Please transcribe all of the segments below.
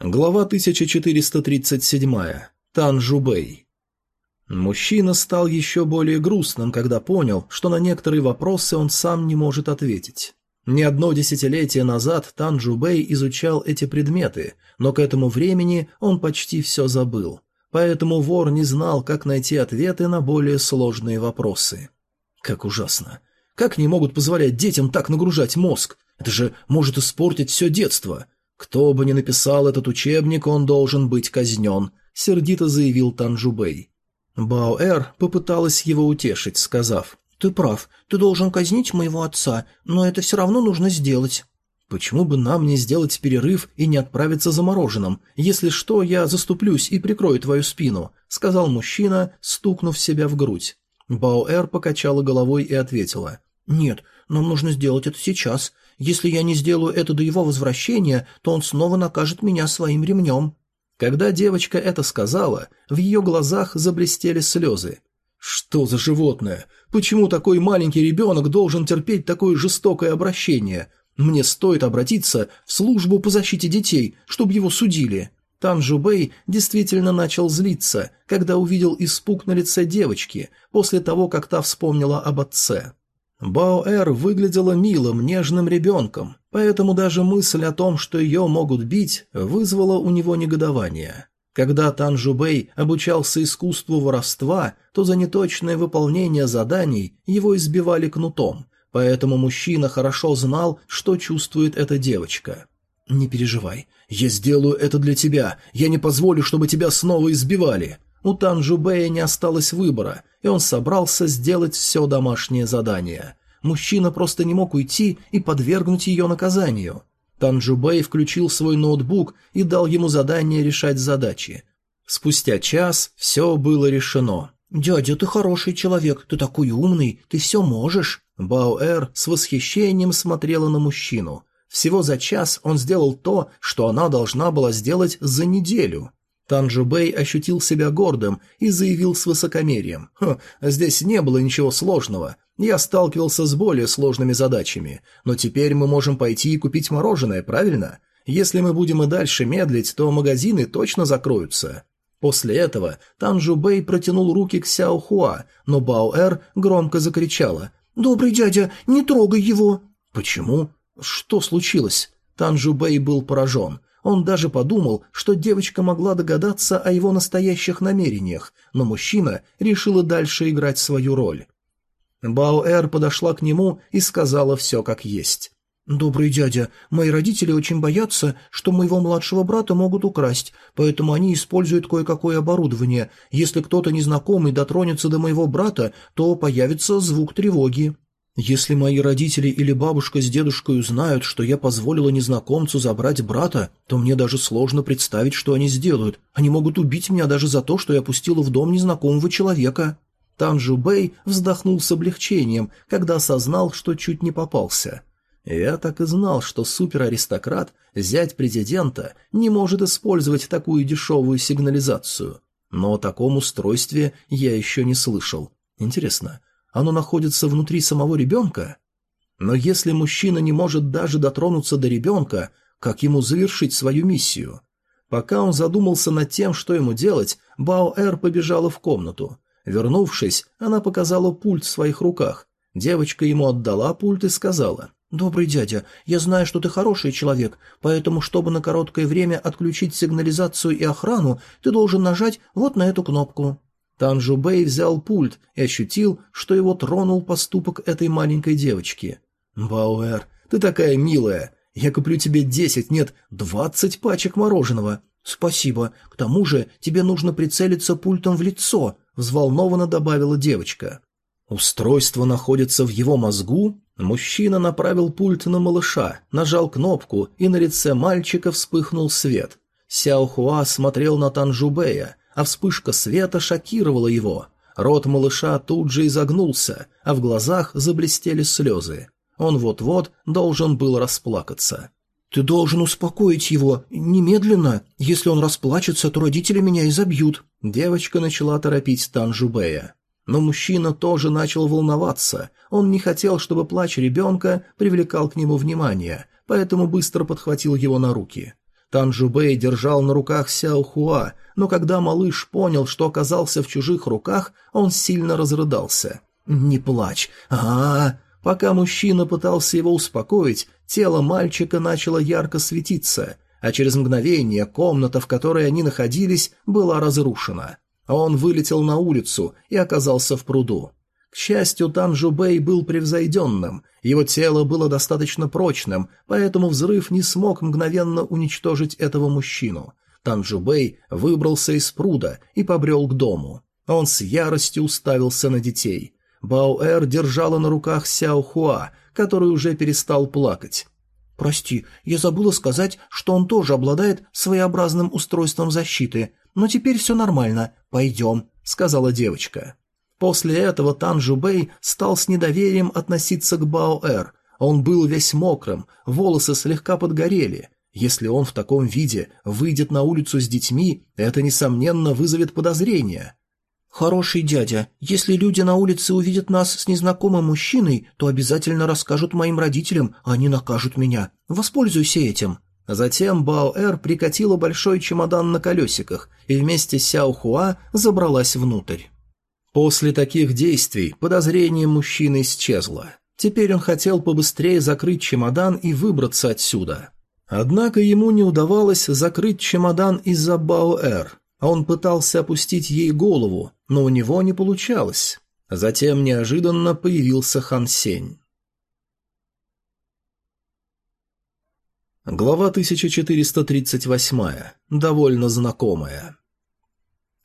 Глава 1437. Танжубэй. Мужчина стал еще более грустным, когда понял, что на некоторые вопросы он сам не может ответить. Не одно десятилетие назад Танжубэй изучал эти предметы, но к этому времени он почти все забыл. Поэтому вор не знал, как найти ответы на более сложные вопросы. Как ужасно. Как не могут позволять детям так нагружать мозг? Это же может испортить все детство. «Кто бы ни написал этот учебник, он должен быть казнен», — сердито заявил Танжубэй. Баоэр попыталась его утешить, сказав, «Ты прав, ты должен казнить моего отца, но это все равно нужно сделать». «Почему бы нам не сделать перерыв и не отправиться за мороженым? Если что, я заступлюсь и прикрою твою спину», — сказал мужчина, стукнув себя в грудь. Баоэр покачала головой и ответила, «Нет, нам нужно сделать это сейчас. Если я не сделаю это до его возвращения, то он снова накажет меня своим ремнем». Когда девочка это сказала, в ее глазах заблестели слезы. «Что за животное? Почему такой маленький ребенок должен терпеть такое жестокое обращение? Мне стоит обратиться в службу по защите детей, чтобы его судили». Тан Жубэй действительно начал злиться, когда увидел испуг на лице девочки, после того, как та вспомнила об отце. Баоэр выглядела милым, нежным ребенком, поэтому даже мысль о том, что ее могут бить, вызвала у него негодование. Когда Тан Жубэй обучался искусству воровства, то за неточное выполнение заданий его избивали кнутом, поэтому мужчина хорошо знал, что чувствует эта девочка. «Не переживай, я сделаю это для тебя, я не позволю, чтобы тебя снова избивали», у Танжубея не осталось выбора, и он собрался сделать все домашнее задание. Мужчина просто не мог уйти и подвергнуть ее наказанию. Танжубей включил свой ноутбук и дал ему задание решать задачи. Спустя час все было решено. «Дядя, ты хороший человек, ты такой умный, ты все можешь». Баоэр с восхищением смотрела на мужчину. Всего за час он сделал то, что она должна была сделать за неделю. Танжубэй ощутил себя гордым и заявил с высокомерием. «Хм, здесь не было ничего сложного. Я сталкивался с более сложными задачами. Но теперь мы можем пойти и купить мороженое, правильно? Если мы будем и дальше медлить, то магазины точно закроются». После этого Танжубэй протянул руки к Сяо Хуа, но Баоэр громко закричала. «Добрый дядя, не трогай его!» «Почему? Что случилось?» Танжубэй был поражен. Он даже подумал, что девочка могла догадаться о его настоящих намерениях, но мужчина решил и дальше играть свою роль. Баоэр подошла к нему и сказала все как есть. «Добрый дядя, мои родители очень боятся, что моего младшего брата могут украсть, поэтому они используют кое-какое оборудование. Если кто-то незнакомый дотронется до моего брата, то появится звук тревоги». Если мои родители или бабушка с дедушкой узнают, что я позволила незнакомцу забрать брата, то мне даже сложно представить, что они сделают. Они могут убить меня даже за то, что я пустила в дом незнакомого человека». Танжу Бэй вздохнул с облегчением, когда осознал, что чуть не попался. «Я так и знал, что супераристократ, зять президента, не может использовать такую дешевую сигнализацию. Но о таком устройстве я еще не слышал. Интересно, оно находится внутри самого ребенка? Но если мужчина не может даже дотронуться до ребенка, как ему завершить свою миссию? Пока он задумался над тем, что ему делать, Бао-Эр побежала в комнату. Вернувшись, она показала пульт в своих руках. Девочка ему отдала пульт и сказала, «Добрый дядя, я знаю, что ты хороший человек, поэтому, чтобы на короткое время отключить сигнализацию и охрану, ты должен нажать вот на эту кнопку». Танжу Бэй взял пульт и ощутил, что его тронул поступок этой маленькой девочки. «Бауэр, ты такая милая. Я куплю тебе десять, нет, двадцать пачек мороженого. Спасибо. К тому же тебе нужно прицелиться пультом в лицо», — взволнованно добавила девочка. Устройство находится в его мозгу? Мужчина направил пульт на малыша, нажал кнопку, и на лице мальчика вспыхнул свет. Сяо Хуа смотрел на Танжубея, а вспышка света шокировала его. Рот малыша тут же изогнулся, а в глазах заблестели слезы. Он вот-вот должен был расплакаться. «Ты должен успокоить его, немедленно. Если он расплачется, то родители меня изобьют». Девочка начала торопить Танжубея. Но мужчина тоже начал волноваться. Он не хотел, чтобы плач ребенка привлекал к нему внимание, поэтому быстро подхватил его на руки. Танжубэй держал на руках Сяо Хуа, но когда малыш понял, что оказался в чужих руках, он сильно разрыдался. «Не плачь! а, -а, -а Пока мужчина пытался его успокоить, тело мальчика начало ярко светиться, а через мгновение комната, в которой они находились, была разрушена. Он вылетел на улицу и оказался в пруду. К счастью, Тан Жубэй был превзойденным, его тело было достаточно прочным, поэтому взрыв не смог мгновенно уничтожить этого мужчину. Тан Жубэй выбрался из пруда и побрел к дому. Он с яростью уставился на детей. Баоэр держала на руках Сяо Хуа, который уже перестал плакать. «Прости, я забыла сказать, что он тоже обладает своеобразным устройством защиты, но теперь все нормально, пойдем», — сказала девочка. После этого Тан Жубэй стал с недоверием относиться к Баоэр. Он был весь мокрым, волосы слегка подгорели. Если он в таком виде выйдет на улицу с детьми, это, несомненно, вызовет подозрения. «Хороший дядя, если люди на улице увидят нас с незнакомым мужчиной, то обязательно расскажут моим родителям, а они накажут меня. Воспользуйся этим». Затем Баоэр прикатила большой чемодан на колесиках и вместе с Сяо Хуа забралась внутрь. После таких действий подозрение мужчины исчезло. Теперь он хотел побыстрее закрыть чемодан и выбраться отсюда. Однако ему не удавалось закрыть чемодан из-за Баоэр. Он пытался опустить ей голову, но у него не получалось. Затем неожиданно появился Хан Сень. Глава 1438. Довольно знакомая.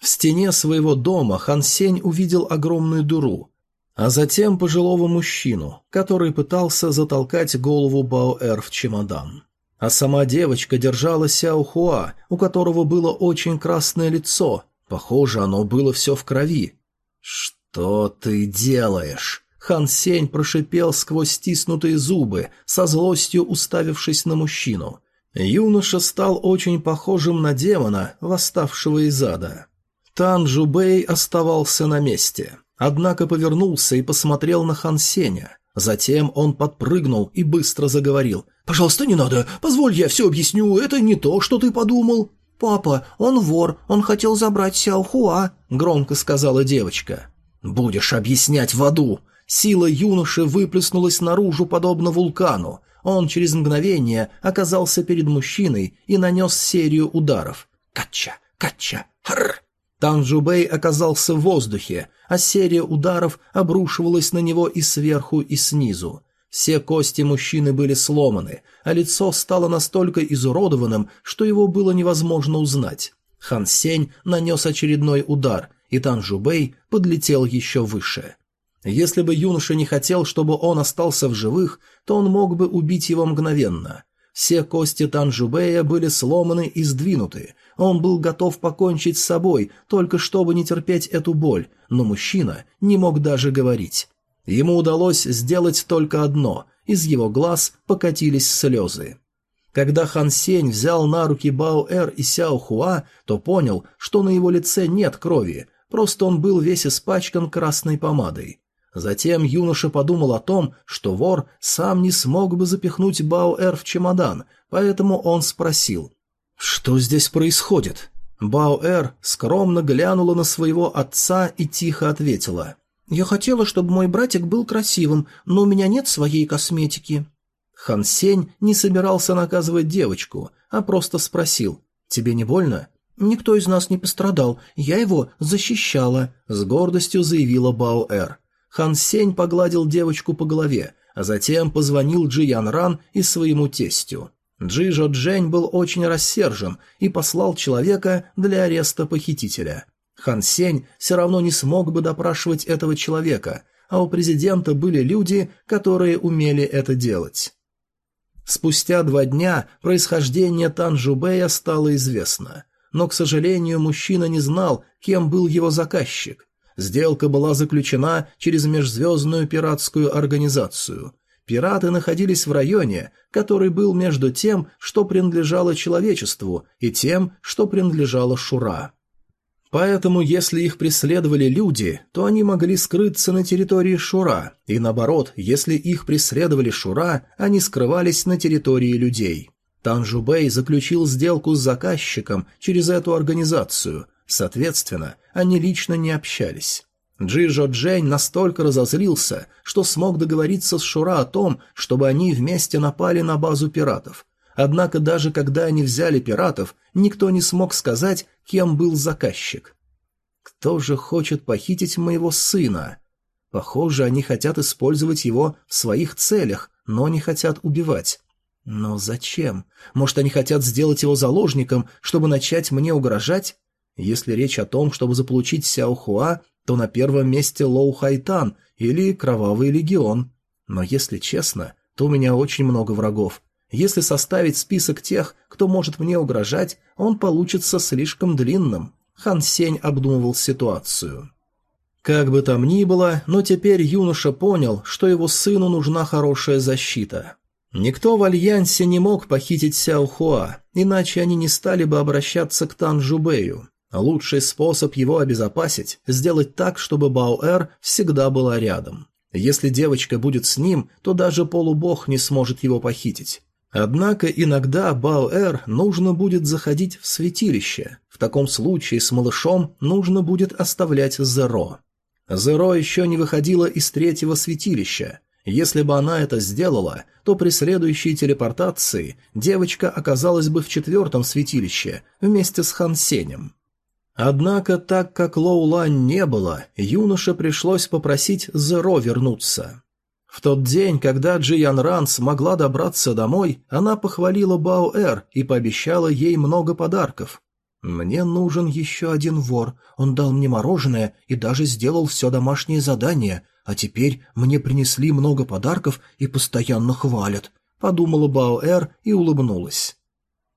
В стене своего дома Хан Сень увидел огромную дыру, а затем пожилого мужчину, который пытался затолкать голову Баоэр в чемодан. А сама девочка держала Сяо Хуа, у которого было очень красное лицо, Похоже, оно было все в крови. «Что ты делаешь?» Хан Сень прошипел сквозь стиснутые зубы, со злостью уставившись на мужчину. Юноша стал очень похожим на демона, восставшего из ада. Тан Жубэй оставался на месте, однако повернулся и посмотрел на Хан Сеня. Затем он подпрыгнул и быстро заговорил. «Пожалуйста, не надо. Позволь, я все объясню. Это не то, что ты подумал». «Папа, он вор, он хотел забрать Сяохуа», — громко сказала девочка. «Будешь объяснять в аду». Сила юноши выплеснулась наружу, подобно вулкану. Он через мгновение оказался перед мужчиной и нанес серию ударов. «Кача! Кача! Хррр!» Танжубэй оказался в воздухе, а серия ударов обрушивалась на него и сверху, и снизу. Все кости мужчины были сломаны, а лицо стало настолько изуродованным, что его было невозможно узнать. Хан Сень нанес очередной удар, и Тан Жубэй подлетел еще выше. Если бы юноша не хотел, чтобы он остался в живых, то он мог бы убить его мгновенно. Все кости Тан Жубэя были сломаны и сдвинуты. Он был готов покончить с собой, только чтобы не терпеть эту боль, но мужчина не мог даже говорить. Ему удалось сделать только одно – из его глаз покатились слезы. Когда Хан Сень взял на руки Бао Эр и Сяо Хуа, то понял, что на его лице нет крови, просто он был весь испачкан красной помадой. Затем юноша подумал о том, что вор сам не смог бы запихнуть Бао Эр в чемодан, поэтому он спросил, «Что здесь происходит?» Бао Эр скромно глянула на своего отца и тихо ответила, «Я хотела, чтобы мой братик был красивым, но у меня нет своей косметики». Хан Сень не собирался наказывать девочку, а просто спросил, «Тебе не больно?» «Никто из нас не пострадал, я его защищала», — с гордостью заявила Бао-Эр. Хан Сень погладил девочку по голове, а затем позвонил Джи Ян Ран и своему тестю. Джи Жо Джень был очень рассержен и послал человека для ареста похитителя. Хан Сень все равно не смог бы допрашивать этого человека, а у президента были люди, которые умели это делать. Спустя два дня происхождение Тан Жубэя стало известно, но, к сожалению, мужчина не знал, кем был его заказчик. Сделка была заключена через межзвездную пиратскую организацию. Пираты находились в районе, который был между тем, что принадлежало человечеству, и тем, что принадлежало Шура. Поэтому, если их преследовали люди, то они могли скрыться на территории Шура, и наоборот, если их преследовали Шура, они скрывались на территории людей. Танжубэй заключил сделку с заказчиком через эту организацию, соответственно, они лично не общались. Джижо Джень настолько разозлился, что смог договориться с Шура о том, чтобы они вместе напали на базу пиратов. Однако даже когда они взяли пиратов, никто не смог сказать, кем был заказчик. Кто же хочет похитить моего сына? Похоже, они хотят использовать его в своих целях, но не хотят убивать. Но зачем? Может, они хотят сделать его заложником, чтобы начать мне угрожать? Если речь о том, чтобы заполучить Сяохуа, то на первом месте Лоу Хайтан или Кровавый Легион. Но если честно, то у меня очень много врагов. Если составить список тех, кто может мне угрожать, он получится слишком длинным. Хан Сень обдумывал ситуацию. Как бы там ни было, но теперь юноша понял, что его сыну нужна хорошая защита. Никто в Альянсе не мог похитить Сяо Хуа, иначе они не стали бы обращаться к Тан Жубею. Лучший способ его обезопасить – сделать так, чтобы Баоэр всегда была рядом. Если девочка будет с ним, то даже полубог не сможет его похитить. Однако иногда Баоэр нужно будет заходить в святилище. В таком случае с малышом нужно будет оставлять Зеро. Зеро еще не выходила из третьего святилища. Если бы она это сделала, то при следующей телепортации девочка оказалась бы в четвертом святилище вместе с Хансенем. Однако, так как Лоулань не было, юноше пришлось попросить Зеро вернуться. В тот день, когда Джиян Ран смогла добраться домой, она похвалила Баоэр и пообещала ей много подарков. «Мне нужен еще один вор. Он дал мне мороженое и даже сделал все домашнее задание, а теперь мне принесли много подарков и постоянно хвалят», — подумала Баоэр и улыбнулась.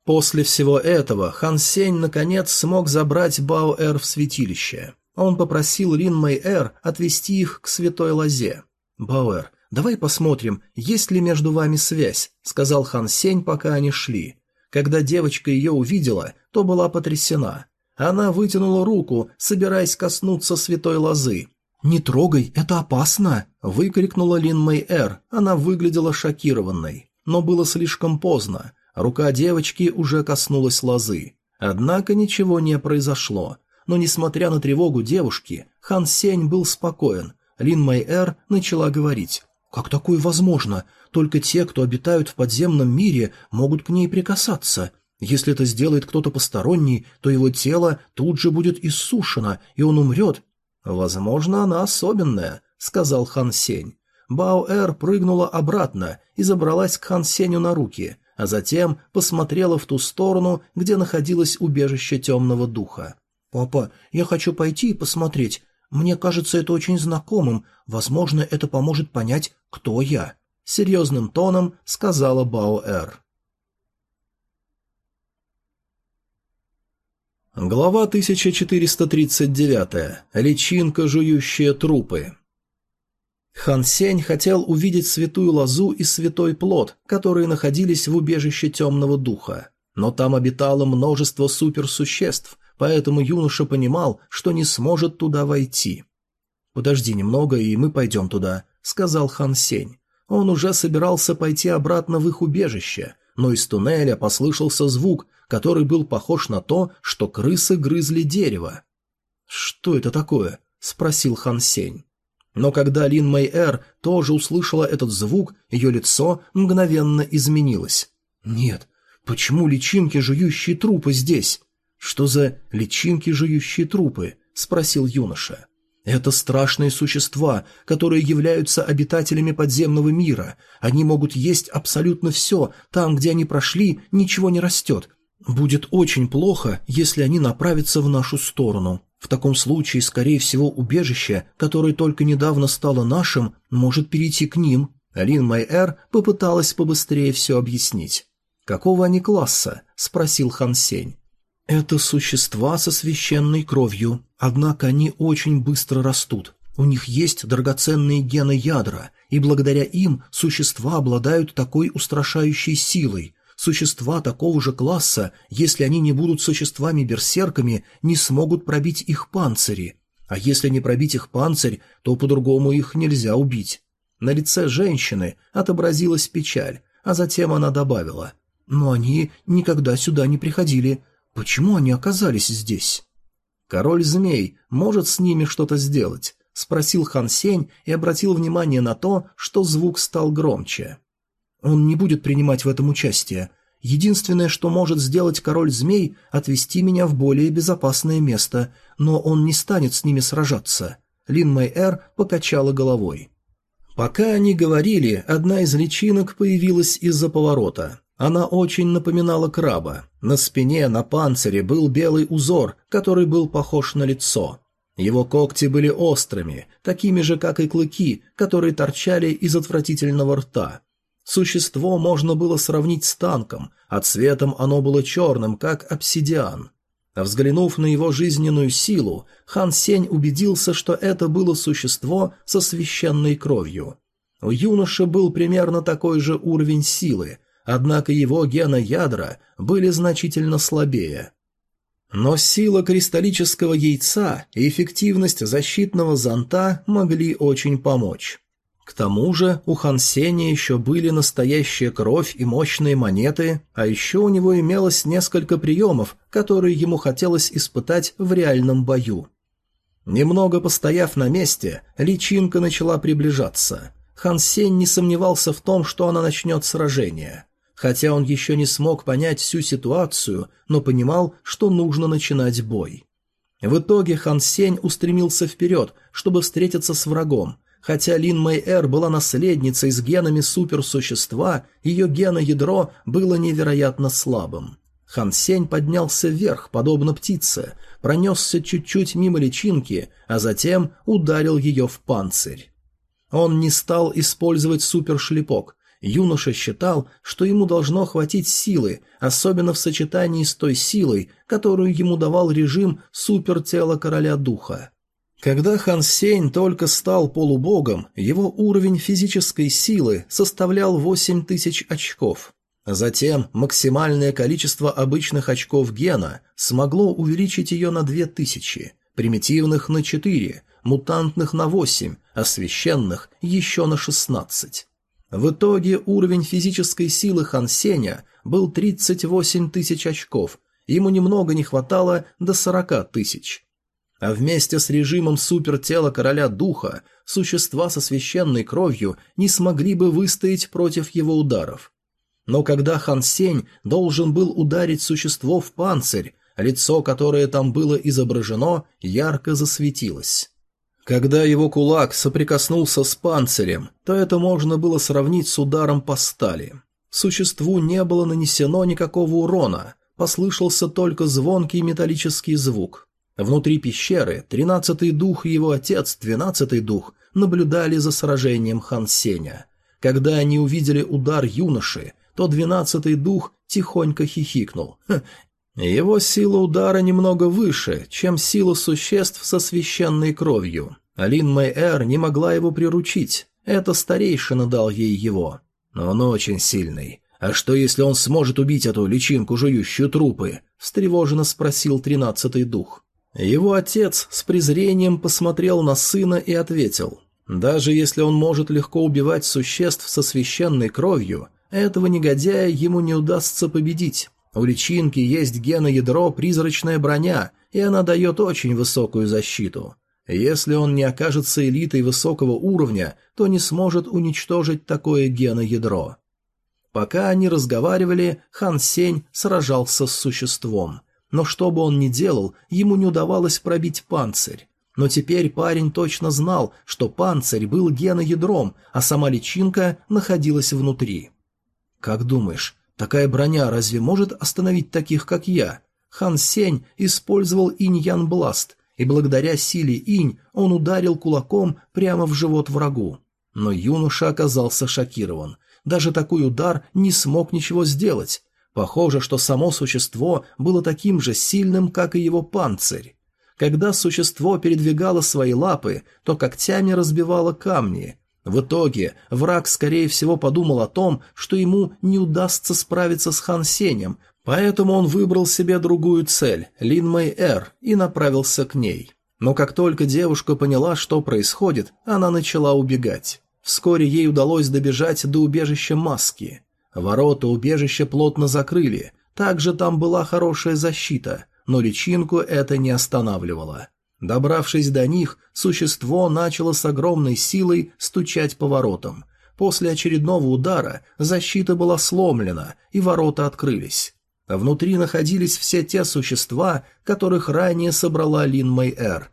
После всего этого Хан Сень наконец смог забрать Бао-Эр в святилище. Он попросил Лин Мэй-Эр отвести их к святой лозе. «Бао-Эр, давай посмотрим, есть ли между вами связь», — сказал Хан Сень, пока они шли. Когда девочка ее увидела, то была потрясена. Она вытянула руку, собираясь коснуться святой лозы. «Не трогай, это опасно!» — выкрикнула Лин Мэй-Эр. Она выглядела шокированной. Но было слишком поздно. Рука девочки уже коснулась лозы. Однако ничего не произошло. Но, несмотря на тревогу девушки, Хан Сень был спокоен. Лин Мэй-Эр начала говорить. «Как такое возможно? Только те, кто обитают в подземном мире, могут к ней прикасаться. Если это сделает кто-то посторонний, то его тело тут же будет иссушено, и он умрет». «Возможно, она особенная», — сказал Хан Сень. Бао-Эр прыгнула обратно и забралась к Хан Сенью на руки а затем посмотрела в ту сторону, где находилось убежище темного духа. «Папа, я хочу пойти и посмотреть. Мне кажется это очень знакомым. Возможно, это поможет понять, кто я», — серьезным тоном сказала Бао-Эр. Глава 1439. Личинка, жующая трупы. Хан Сень хотел увидеть святую лозу и святой плод, которые находились в убежище темного духа. Но там обитало множество суперсуществ, поэтому юноша понимал, что не сможет туда войти. «Подожди немного, и мы пойдем туда», — сказал Хан Сень. Он уже собирался пойти обратно в их убежище, но из туннеля послышался звук, который был похож на то, что крысы грызли дерево. «Что это такое?» — спросил Хан Сень. Но когда Лин Мэй-Эр тоже услышала этот звук, ее лицо мгновенно изменилось. «Нет, почему личинки, жующие трупы, здесь?» «Что за личинки, жующие трупы?» – спросил юноша. «Это страшные существа, которые являются обитателями подземного мира. Они могут есть абсолютно все, там, где они прошли, ничего не растет. Будет очень плохо, если они направятся в нашу сторону. В таком случае, скорее всего, убежище, которое только недавно стало нашим, может перейти к ним. Лин Майэр попыталась побыстрее все объяснить. «Какого они класса?» – спросил Хан Сень. «Это существа со священной кровью, однако они очень быстро растут. У них есть драгоценные гены ядра, и благодаря им существа обладают такой устрашающей силой, Существа такого же класса, если они не будут существами-берсерками, не смогут пробить их панцири. А если не пробить их панцирь, то по-другому их нельзя убить. На лице женщины отобразилась печаль, а затем она добавила. Но они никогда сюда не приходили. Почему они оказались здесь? Король змей может с ними что-то сделать, спросил Хан Сень и обратил внимание на то, что звук стал громче. Он не будет принимать в этом участие. Единственное, что может сделать король змей, отвести меня в более безопасное место, но он не станет с ними сражаться. Лин Мэй Эр покачала головой. Пока они говорили, одна из личинок появилась из-за поворота. Она очень напоминала краба. На спине, на панцире был белый узор, который был похож на лицо. Его когти были острыми, такими же, как и клыки, которые торчали из отвратительного рта. Существо можно было сравнить с танком, а цветом оно было черным, как обсидиан. Взглянув на его жизненную силу, хан Сень убедился, что это было существо со священной кровью. У юноши был примерно такой же уровень силы, однако его геноядра были значительно слабее. Но сила кристаллического яйца и эффективность защитного зонта могли очень помочь. К тому же у Хан Сеня еще были настоящая кровь и мощные монеты, а еще у него имелось несколько приемов, которые ему хотелось испытать в реальном бою. Немного постояв на месте, личинка начала приближаться. Хан Сень не сомневался в том, что она начнет сражение. Хотя он еще не смог понять всю ситуацию, но понимал, что нужно начинать бой. В итоге Хан Сень устремился вперед, чтобы встретиться с врагом. Хотя Лин Мэй Эр была наследницей с генами суперсущества, ее геноядро было невероятно слабым. Хан Сень поднялся вверх, подобно птице, пронесся чуть-чуть мимо личинки, а затем ударил ее в панцирь. Он не стал использовать супершлепок, Юноша считал, что ему должно хватить силы, особенно в сочетании с той силой, которую ему давал режим супертела короля духа. Когда Хан Сень только стал полубогом, его уровень физической силы составлял 8000 очков. Затем максимальное количество обычных очков гена смогло увеличить ее на 2000, примитивных на 4, мутантных на 8, а священных еще на 16. В итоге уровень физической силы Хан Сеня был 38 тысяч очков, ему немного не хватало до 40 тысяч. А вместе с режимом супертела короля духа существа со священной кровью не смогли бы выстоять против его ударов. Но когда Хан Сень должен был ударить существо в панцирь, лицо, которое там было изображено, ярко засветилось. Когда его кулак соприкоснулся с панцирем, то это можно было сравнить с ударом по стали. Существу не было нанесено никакого урона, послышался только звонкий металлический звук. Внутри пещеры тринадцатый дух и его отец, двенадцатый дух, наблюдали за сражением Хан Сеня. Когда они увидели удар юноши, то двенадцатый дух тихонько хихикнул. «Хм, его сила удара немного выше, чем сила существ со священной кровью. Алин Мэй не могла его приручить, это старейшина дал ей его. Но он очень сильный. А что, если он сможет убить эту личинку, жующую трупы? Встревоженно спросил тринадцатый дух. Его отец с презрением посмотрел на сына и ответил. Даже если он может легко убивать существ со священной кровью, этого негодяя ему не удастся победить. У личинки есть геноядро «Призрачная броня», и она дает очень высокую защиту. Если он не окажется элитой высокого уровня, то не сможет уничтожить такое геноядро. Пока они разговаривали, Хан Сень сражался с существом. Но что бы он ни делал, ему не удавалось пробить панцирь. Но теперь парень точно знал, что панцирь был геноядром, а сама личинка находилась внутри. «Как думаешь, Такая броня разве может остановить таких, как я? Хан Сень использовал инь-ян бласт, и благодаря силе инь он ударил кулаком прямо в живот врагу. Но юноша оказался шокирован. Даже такой удар не смог ничего сделать. Похоже, что само существо было таким же сильным, как и его панцирь. Когда существо передвигало свои лапы, то когтями разбивало камни, в итоге враг, скорее всего, подумал о том, что ему не удастся справиться с Хан Сенем, поэтому он выбрал себе другую цель – Лин Мэй Эр, и направился к ней. Но как только девушка поняла, что происходит, она начала убегать. Вскоре ей удалось добежать до убежища маски. Ворота убежища плотно закрыли, также там была хорошая защита, но личинку это не останавливало. Добравшись до них, существо начало с огромной силой стучать по воротам. После очередного удара защита была сломлена, и ворота открылись. Внутри находились все те существа, которых ранее собрала Лин Мэй-Эр.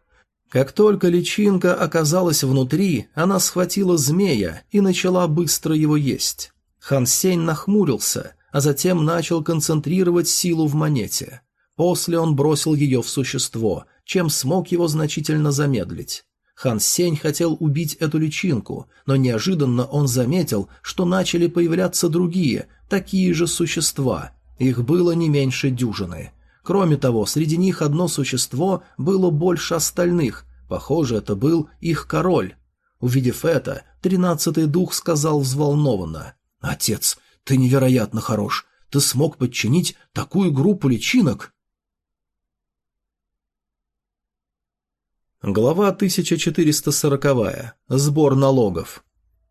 Как только личинка оказалась внутри, она схватила змея и начала быстро его есть. Хан Сень нахмурился, а затем начал концентрировать силу в монете. После он бросил ее в существо, чем смог его значительно замедлить. Хан Сень хотел убить эту личинку, но неожиданно он заметил, что начали появляться другие, такие же существа. Их было не меньше дюжины. Кроме того, среди них одно существо было больше остальных, похоже, это был их король. Увидев это, тринадцатый дух сказал взволнованно. «Отец, ты невероятно хорош. Ты смог подчинить такую группу личинок?» Глава 1440. Сбор налогов.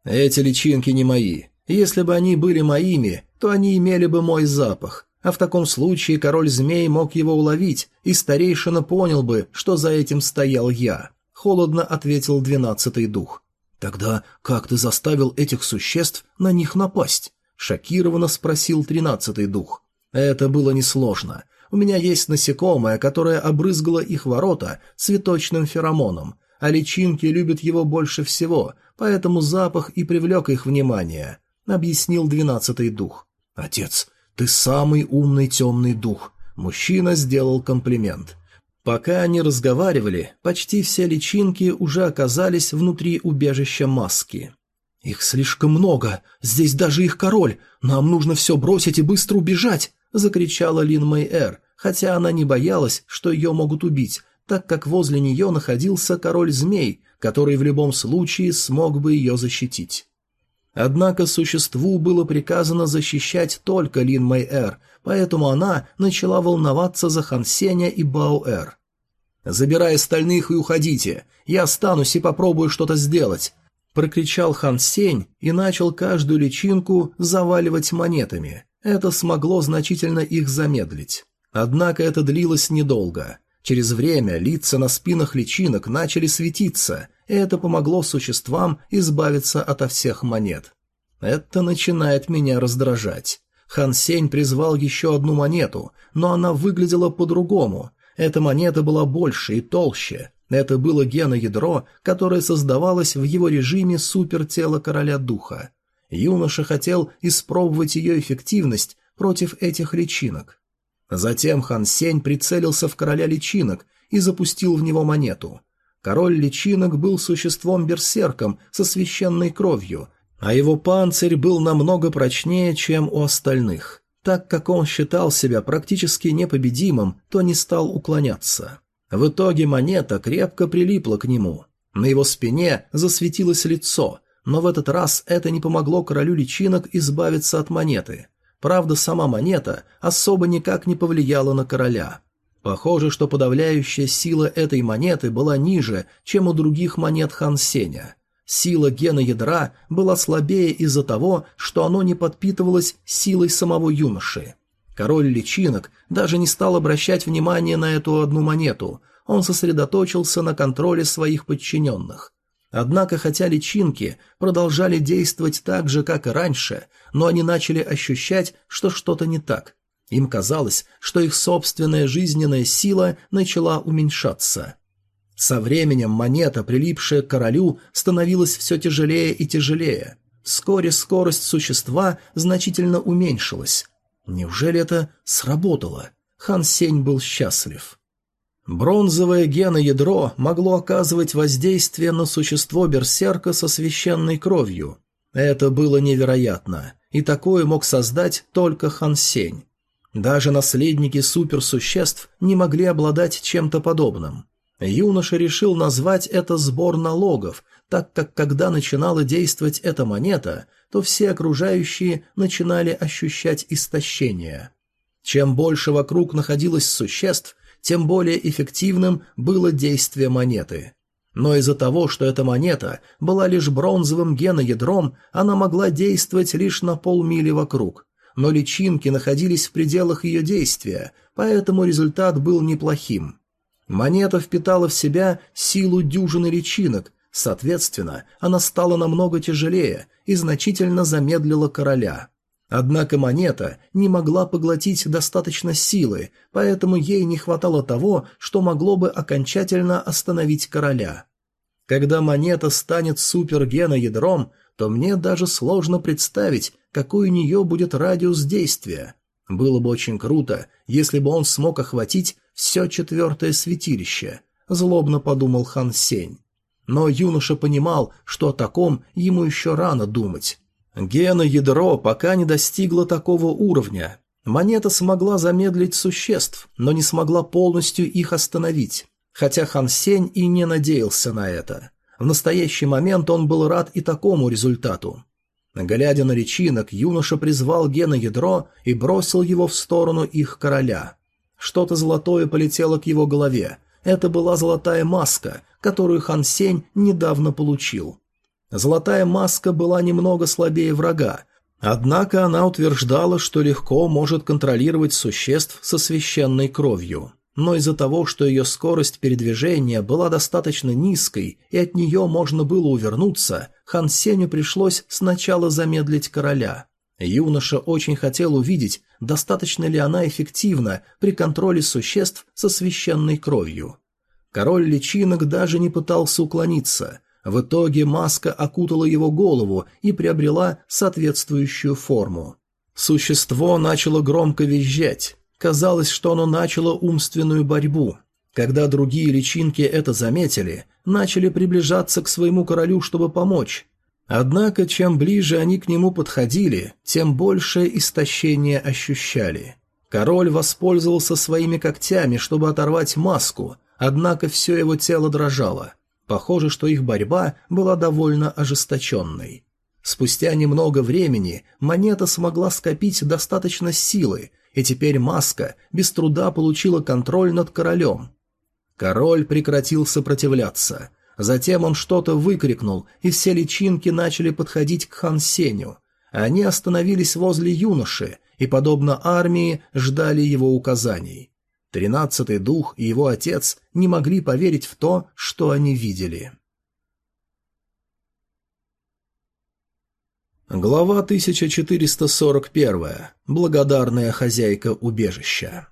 Эти личинки не мои. Если бы они были моими, то они имели бы мой запах, а в таком случае король змей мог его уловить, и старейшина понял бы, что за этим стоял я. Холодно ответил двенадцатый дух. Тогда как ты заставил этих существ на них напасть? Шокированно спросил тринадцатый дух. Это было несложно. У меня есть насекомое, которое обрызгало их ворота цветочным феромоном, а личинки любят его больше всего, поэтому запах и привлек их внимание», — объяснил двенадцатый дух. «Отец, ты самый умный темный дух», — мужчина сделал комплимент. Пока они разговаривали, почти все личинки уже оказались внутри убежища маски. «Их слишком много, здесь даже их король, нам нужно все бросить и быстро убежать!» — закричала Лин Мэй-Эр, хотя она не боялась, что ее могут убить, так как возле нее находился король-змей, который в любом случае смог бы ее защитить. Однако существу было приказано защищать только Лин Мэй-Эр, поэтому она начала волноваться за Хан Сеня и Бао-Эр. «Забирай остальных и уходите, я останусь и попробую что-то сделать», — прокричал Хан Сень и начал каждую личинку заваливать монетами. Это смогло значительно их замедлить. Однако это длилось недолго. Через время лица на спинах личинок начали светиться, и это помогло существам избавиться ото всех монет. Это начинает меня раздражать. Хан Сень призвал еще одну монету, но она выглядела по-другому. Эта монета была больше и толще. Это было геноядро, которое создавалось в его режиме супертела короля духа. Юноша хотел испробовать ее эффективность против этих личинок. Затем Хан Сень прицелился в короля личинок и запустил в него монету. Король личинок был существом-берсерком со священной кровью, а его панцирь был намного прочнее, чем у остальных. Так как он считал себя практически непобедимым, то не стал уклоняться. В итоге монета крепко прилипла к нему. На его спине засветилось лицо, но в этот раз это не помогло королю личинок избавиться от монеты. Правда, сама монета особо никак не повлияла на короля. Похоже, что подавляющая сила этой монеты была ниже, чем у других монет Хан Сеня. Сила гена ядра была слабее из-за того, что оно не подпитывалось силой самого юноши. Король личинок даже не стал обращать внимание на эту одну монету, он сосредоточился на контроле своих подчиненных. Однако, хотя личинки продолжали действовать так же, как и раньше, но они начали ощущать, что что-то не так. Им казалось, что их собственная жизненная сила начала уменьшаться. Со временем монета, прилипшая к королю, становилась все тяжелее и тяжелее. Вскоре скорость существа значительно уменьшилась. Неужели это сработало? Хан Сень был счастлив. Бронзовое геноядро могло оказывать воздействие на существо берсерка со священной кровью. Это было невероятно, и такое мог создать только Хан Сень. Даже наследники суперсуществ не могли обладать чем-то подобным. Юноша решил назвать это сбор налогов, так как когда начинала действовать эта монета, то все окружающие начинали ощущать истощение. Чем больше вокруг находилось существ, тем более эффективным было действие монеты. Но из-за того, что эта монета была лишь бронзовым геноядром, она могла действовать лишь на полмили вокруг. Но личинки находились в пределах ее действия, поэтому результат был неплохим. Монета впитала в себя силу дюжины личинок, соответственно, она стала намного тяжелее и значительно замедлила короля. Однако монета не могла поглотить достаточно силы, поэтому ей не хватало того, что могло бы окончательно остановить короля. Когда монета станет супергеноядром, то мне даже сложно представить, какой у нее будет радиус действия. Было бы очень круто, если бы он смог охватить все четвертое святилище, злобно подумал Хан Сень. Но юноша понимал, что о таком ему еще рано думать. Геноядро пока не достигло такого уровня. Монета смогла замедлить существ, но не смогла полностью их остановить. Хотя Хан Сень и не надеялся на это. В настоящий момент он был рад и такому результату. Глядя на личинок, юноша призвал геноядро и бросил его в сторону их короля. Что-то золотое полетело к его голове. Это была золотая маска, которую Хан Сень недавно получил. Золотая маска была немного слабее врага, однако она утверждала, что легко может контролировать существ со священной кровью но из-за того, что ее скорость передвижения была достаточно низкой и от нее можно было увернуться, Хан Сеню пришлось сначала замедлить короля. Юноша очень хотел увидеть, достаточно ли она эффективна при контроле существ со священной кровью. Король личинок даже не пытался уклониться. В итоге маска окутала его голову и приобрела соответствующую форму. Существо начало громко визжать. Казалось, что оно начало умственную борьбу. Когда другие личинки это заметили, начали приближаться к своему королю, чтобы помочь. Однако, чем ближе они к нему подходили, тем большее истощение ощущали. Король воспользовался своими когтями, чтобы оторвать маску, однако все его тело дрожало. Похоже, что их борьба была довольно ожесточенной. Спустя немного времени монета смогла скопить достаточно силы, и теперь маска без труда получила контроль над королем. Король прекратил сопротивляться. Затем он что-то выкрикнул, и все личинки начали подходить к Хан Сеню. Они остановились возле юноши и, подобно армии, ждали его указаний. Тринадцатый дух и его отец не могли поверить в то, что они видели. Глава 1441. Благодарная хозяйка убежища.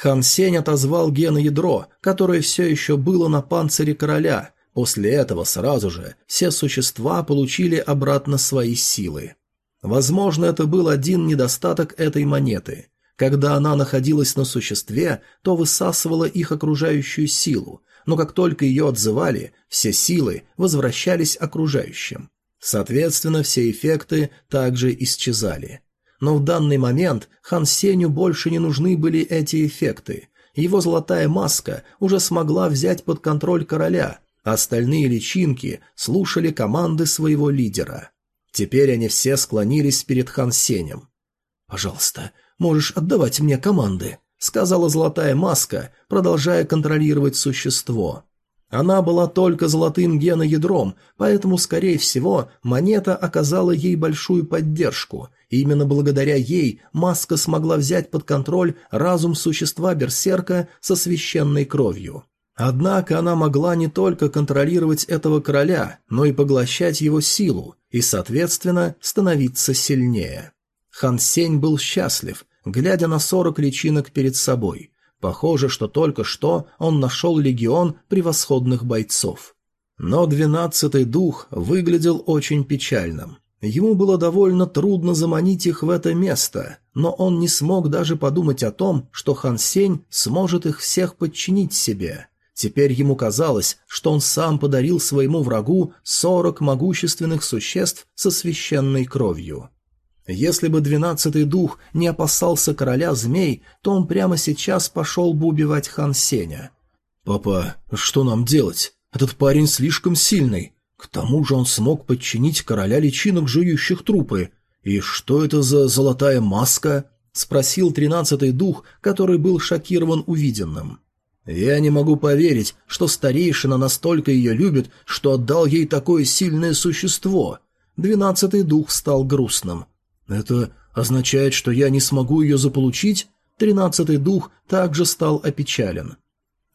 Хан Сень отозвал геноядро, которое все еще было на панцире короля. После этого сразу же все существа получили обратно свои силы. Возможно, это был один недостаток этой монеты. Когда она находилась на существе, то высасывала их окружающую силу, но как только ее отзывали, все силы возвращались окружающим. Соответственно, все эффекты также исчезали. Но в данный момент Хан Сеню больше не нужны были эти эффекты. Его золотая маска уже смогла взять под контроль короля, а остальные личинки слушали команды своего лидера. Теперь они все склонились перед Хан Сенем. «Пожалуйста, можешь отдавать мне команды», — сказала золотая маска, продолжая контролировать существо. Она была только золотым геноядром, поэтому, скорее всего, монета оказала ей большую поддержку, и именно благодаря ей маска смогла взять под контроль разум существа берсерка со священной кровью. Однако она могла не только контролировать этого короля, но и поглощать его силу, и, соответственно, становиться сильнее. Хан Сень был счастлив, глядя на сорок личинок перед собой – Похоже, что только что он нашел легион превосходных бойцов. Но двенадцатый дух выглядел очень печальным. Ему было довольно трудно заманить их в это место, но он не смог даже подумать о том, что Хан Сень сможет их всех подчинить себе. Теперь ему казалось, что он сам подарил своему врагу сорок могущественных существ со священной кровью. Если бы двенадцатый дух не опасался короля змей, то он прямо сейчас пошел бы убивать хан Сеня. «Папа, что нам делать? Этот парень слишком сильный. К тому же он смог подчинить короля личинок, жующих трупы. И что это за золотая маска?» — спросил тринадцатый дух, который был шокирован увиденным. Я не могу поверить, что старейшина настолько ее любит, что отдал ей такое сильное существо. Двенадцатый дух стал грустным. Это означает, что я не смогу ее заполучить? Тринадцатый дух также стал опечален.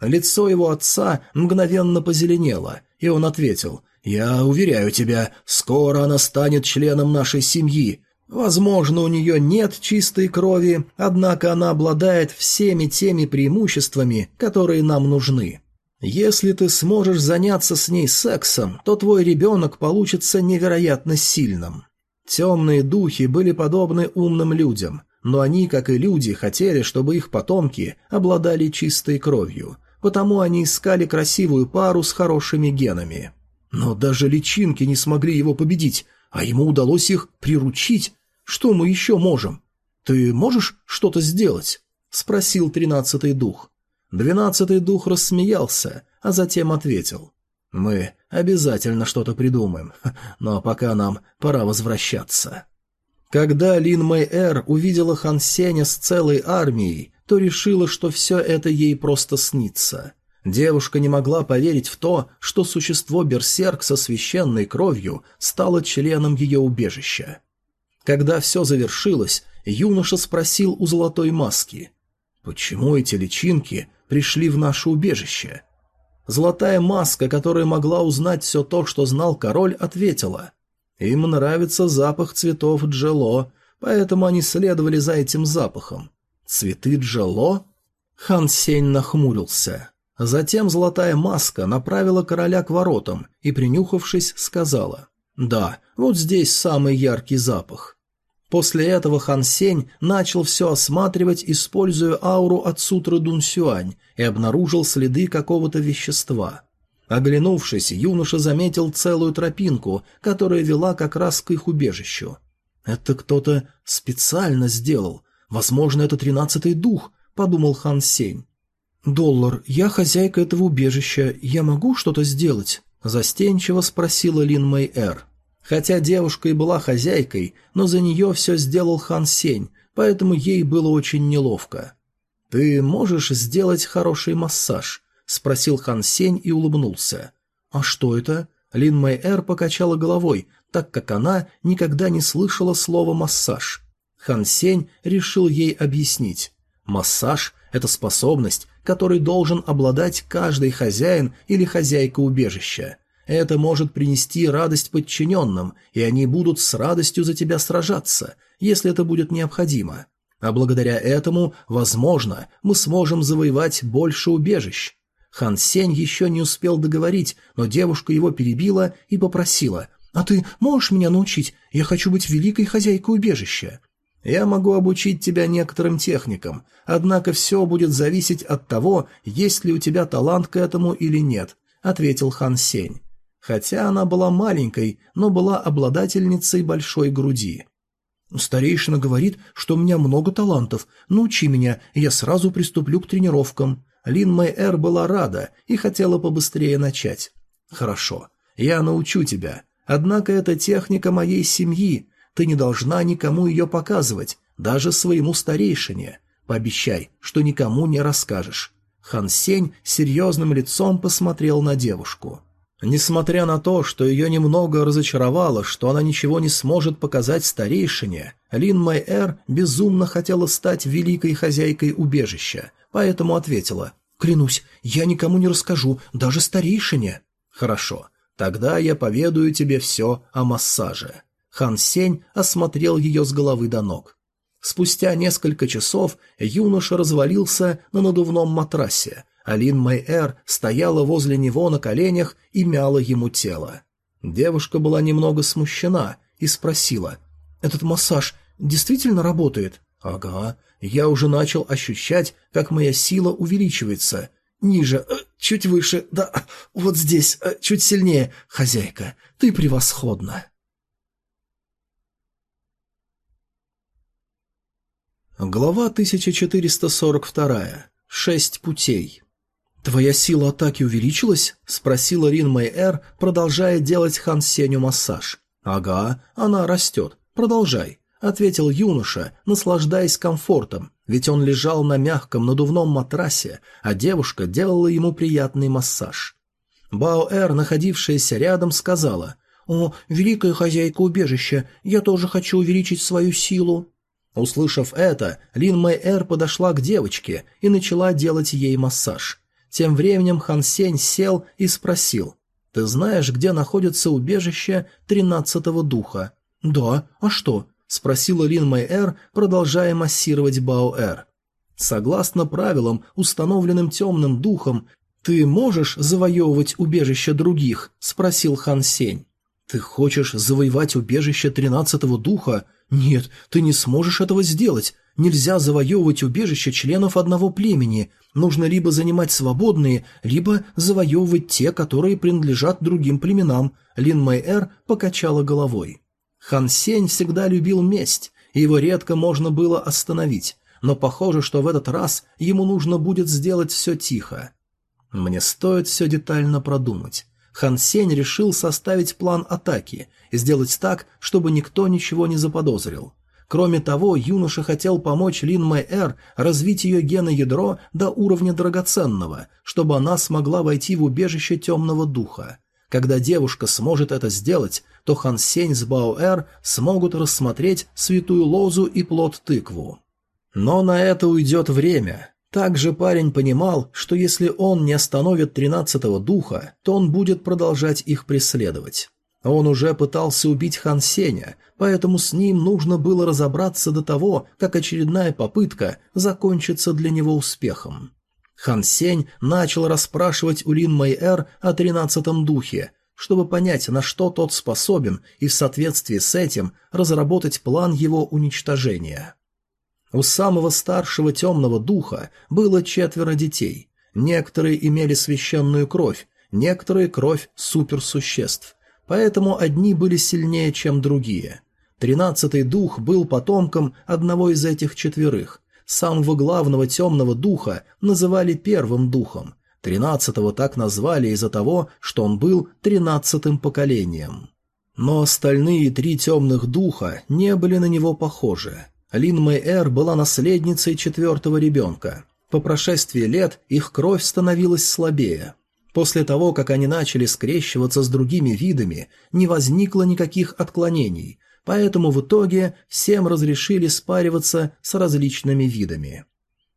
Лицо его отца мгновенно позеленело, и он ответил, «Я уверяю тебя, скоро она станет членом нашей семьи. Возможно, у нее нет чистой крови, однако она обладает всеми теми преимуществами, которые нам нужны. Если ты сможешь заняться с ней сексом, то твой ребенок получится невероятно сильным». Темные духи были подобны умным людям, но они, как и люди, хотели, чтобы их потомки обладали чистой кровью, потому они искали красивую пару с хорошими генами. Но даже личинки не смогли его победить, а ему удалось их приручить. Что мы еще можем? Ты можешь что-то сделать? Спросил тринадцатый дух. Двенадцатый дух рассмеялся, а затем ответил. Мы обязательно что-то придумаем, но пока нам пора возвращаться. Когда Лин Мэй Эр увидела Хан Сеня с целой армией, то решила, что все это ей просто снится. Девушка не могла поверить в то, что существо Берсерк со священной кровью стало членом ее убежища. Когда все завершилось, юноша спросил у Золотой Маски, «Почему эти личинки пришли в наше убежище?» Золотая Маска, которая могла узнать все то, что знал король, ответила, «Им нравится запах цветов джело, поэтому они следовали за этим запахом. Цветы Джело? Хан Сень нахмурился. Затем золотая маска направила короля к воротам и, принюхавшись, сказала «Да, вот здесь самый яркий запах». После этого Хан Сень начал все осматривать, используя ауру от сутры Дун Сюань, и обнаружил следы какого-то вещества. Оглянувшись, юноша заметил целую тропинку, которая вела как раз к их убежищу. Это кто-то специально сделал, «Возможно, это тринадцатый дух», — подумал Хан Сень. «Доллар, я хозяйка этого убежища, я могу что-то сделать?» — застенчиво спросила Лин Мэй Эр. Хотя девушка и была хозяйкой, но за нее все сделал Хан Сень, поэтому ей было очень неловко. «Ты можешь сделать хороший массаж?» — спросил Хан Сень и улыбнулся. «А что это?» Лин Мэй Эр покачала головой, так как она никогда не слышала слова «массаж». Хан Сень решил ей объяснить. Массаж – это способность, которой должен обладать каждый хозяин или хозяйка убежища. Это может принести радость подчиненным, и они будут с радостью за тебя сражаться, если это будет необходимо. А благодаря этому, возможно, мы сможем завоевать больше убежищ. Хан Сень еще не успел договорить, но девушка его перебила и попросила «А ты можешь меня научить? Я хочу быть великой хозяйкой убежища». Я могу обучить тебя некоторым техникам, однако все будет зависеть от того, есть ли у тебя талант к этому или нет», — ответил Хан Сень. Хотя она была маленькой, но была обладательницей большой груди. «Старейшина говорит, что у меня много талантов. Научи меня, и я сразу приступлю к тренировкам». Лин Мэй Эр была рада и хотела побыстрее начать. «Хорошо, я научу тебя. Однако это техника моей семьи, ты не должна никому ее показывать, даже своему старейшине. Пообещай, что никому не расскажешь». Хан Сень серьезным лицом посмотрел на девушку. Несмотря на то, что ее немного разочаровало, что она ничего не сможет показать старейшине, Лин Мэй Эр безумно хотела стать великой хозяйкой убежища, поэтому ответила «Клянусь, я никому не расскажу, даже старейшине». «Хорошо, тогда я поведаю тебе все о массаже». Хан Сень осмотрел ее с головы до ног. Спустя несколько часов юноша развалился на надувном матрасе, а Лин Мэй-Эр стояла возле него на коленях и мяла ему тело. Девушка была немного смущена и спросила, «Этот массаж действительно работает?» «Ага, я уже начал ощущать, как моя сила увеличивается. Ниже, э, чуть выше, да, вот здесь, э, чуть сильнее. Хозяйка, ты превосходна!» Глава 1442. Шесть путей. «Твоя сила атаки увеличилась?» – спросила Рин Мэй Эр, продолжая делать Хан Сеню массаж. «Ага, она растет. Продолжай», – ответил юноша, наслаждаясь комфортом, ведь он лежал на мягком надувном матрасе, а девушка делала ему приятный массаж. Баоэр, находившаяся рядом, сказала «О, великая хозяйка убежища, я тоже хочу увеличить свою силу». Услышав это, Лин Мэйэр подошла к девочке и начала делать ей массаж. Тем временем Хан Сень сел и спросил «Ты знаешь, где находится убежище тринадцатого духа?» «Да, а что?» – спросила Лин Мэйэр, продолжая массировать Баоэр. Согласно правилам, установленным темным духом, «Ты можешь завоевывать убежище других?» – спросил Хан Сень. «Ты хочешь завоевать убежище тринадцатого духа? Нет, ты не сможешь этого сделать. Нельзя завоевывать убежище членов одного племени. Нужно либо занимать свободные, либо завоевывать те, которые принадлежат другим племенам». Лин Мэйэр покачала головой. Хан Сень всегда любил месть, и его редко можно было остановить, но похоже, что в этот раз ему нужно будет сделать все тихо. Мне стоит все детально продумать. Хан Сень решил составить план атаки и сделать так, чтобы никто ничего не заподозрил. Кроме того, юноша хотел помочь Лин Мэй развить ее геноядро до уровня драгоценного, чтобы она смогла войти в убежище темного духа. Когда девушка сможет это сделать, то Хан Сень с Баоэр смогут рассмотреть святую лозу и плод тыкву. Но на это уйдет время, также парень понимал, что если он не остановит тринадцатого духа, то он будет продолжать их преследовать. Он уже пытался убить Хан Сеня, поэтому с ним нужно было разобраться до того, как очередная попытка закончится для него успехом. Хан Сень начал расспрашивать у Лин Мэйэр о тринадцатом духе, чтобы понять, на что тот способен, и в соответствии с этим разработать план его уничтожения. У самого старшего темного духа было четверо детей. Некоторые имели священную кровь, некоторые – кровь суперсуществ. Поэтому одни были сильнее, чем другие. Тринадцатый дух был потомком одного из этих четверых. Самого главного темного духа называли первым духом. Тринадцатого так назвали из-за того, что он был тринадцатым поколением. Но остальные три темных духа не были на него похожи. Лин Мэй была наследницей четвертого ребенка. По прошествии лет их кровь становилась слабее. После того, как они начали скрещиваться с другими видами, не возникло никаких отклонений, поэтому в итоге всем разрешили спариваться с различными видами.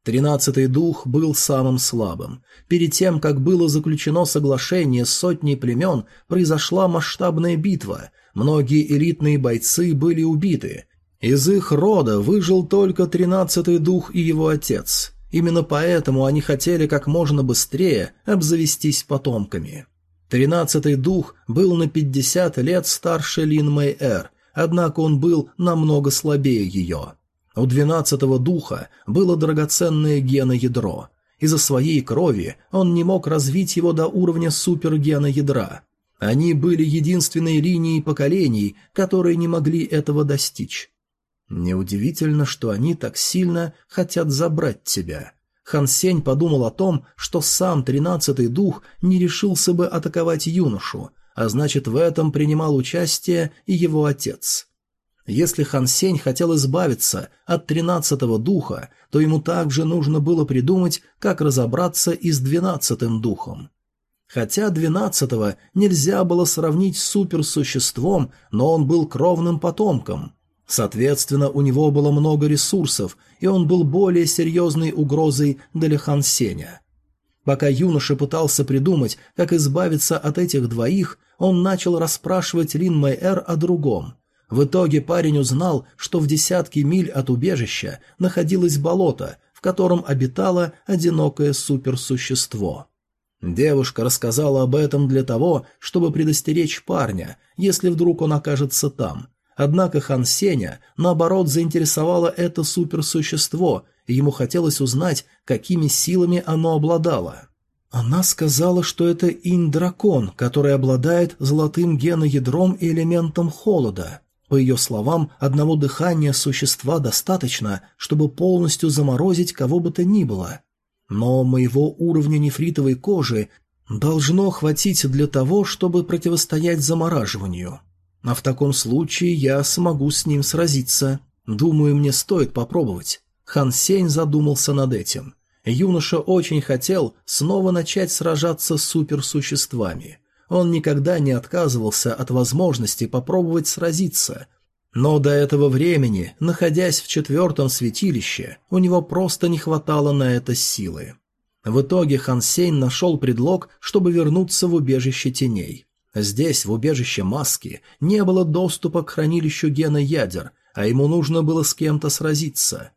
Тринадцатый дух был самым слабым. Перед тем, как было заключено соглашение с сотней племен, произошла масштабная битва, многие элитные бойцы были убиты, из их рода выжил только тринадцатый дух и его отец. Именно поэтому они хотели как можно быстрее обзавестись потомками. Тринадцатый дух был на пятьдесят лет старше Лин Мэй Эр, однако он был намного слабее ее. У двенадцатого духа было драгоценное геноядро. Из-за своей крови он не мог развить его до уровня супергена ядра. Они были единственной линией поколений, которые не могли этого достичь. Неудивительно, что они так сильно хотят забрать тебя. Хан Сень подумал о том, что сам тринадцатый дух не решился бы атаковать юношу, а значит в этом принимал участие и его отец. Если Хан Сень хотел избавиться от тринадцатого духа, то ему также нужно было придумать, как разобраться и с двенадцатым духом. Хотя двенадцатого нельзя было сравнить с суперсуществом, но он был кровным потомком, Соответственно, у него было много ресурсов, и он был более серьезной угрозой для Хан Сеня. Пока юноша пытался придумать, как избавиться от этих двоих, он начал расспрашивать Лин Мэйэр о другом. В итоге парень узнал, что в десятке миль от убежища находилось болото, в котором обитало одинокое суперсущество. Девушка рассказала об этом для того, чтобы предостеречь парня, если вдруг он окажется там, Однако Хан Сеня, наоборот, заинтересовало это суперсущество, и ему хотелось узнать, какими силами оно обладало. Она сказала, что это инь-дракон, который обладает золотым геноядром и элементом холода. По ее словам, одного дыхания существа достаточно, чтобы полностью заморозить кого бы то ни было. Но моего уровня нефритовой кожи должно хватить для того, чтобы противостоять замораживанию. А в таком случае я смогу с ним сразиться. Думаю, мне стоит попробовать. Хан Сень задумался над этим. Юноша очень хотел снова начать сражаться с суперсуществами. Он никогда не отказывался от возможности попробовать сразиться, но до этого времени, находясь в четвертом святилище, у него просто не хватало на это силы. В итоге Хан Сень нашел предлог, чтобы вернуться в убежище теней. Здесь, в убежище маски, не было доступа к хранилищу гена ядер, а ему нужно было с кем-то сразиться.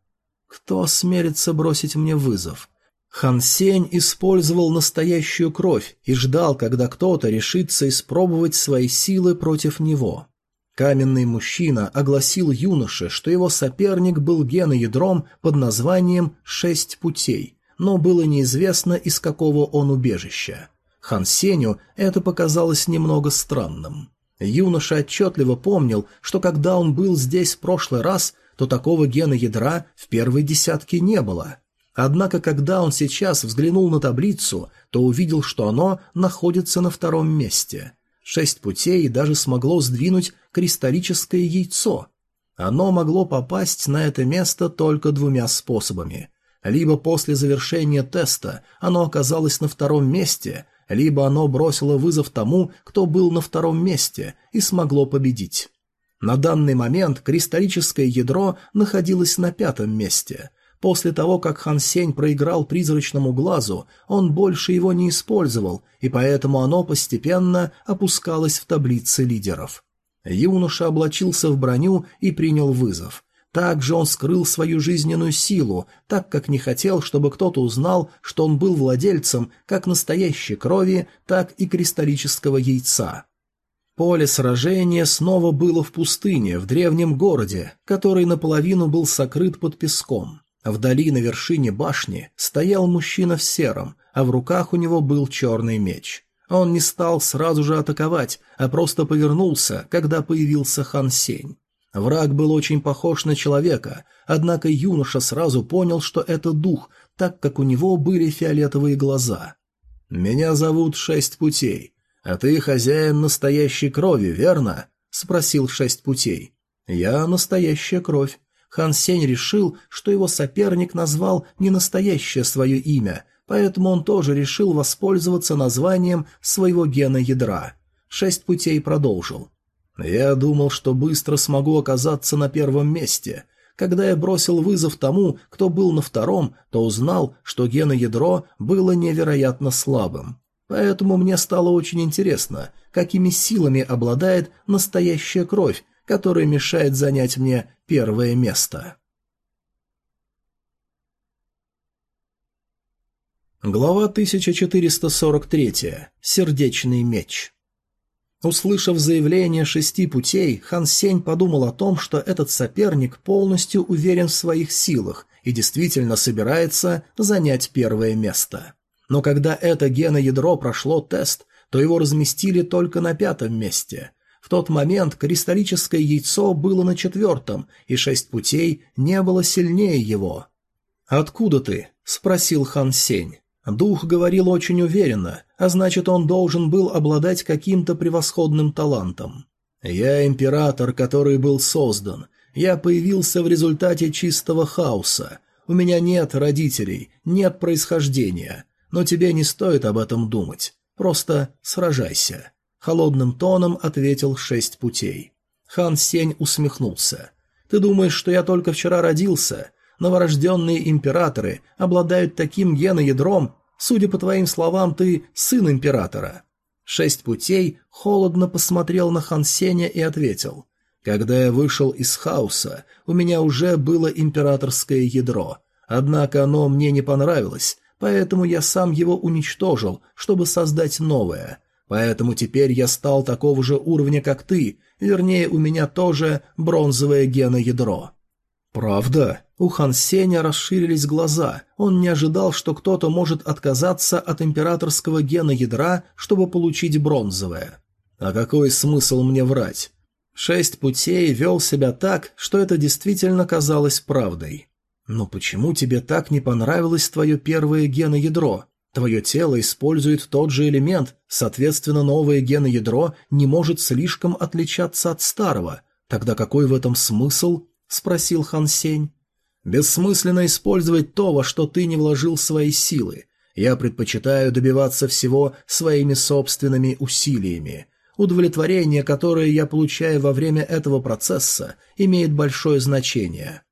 Кто осмелится бросить мне вызов? Хан Сень использовал настоящую кровь и ждал, когда кто-то решится испробовать свои силы против него. Каменный мужчина огласил юноше, что его соперник был геноядром под названием «Шесть путей», но было неизвестно, из какого он убежища. Хан Сеню это показалось немного странным. Юноша отчетливо помнил, что когда он был здесь в прошлый раз, то такого гена ядра в первой десятке не было. Однако, когда он сейчас взглянул на таблицу, то увидел, что оно находится на втором месте. Шесть путей даже смогло сдвинуть кристаллическое яйцо. Оно могло попасть на это место только двумя способами. Либо после завершения теста оно оказалось на втором месте, либо оно бросило вызов тому, кто был на втором месте, и смогло победить. На данный момент кристаллическое ядро находилось на пятом месте. После того, как Хан Сень проиграл призрачному глазу, он больше его не использовал, и поэтому оно постепенно опускалось в таблице лидеров. Юноша облачился в броню и принял вызов. Также он скрыл свою жизненную силу, так как не хотел, чтобы кто-то узнал, что он был владельцем как настоящей крови, так и кристаллического яйца. Поле сражения снова было в пустыне, в древнем городе, который наполовину был сокрыт под песком. Вдали на вершине башни стоял мужчина в сером, а в руках у него был черный меч. Он не стал сразу же атаковать, а просто повернулся, когда появился Хан Сень. Враг был очень похож на человека, однако юноша сразу понял, что это дух, так как у него были фиолетовые глаза. «Меня зовут Шесть Путей. «А ты хозяин настоящей крови, верно?» — спросил Шесть Путей. «Я настоящая кровь». Хан Сень решил, что его соперник назвал не настоящее свое имя, поэтому он тоже решил воспользоваться названием своего гена ядра. Шесть Путей продолжил. «Я думал, что быстро смогу оказаться на первом месте. Когда я бросил вызов тому, кто был на втором, то узнал, что геноядро было невероятно слабым. Поэтому мне стало очень интересно, какими силами обладает настоящая кровь, которая мешает занять мне первое место. Глава 1443. Сердечный меч. Услышав заявление шести путей, Хан Сень подумал о том, что этот соперник полностью уверен в своих силах и действительно собирается занять первое место. Но когда это геноядро прошло тест, то его разместили только на пятом месте. В тот момент кристаллическое яйцо было на четвертом, и шесть путей не было сильнее его. «Откуда ты?» – спросил Хан Сень. Дух говорил очень уверенно, а значит, он должен был обладать каким-то превосходным талантом. «Я император, который был создан. Я появился в результате чистого хаоса. У меня нет родителей, нет происхождения. Но тебе не стоит об этом думать. Просто сражайся. Холодным тоном ответил шесть путей. Хан Сень усмехнулся. Ты думаешь, что я только вчера родился? Новорожденные императоры обладают таким геноядром. Судя по твоим словам, ты сын императора. Шесть путей холодно посмотрел на Хан Сеня и ответил. Когда я вышел из хаоса, у меня уже было императорское ядро. Однако оно мне не понравилось, поэтому я сам его уничтожил, чтобы создать новое. Поэтому теперь я стал такого же уровня, как ты, вернее, у меня тоже бронзовое геноядро». «Правда?» У Хан Сеня расширились глаза. Он не ожидал, что кто-то может отказаться от императорского гена ядра, чтобы получить бронзовое. «А какой смысл мне врать?» Шесть путей вел себя так, что это действительно казалось правдой. Но почему тебе так не понравилось твое первое геноядро? Твое тело использует тот же элемент, соответственно, новое геноядро не может слишком отличаться от старого. Тогда какой в этом смысл? Спросил Хан Сень. Бессмысленно использовать то, во что ты не вложил свои силы. Я предпочитаю добиваться всего своими собственными усилиями. Удовлетворение, которое я получаю во время этого процесса, имеет большое значение.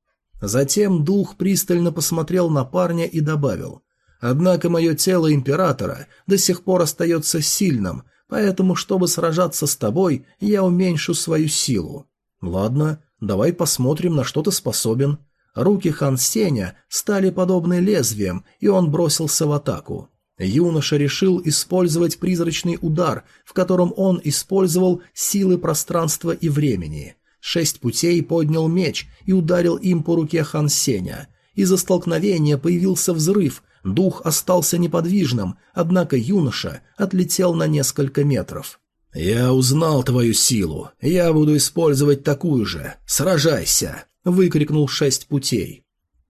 Затем дух пристально посмотрел на парня и добавил. «Однако мое тело императора до сих пор остается сильным, поэтому, чтобы сражаться с тобой, я уменьшу свою силу». «Ладно, давай посмотрим, на что ты способен». Руки Хан Сеня стали подобны лезвиям, и он бросился в атаку. Юноша решил использовать призрачный удар, в котором он использовал силы пространства и времени. Шесть путей поднял меч и ударил им по руке Хан Сеня. Из-за столкновения появился взрыв, дух остался неподвижным, однако юноша отлетел на несколько метров. «Я узнал твою силу. Я буду использовать такую же. Сражайся!» — выкрикнул шесть путей.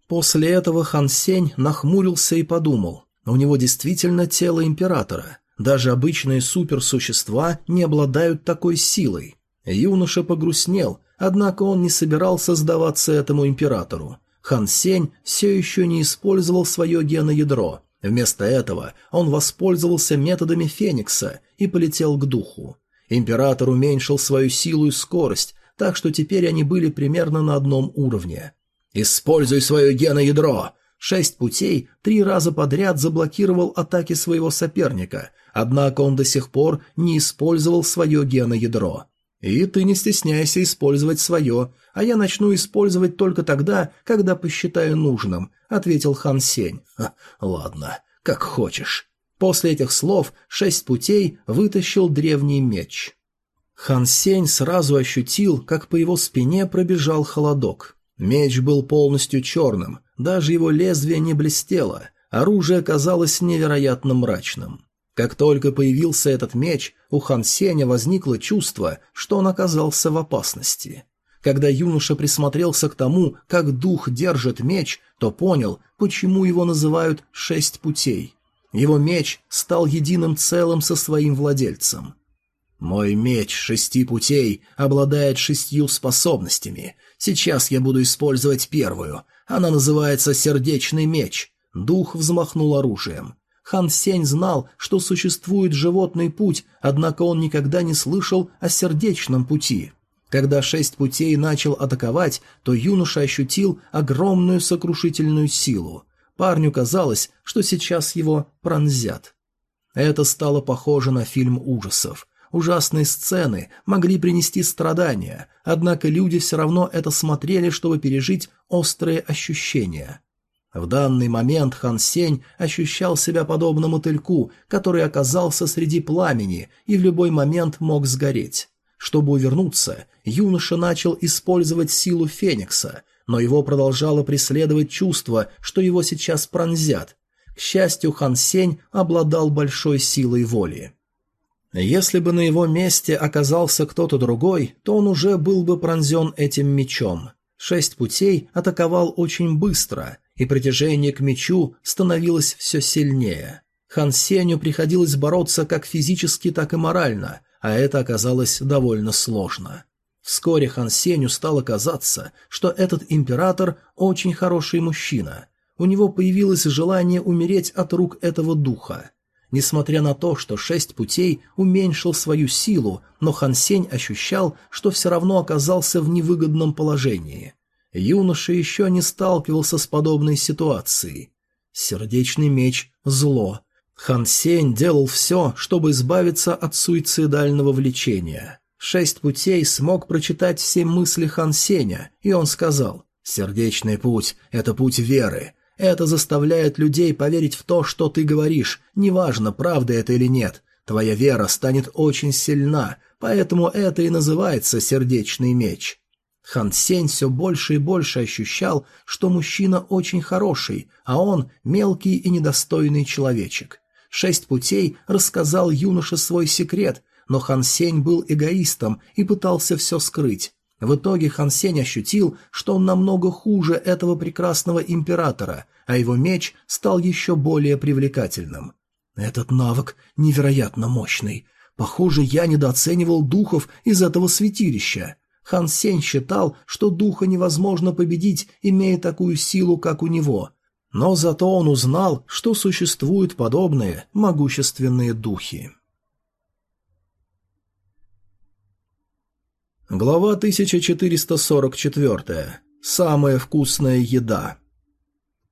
После этого Хан Сень нахмурился и подумал. У него действительно тело императора. Даже обычные суперсущества не обладают такой силой. Юноша погрустнел, однако он не собирался сдаваться этому императору. Хан Сень все еще не использовал свое геноядро. Вместо этого он воспользовался методами Феникса и полетел к духу. Император уменьшил свою силу и скорость, так что теперь они были примерно на одном уровне. «Используй свое геноядро!» Шесть путей три раза подряд заблокировал атаки своего соперника, однако он до сих пор не использовал свое геноядро. И ты не стесняйся использовать свое, а я начну использовать только тогда, когда посчитаю нужным», — ответил Хан Сень. «Ладно, как хочешь». После этих слов шесть путей вытащил древний меч. Хан Сень сразу ощутил, как по его спине пробежал холодок. Меч был полностью черным, даже его лезвие не блестело, оружие казалось невероятно мрачным. Как только появился этот меч, у Хан Сеня возникло чувство, что он оказался в опасности. Когда юноша присмотрелся к тому, как дух держит меч, то понял, почему его называют «шесть путей». Его меч стал единым целым со своим владельцем. «Мой меч шести путей обладает шестью способностями. Сейчас я буду использовать первую. Она называется «сердечный меч». Дух взмахнул оружием. Хан Сень знал, что существует животный путь, однако он никогда не слышал о сердечном пути. Когда шесть путей начал атаковать, то юноша ощутил огромную сокрушительную силу. Парню казалось, что сейчас его пронзят. Это стало похоже на фильм ужасов. Ужасные сцены могли принести страдания, однако люди все равно это смотрели, чтобы пережить острые ощущения. В данный момент Хан Сень ощущал себя подобно мотыльку, который оказался среди пламени и в любой момент мог сгореть. Чтобы увернуться, юноша начал использовать силу Феникса, но его продолжало преследовать чувство, что его сейчас пронзят. К счастью, Хан Сень обладал большой силой воли. Если бы на его месте оказался кто-то другой, то он уже был бы пронзен этим мечом. Шесть путей атаковал очень быстро, и притяжение к мечу становилось все сильнее. Хан Сеню приходилось бороться как физически, так и морально, а это оказалось довольно сложно. Вскоре Хан Сеню стало казаться, что этот император очень хороший мужчина. У него появилось желание умереть от рук этого духа. Несмотря на то, что шесть путей уменьшил свою силу, но Хан Сень ощущал, что все равно оказался в невыгодном положении. Юноша еще не сталкивался с подобной ситуацией. Сердечный меч – зло. Хан Сень делал все, чтобы избавиться от суицидального влечения. Шесть путей смог прочитать все мысли Хан Сеня, и он сказал «Сердечный путь – это путь веры. Это заставляет людей поверить в то, что ты говоришь, неважно, правда это или нет. Твоя вера станет очень сильна, поэтому это и называется сердечный меч. Хан Сень все больше и больше ощущал, что мужчина очень хороший, а он мелкий и недостойный человечек. Шесть путей рассказал юноше свой секрет, но Хан Сень был эгоистом и пытался все скрыть. В итоге Хан Сень ощутил, что он намного хуже этого прекрасного императора, а его меч стал еще более привлекательным. Этот навык невероятно мощный. Похоже, я недооценивал духов из этого святилища. Хан Сень считал, что духа невозможно победить, имея такую силу, как у него. Но зато он узнал, что существуют подобные могущественные духи. Глава 1444. Самая вкусная еда.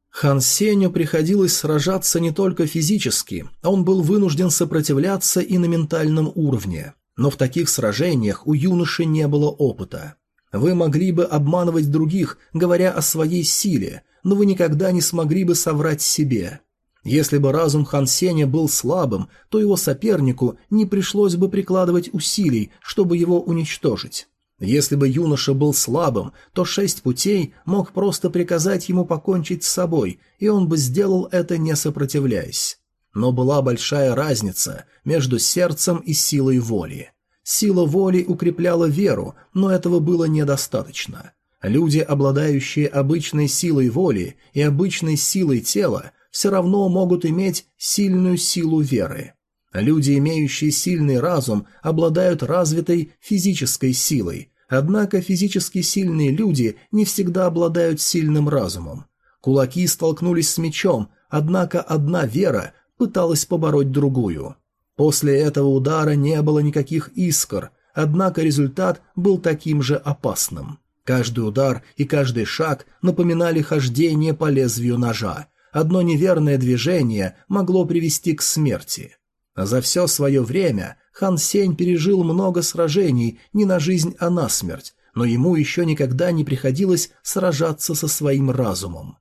Хан Сеню приходилось сражаться не только физически, он был вынужден сопротивляться и на ментальном уровне. Но в таких сражениях у юноши не было опыта. Вы могли бы обманывать других, говоря о своей силе, но вы никогда не смогли бы соврать себе. Если бы разум Хан Сеня был слабым, то его сопернику не пришлось бы прикладывать усилий, чтобы его уничтожить. Если бы юноша был слабым, то шесть путей мог просто приказать ему покончить с собой, и он бы сделал это не сопротивляясь. Но была большая разница между сердцем и силой воли. Сила воли укрепляла веру, но этого было недостаточно. Люди, обладающие обычной силой воли и обычной силой тела, все равно могут иметь сильную силу веры. Люди, имеющие сильный разум, обладают развитой физической силой, однако физически сильные люди не всегда обладают сильным разумом. Кулаки столкнулись с мечом, однако одна вера пыталась побороть другую. После этого удара не было никаких искр, однако результат был таким же опасным. Каждый удар и каждый шаг напоминали хождение по лезвию ножа. Одно неверное движение могло привести к смерти. За все свое время Хан Сень пережил много сражений не на жизнь, а на смерть, но ему еще никогда не приходилось сражаться со своим разумом.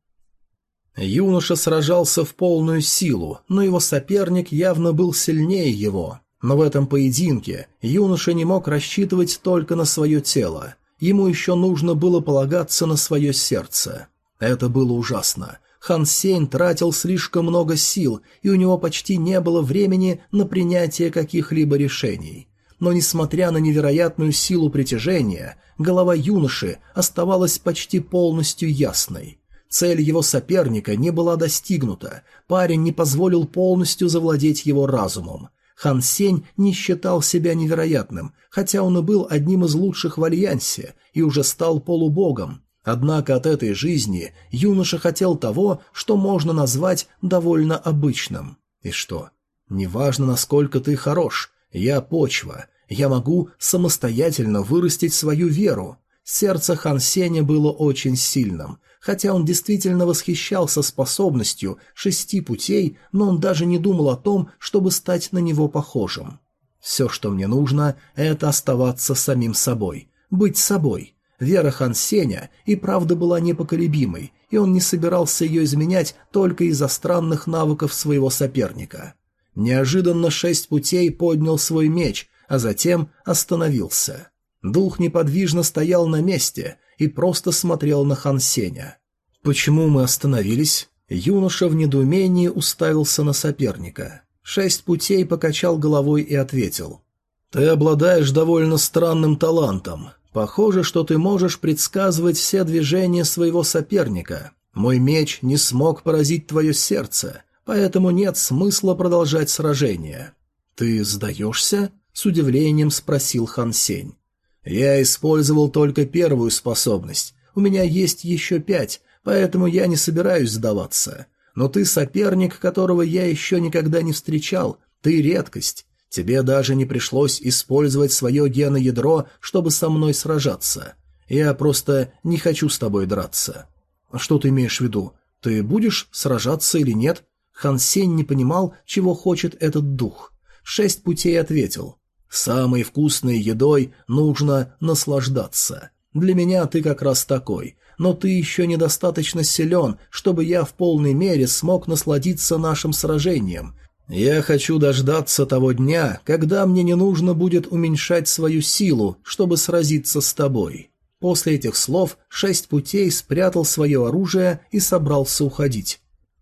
Юноша сражался в полную силу, но его соперник явно был сильнее его. Но в этом поединке юноша не мог рассчитывать только на свое тело. Ему еще нужно было полагаться на свое сердце. Это было ужасно. Хан Сень тратил слишком много сил, и у него почти не было времени на принятие каких-либо решений. Но несмотря на невероятную силу притяжения, голова юноши оставалась почти полностью ясной. Цель его соперника не была достигнута, парень не позволил полностью завладеть его разумом. Хан Сень не считал себя невероятным, хотя он и был одним из лучших в Альянсе и уже стал полубогом, Однако от этой жизни юноша хотел того, что можно назвать довольно обычным. И что? Неважно, насколько ты хорош, я почва, я могу самостоятельно вырастить свою веру. Сердце Хан Сеня было очень сильным, хотя он действительно восхищался способностью шести путей, но он даже не думал о том, чтобы стать на него похожим. Все, что мне нужно, это оставаться самим собой, быть собой. Вера Хан Сеня и правда была непоколебимой, и он не собирался ее изменять только из-за странных навыков своего соперника. Неожиданно шесть путей поднял свой меч, а затем остановился. Дух неподвижно стоял на месте и просто смотрел на Хан Сеня. «Почему мы остановились?» Юноша в недоумении уставился на соперника. Шесть путей покачал головой и ответил. «Ты обладаешь довольно странным талантом. Похоже, что ты можешь предсказывать все движения своего соперника. Мой меч не смог поразить твое сердце, поэтому нет смысла продолжать сражение. Ты сдаешься? С удивлением спросил Хан Сень. Я использовал только первую способность. У меня есть еще пять, поэтому я не собираюсь сдаваться. Но ты соперник, которого я еще никогда не встречал. Ты редкость. Тебе даже не пришлось использовать свое геноядро, чтобы со мной сражаться. Я просто не хочу с тобой драться. Что ты имеешь в виду? Ты будешь сражаться или нет? Хан Сень не понимал, чего хочет этот дух. Шесть путей ответил. Самой вкусной едой нужно наслаждаться. Для меня ты как раз такой, но ты еще недостаточно силен, чтобы я в полной мере смог насладиться нашим сражением, я хочу дождаться того дня, когда мне не нужно будет уменьшать свою силу, чтобы сразиться с тобой. После этих слов шесть путей спрятал свое оружие и собрался уходить.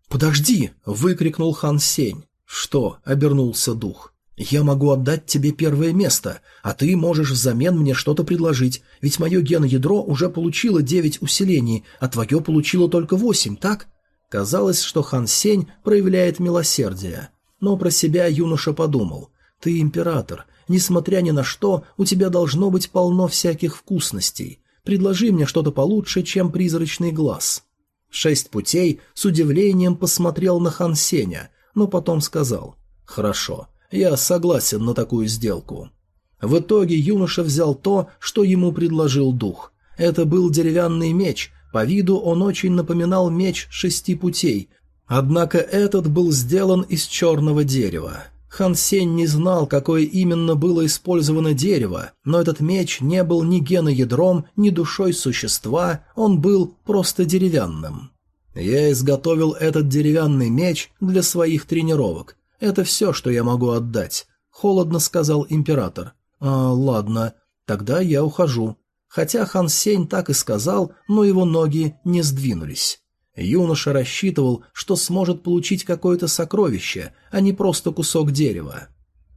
«Подожди!» — выкрикнул хан Сень. «Что?» — обернулся дух. «Я могу отдать тебе первое место, а ты можешь взамен мне что-то предложить, ведь мое геноядро уже получило девять усилений, а твое получило только восемь, так?» Казалось, что хан Сень проявляет милосердие. Но про себя юноша подумал. «Ты император, Несмотря ни на что, у тебя должно быть полно всяких вкусностей. Предложи мне что-то получше, чем призрачный глаз». Шесть путей с удивлением посмотрел на Хан Сеня, но потом сказал «Хорошо, я согласен на такую сделку». В итоге юноша взял то, что ему предложил дух. Это был деревянный меч, по виду он очень напоминал меч шести путей, однако этот был сделан из черного дерева. Хан Сень не знал, какое именно было использовано дерево, но этот меч не был ни геноядром, ни душой существа, он был просто деревянным. Я изготовил этот деревянный меч для своих тренировок. Это все, что я могу отдать, — холодно сказал император. А, ладно, тогда я ухожу. Хотя Хан Сень так и сказал, но его ноги не сдвинулись. Юноша рассчитывал, что сможет получить какое-то сокровище, а не просто кусок дерева.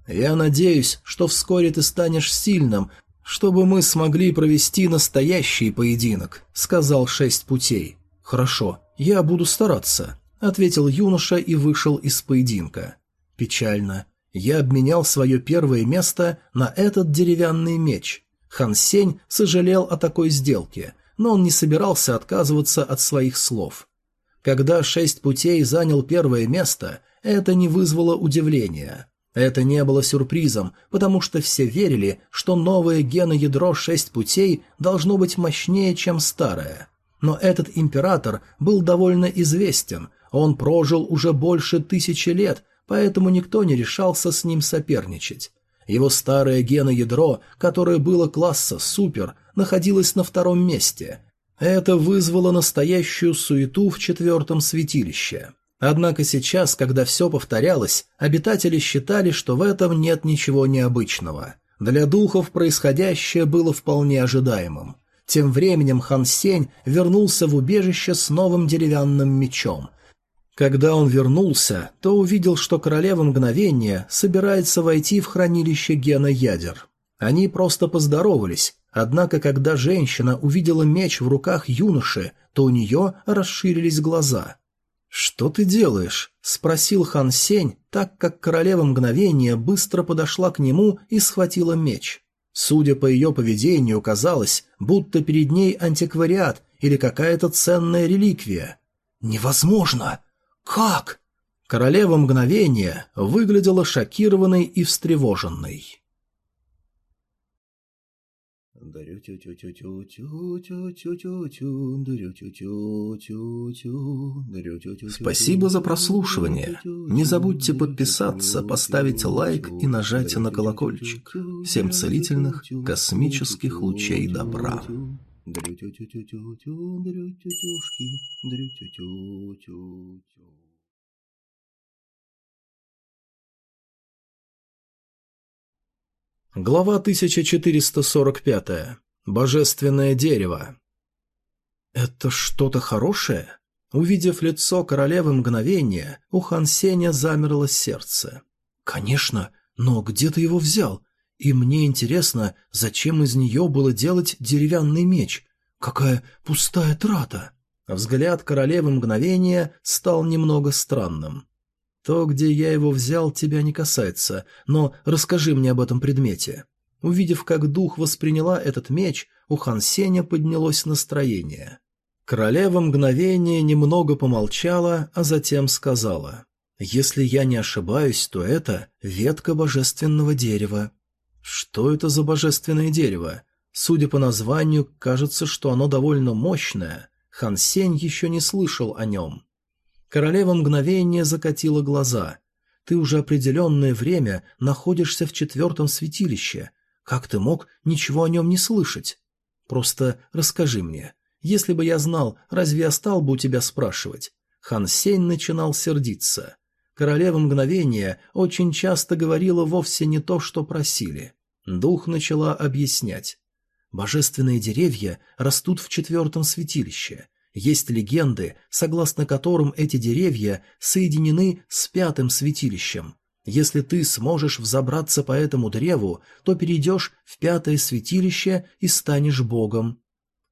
«Я надеюсь, что вскоре ты станешь сильным, чтобы мы смогли провести настоящий поединок», — сказал шесть путей. «Хорошо, я буду стараться», — ответил юноша и вышел из поединка. Печально. Я обменял свое первое место на этот деревянный меч. Хан Сень сожалел о такой сделке, но он не собирался отказываться от своих слов. Когда шесть путей занял первое место, это не вызвало удивления. Это не было сюрпризом, потому что все верили, что новое геноядро шесть путей должно быть мощнее, чем старое. Но этот император был довольно известен, он прожил уже больше тысячи лет, поэтому никто не решался с ним соперничать. Его старое геноядро, которое было класса «Супер», находилось на втором месте. Это вызвало настоящую суету в четвертом святилище. Однако сейчас, когда все повторялось, обитатели считали, что в этом нет ничего необычного. Для духов происходящее было вполне ожидаемым. Тем временем Хан Сень вернулся в убежище с новым деревянным мечом, когда он вернулся, то увидел, что королева мгновения собирается войти в хранилище гена ядер. Они просто поздоровались, однако когда женщина увидела меч в руках юноши, то у нее расширились глаза. «Что ты делаешь?» — спросил хан Сень, так как королева мгновения быстро подошла к нему и схватила меч. Судя по ее поведению, казалось, будто перед ней антиквариат или какая-то ценная реликвия. «Невозможно!» «Как?» Королева мгновения выглядела шокированной и встревоженной. Спасибо за прослушивание. Не забудьте подписаться, поставить лайк и нажать на колокольчик. Всем целительных космических лучей добра. Глава 1445. Божественное дерево. «Это что-то хорошее?» Увидев лицо королевы мгновения, у Хан Сеня замерло сердце. «Конечно, но где ты его взял? И мне интересно, зачем из нее было делать деревянный меч? Какая пустая трата!» Взгляд королевы мгновения стал немного странным. То, где я его взял, тебя не касается, но расскажи мне об этом предмете. Увидев, как дух восприняла этот меч, у Хан Сеня поднялось настроение. Королева мгновение немного помолчала, а затем сказала, «Если я не ошибаюсь, то это ветка божественного дерева». «Что это за божественное дерево?» Судя по названию, кажется, что оно довольно мощное. Хан Сень еще не слышал о нем. Королева мгновение закатила глаза. «Ты уже определенное время находишься в четвертом святилище. Как ты мог ничего о нем не слышать? Просто расскажи мне. Если бы я знал, разве я стал бы у тебя спрашивать?» Хан Сень начинал сердиться. Королева мгновения очень часто говорила вовсе не то, что просили. Дух начала объяснять. Божественные деревья растут в четвертом святилище. Есть легенды, согласно которым эти деревья соединены с пятым святилищем. Если ты сможешь взобраться по этому древу, то перейдешь в пятое святилище и станешь богом.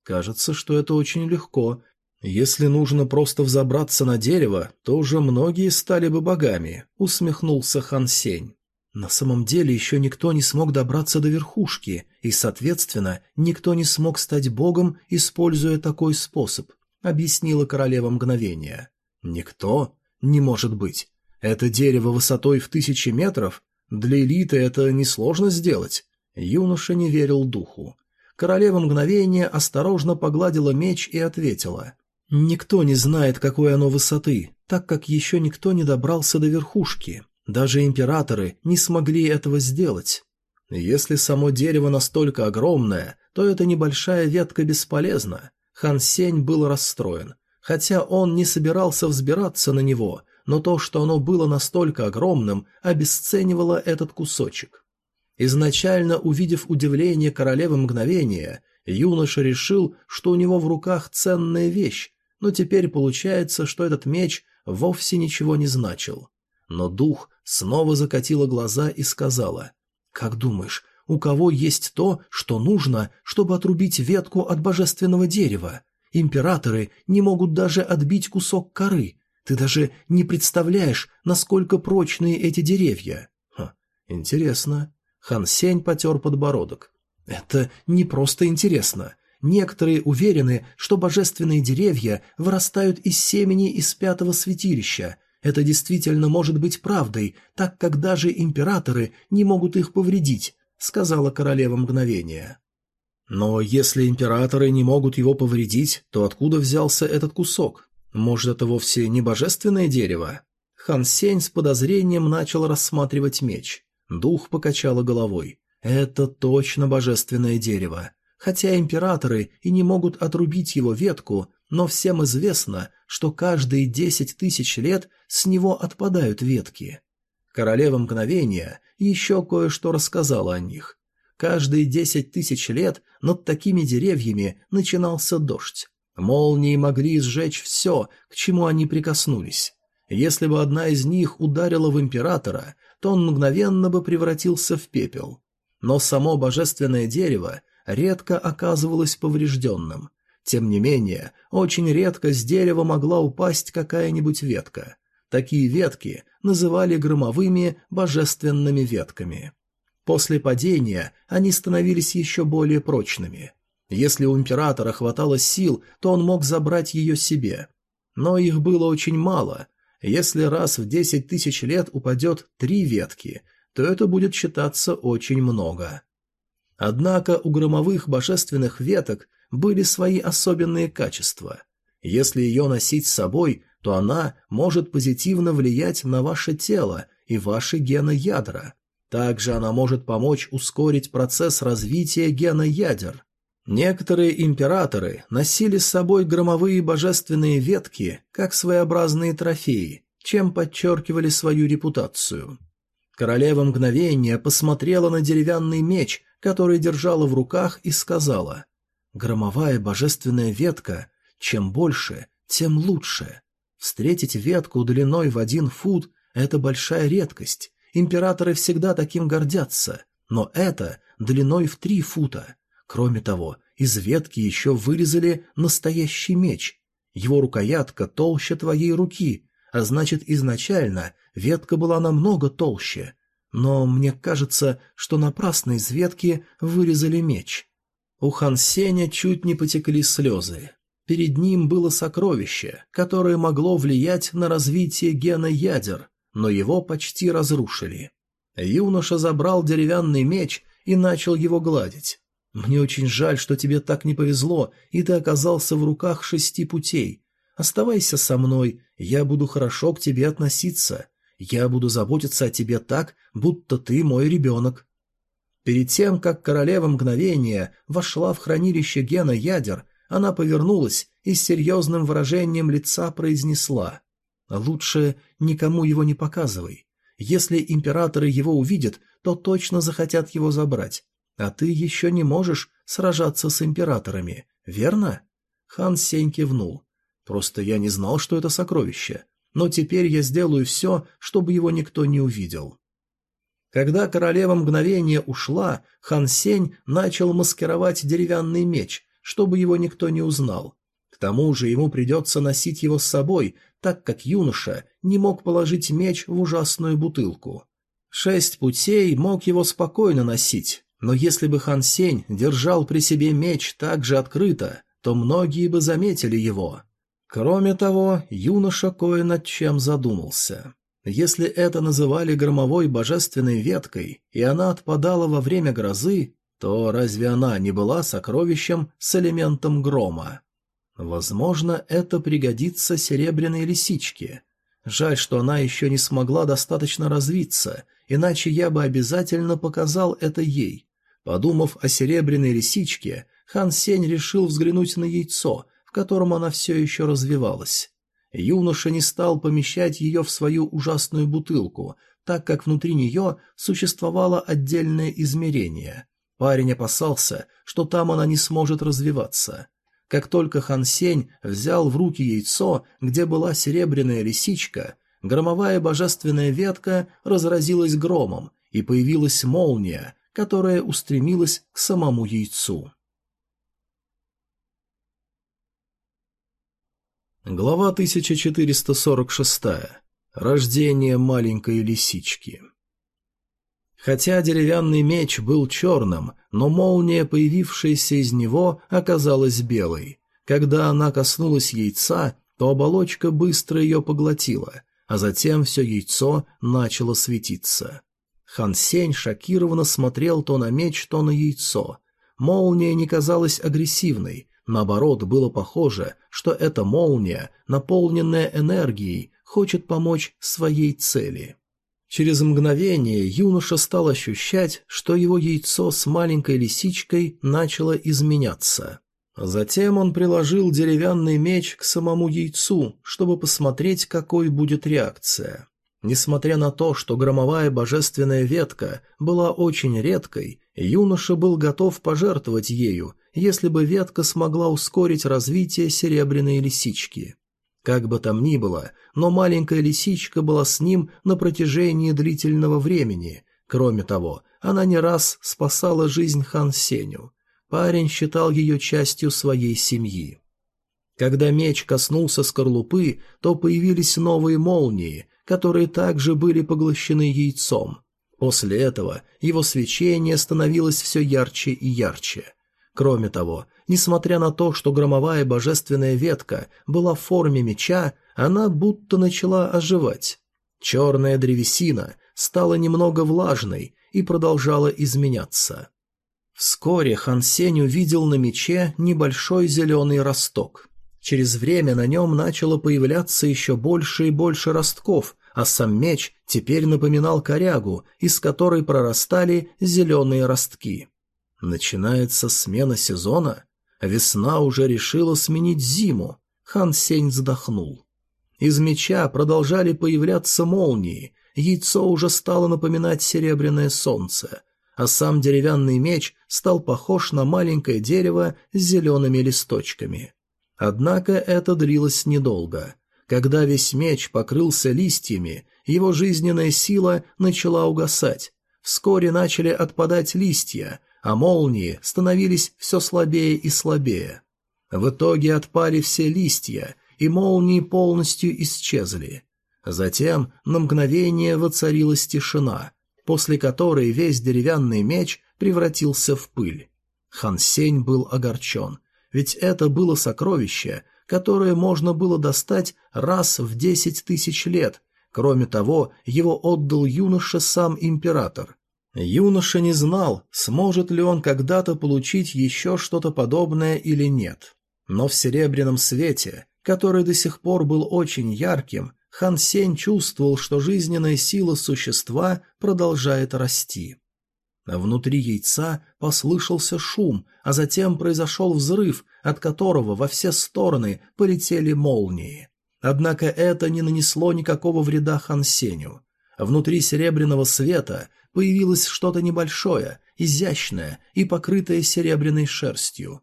Кажется, что это очень легко. Если нужно просто взобраться на дерево, то уже многие стали бы богами, усмехнулся Хан Сень. На самом деле еще никто не смог добраться до верхушки, и, соответственно, никто не смог стать богом, используя такой способ, объяснила королева мгновения. Никто? Не может быть. Это дерево высотой в тысячи метров? Для элиты это несложно сделать. Юноша не верил духу. Королева мгновения осторожно погладила меч и ответила. «Никто не знает, какой оно высоты, так как еще никто не добрался до верхушки. Даже императоры не смогли этого сделать. Если само дерево настолько огромное, то эта небольшая ветка бесполезна. Хан Сень был расстроен. Хотя он не собирался взбираться на него, но то, что оно было настолько огромным, обесценивало этот кусочек. Изначально, увидев удивление королевы мгновения, юноша решил, что у него в руках ценная вещь, но теперь получается, что этот меч вовсе ничего не значил. Но дух снова закатила глаза и сказала, «Как думаешь, у кого есть то, что нужно, чтобы отрубить ветку от божественного дерева? Императоры не могут даже отбить кусок коры. Ты даже не представляешь, насколько прочные эти деревья». Ха, интересно. Хан Сень потер подбородок. «Это не просто интересно. Некоторые уверены, что божественные деревья вырастают из семени из пятого святилища, это действительно может быть правдой, так как даже императоры не могут их повредить, сказала королева мгновения. Но если императоры не могут его повредить, то откуда взялся этот кусок? Может, это вовсе не божественное дерево? Хан Сень с подозрением начал рассматривать меч. Дух покачала головой. Это точно божественное дерево. Хотя императоры и не могут отрубить его ветку, но всем известно, что каждые десять тысяч лет с него отпадают ветки. Королева мгновения еще кое-что рассказала о них. Каждые десять тысяч лет над такими деревьями начинался дождь. Молнии могли сжечь все, к чему они прикоснулись. Если бы одна из них ударила в императора, то он мгновенно бы превратился в пепел. Но само божественное дерево редко оказывалось поврежденным, тем не менее, очень редко с дерева могла упасть какая-нибудь ветка. Такие ветки называли громовыми божественными ветками. После падения они становились еще более прочными. Если у императора хватало сил, то он мог забрать ее себе. Но их было очень мало. Если раз в десять тысяч лет упадет три ветки, то это будет считаться очень много. Однако у громовых божественных веток были свои особенные качества. Если ее носить с собой, то она может позитивно влиять на ваше тело и ваши геноядра. Также она может помочь ускорить процесс развития геноядер. Некоторые императоры носили с собой громовые божественные ветки как своеобразные трофеи, чем подчеркивали свою репутацию. Королева мгновения посмотрела на деревянный меч, который держала в руках, и сказала Громовая божественная ветка, чем больше, тем лучше. Встретить ветку длиной в один фут – это большая редкость. Императоры всегда таким гордятся, но это длиной в три фута. Кроме того, из ветки еще вырезали настоящий меч. Его рукоятка толще твоей руки, а значит изначально ветка была намного толще. Но мне кажется, что напрасно из ветки вырезали меч. У Хан Сеня чуть не потекли слезы. Перед ним было сокровище, которое могло влиять на развитие гена ядер, но его почти разрушили. Юноша забрал деревянный меч и начал его гладить. «Мне очень жаль, что тебе так не повезло, и ты оказался в руках шести путей. Оставайся со мной, я буду хорошо к тебе относиться. Я буду заботиться о тебе так, будто ты мой ребенок». Перед тем, как королева мгновения вошла в хранилище гена ядер, она повернулась и с серьезным выражением лица произнесла «Лучше никому его не показывай. Если императоры его увидят, то точно захотят его забрать. А ты еще не можешь сражаться с императорами, верно?» Хан Сень кивнул. «Просто я не знал, что это сокровище. Но теперь я сделаю все, чтобы его никто не увидел». Когда королева мгновения ушла, Хан Сень начал маскировать деревянный меч, чтобы его никто не узнал. К тому же ему придется носить его с собой, так как юноша не мог положить меч в ужасную бутылку. Шесть путей мог его спокойно носить, но если бы Хан Сень держал при себе меч так же открыто, то многие бы заметили его. Кроме того, юноша кое над чем задумался. Если это называли громовой божественной веткой, и она отпадала во время грозы, то разве она не была сокровищем с элементом грома? Возможно, это пригодится серебряной лисичке. Жаль, что она еще не смогла достаточно развиться, иначе я бы обязательно показал это ей. Подумав о серебряной лисичке, Хан Сень решил взглянуть на яйцо, в котором она все еще развивалась. Юноша не стал помещать ее в свою ужасную бутылку, так как внутри нее существовало отдельное измерение. Парень опасался, что там она не сможет развиваться. Как только Хан Сень взял в руки яйцо, где была серебряная лисичка, громовая божественная ветка разразилась громом, и появилась молния, которая устремилась к самому яйцу. Глава 1446. Рождение маленькой лисички. Хотя деревянный меч был черным, но молния, появившаяся из него, оказалась белой. Когда она коснулась яйца, то оболочка быстро ее поглотила, а затем все яйцо начало светиться. Хан Сень шокированно смотрел то на меч, то на яйцо. Молния не казалась агрессивной, Наоборот, было похоже, что эта молния, наполненная энергией, хочет помочь своей цели. Через мгновение юноша стал ощущать, что его яйцо с маленькой лисичкой начало изменяться. Затем он приложил деревянный меч к самому яйцу, чтобы посмотреть, какой будет реакция. Несмотря на то, что громовая божественная ветка была очень редкой, юноша был готов пожертвовать ею, если бы ветка смогла ускорить развитие серебряной лисички. Как бы там ни было, но маленькая лисичка была с ним на протяжении длительного времени. Кроме того, она не раз спасала жизнь Хан Сеню. Парень считал ее частью своей семьи. Когда меч коснулся скорлупы, то появились новые молнии, которые также были поглощены яйцом. После этого его свечение становилось все ярче и ярче. Кроме того, несмотря на то, что громовая божественная ветка была в форме меча, она будто начала оживать. Черная древесина стала немного влажной и продолжала изменяться. Вскоре Хан Сень увидел на мече небольшой зеленый росток. Через время на нем начало появляться еще больше и больше ростков, а сам меч теперь напоминал корягу, из которой прорастали зеленые ростки. Начинается смена сезона? Весна уже решила сменить зиму. Хан Сень вздохнул. Из меча продолжали появляться молнии, яйцо уже стало напоминать серебряное солнце, а сам деревянный меч стал похож на маленькое дерево с зелеными листочками. Однако это длилось недолго. Когда весь меч покрылся листьями, его жизненная сила начала угасать. Вскоре начали отпадать листья, а молнии становились все слабее и слабее. В итоге отпали все листья, и молнии полностью исчезли. Затем на мгновение воцарилась тишина, после которой весь деревянный меч превратился в пыль. Хан Сень был огорчен ведь это было сокровище, которое можно было достать раз в десять тысяч лет. Кроме того, его отдал юноша сам император. Юноша не знал, сможет ли он когда-то получить еще что-то подобное или нет. Но в серебряном свете, который до сих пор был очень ярким, Хан Сень чувствовал, что жизненная сила существа продолжает расти. Внутри яйца послышался шум, а затем произошел взрыв, от которого во все стороны полетели молнии. Однако это не нанесло никакого вреда Хансеню. Внутри серебряного света появилось что-то небольшое, изящное и покрытое серебряной шерстью.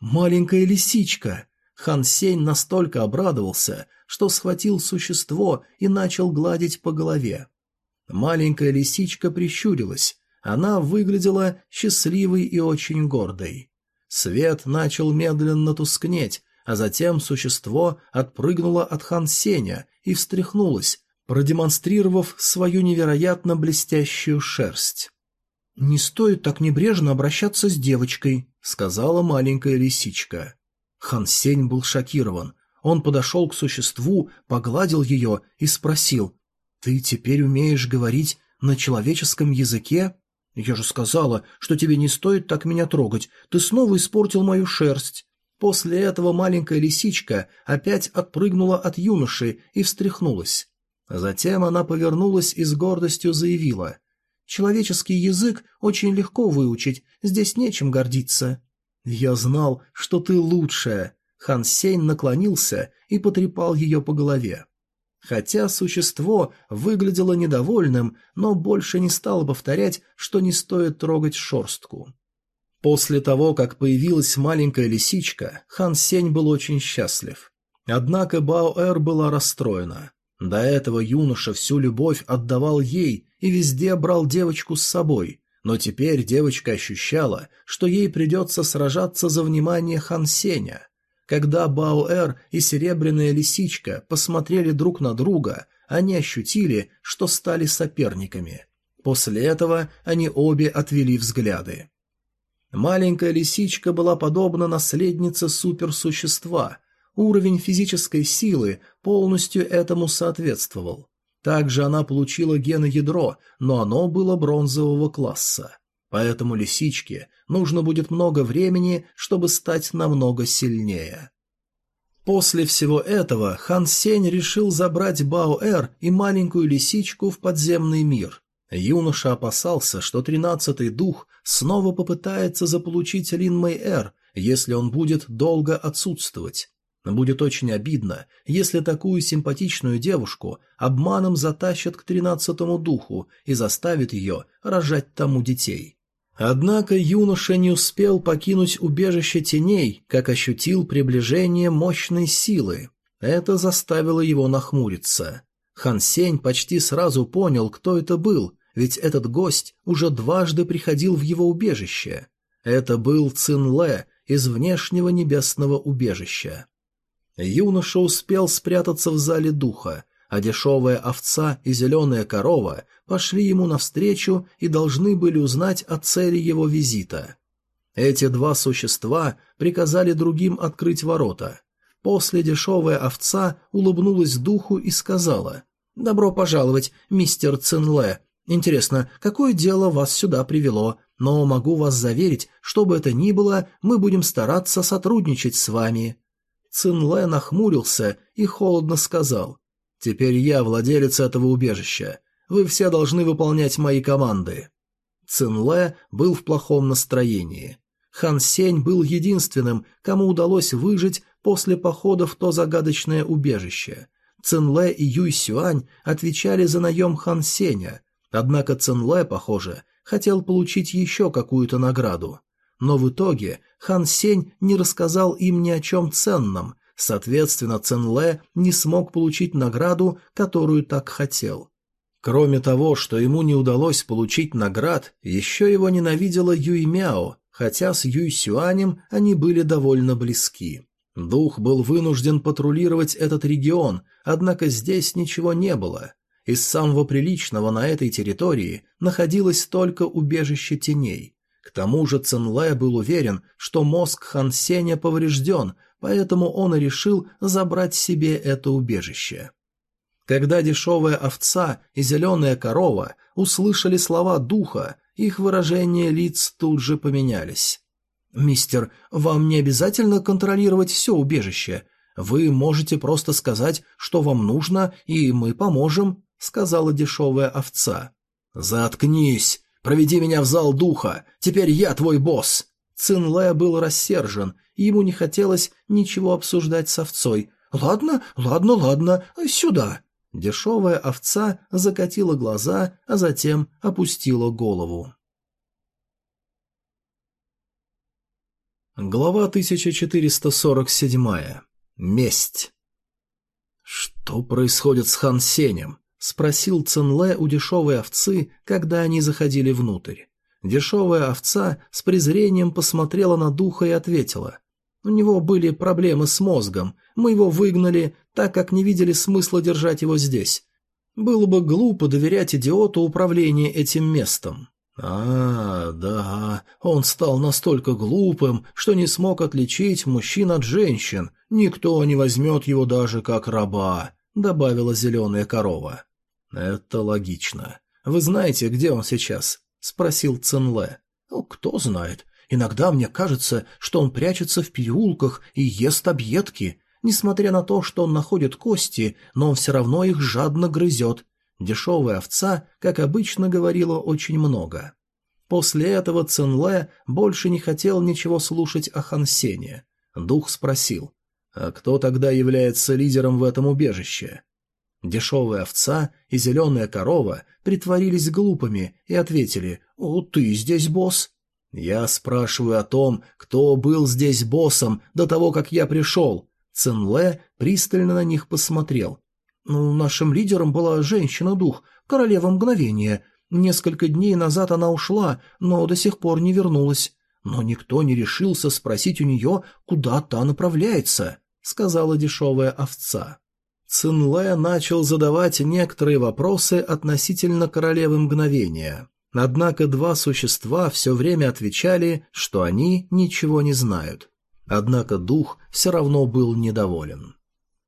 «Маленькая лисичка!» Хан Сень настолько обрадовался, что схватил существо и начал гладить по голове. Маленькая лисичка прищурилась, она выглядела счастливой и очень гордой. Свет начал медленно тускнеть, а затем существо отпрыгнуло от Хан Сеня и встряхнулось, продемонстрировав свою невероятно блестящую шерсть. «Не стоит так небрежно обращаться с девочкой», — сказала маленькая лисичка. Хан Сень был шокирован. Он подошел к существу, погладил ее и спросил, «Ты теперь умеешь говорить на человеческом языке?» «Я же сказала, что тебе не стоит так меня трогать. Ты снова испортил мою шерсть». После этого маленькая лисичка опять отпрыгнула от юноши и встряхнулась. Затем она повернулась и с гордостью заявила. «Человеческий язык очень легко выучить, здесь нечем гордиться». «Я знал, что ты лучшая». Хан Сень наклонился и потрепал ее по голове. Хотя существо выглядело недовольным, но больше не стало повторять, что не стоит трогать шорстку. После того, как появилась маленькая лисичка, Хан Сень был очень счастлив. Однако Баоэр была расстроена. До этого юноша всю любовь отдавал ей и везде брал девочку с собой, но теперь девочка ощущала, что ей придется сражаться за внимание Хан Сеня. Когда Баоэр и Серебряная Лисичка посмотрели друг на друга, они ощутили, что стали соперниками. После этого они обе отвели взгляды. Маленькая лисичка была подобна наследнице суперсущества. Уровень физической силы полностью этому соответствовал. Также она получила геноядро, но оно было бронзового класса. Поэтому лисичке нужно будет много времени, чтобы стать намного сильнее. После всего этого Хан Сень решил забрать Бао-Эр и маленькую лисичку в подземный мир. Юноша опасался, что тринадцатый дух снова попытается заполучить Лин Мэй-Эр, если он будет долго отсутствовать. Будет очень обидно, если такую симпатичную девушку обманом затащат к тринадцатому духу и заставят ее рожать тому детей. Однако юноша не успел покинуть убежище теней, как ощутил приближение мощной силы. Это заставило его нахмуриться. Хан Сень почти сразу понял, кто это был, ведь этот гость уже дважды приходил в его убежище. Это был Цин Лэ из внешнего небесного убежища. Юноша успел спрятаться в зале духа, а дешевая овца и зеленая корова пошли ему навстречу и должны были узнать о цели его визита. Эти два существа приказали другим открыть ворота. После дешевая овца улыбнулась духу и сказала «Добро пожаловать, мистер Цинле, Интересно, какое дело вас сюда привело? Но могу вас заверить, что бы это ни было, мы будем стараться сотрудничать с вами». Цинлэ нахмурился и холодно сказал. «Теперь я владелец этого убежища. Вы все должны выполнять мои команды». Цинлэ был в плохом настроении. Хан Сень был единственным, кому удалось выжить после похода в то загадочное убежище. Цинлэ и Юй Сюань отвечали за наем Хан Сеня, Однако Цинлэ, похоже, хотел получить еще какую-то награду. Но в итоге Хан Сень не рассказал им ни о чем ценном, соответственно, Цинлэ не смог получить награду, которую так хотел. Кроме того, что ему не удалось получить наград, еще его ненавидела Юй Мяо, хотя с Юй Сюанем они были довольно близки. Дух был вынужден патрулировать этот регион, однако здесь ничего не было. Из самого приличного на этой территории находилось только убежище теней. К тому же Цинлэ был уверен, что мозг Хан Сеня поврежден, поэтому он и решил забрать себе это убежище. Когда дешевая овца и зеленая корова услышали слова духа, их выражения лиц тут же поменялись. «Мистер, вам не обязательно контролировать все убежище. Вы можете просто сказать, что вам нужно, и мы поможем», сказала дешевая овца. «Заткнись! Проведи меня в зал духа! Теперь я твой босс!» Цинлэ был рассержен, и ему не хотелось ничего обсуждать с овцой. «Ладно, ладно, ладно, сюда!» Дешевая овца закатила глаза, а затем опустила голову. Глава 1447. Месть. Что происходит с Хан Сенем? — спросил Цинле у дешевой овцы, когда они заходили внутрь. Дешевая овца с презрением посмотрела на духа и ответила. «У него были проблемы с мозгом. Мы его выгнали, так как не видели смысла держать его здесь. Было бы глупо доверять идиоту управление этим местом. А, да, он стал настолько глупым, что не смог отличить мужчин от женщин. Никто не возьмет его даже как раба, добавила зеленая корова. Это логично. Вы знаете, где он сейчас? спросил Цинле. Ну, кто знает. Иногда мне кажется, что он прячется в переулках и ест объедки. Несмотря на то, что он находит кости, но он все равно их жадно грызет. Дешевая овца, как обычно, говорила очень много. После этого Цинле больше не хотел ничего слушать о Хансене. Дух спросил, а кто тогда является лидером в этом убежище? Дешевая овца и зеленая корова притворились глупыми и ответили «О, ты здесь босс?» «Я спрашиваю о том, кто был здесь боссом до того, как я пришел». Цинле пристально на них посмотрел. «Ну, нашим лидером была женщина-дух, королева мгновения. Несколько дней назад она ушла, но до сих пор не вернулась. Но никто не решился спросить у нее, куда та направляется», — сказала дешевая овца. Цинле начал задавать некоторые вопросы относительно королевы мгновения. Однако два существа все время отвечали, что они ничего не знают. Однако дух все равно был недоволен.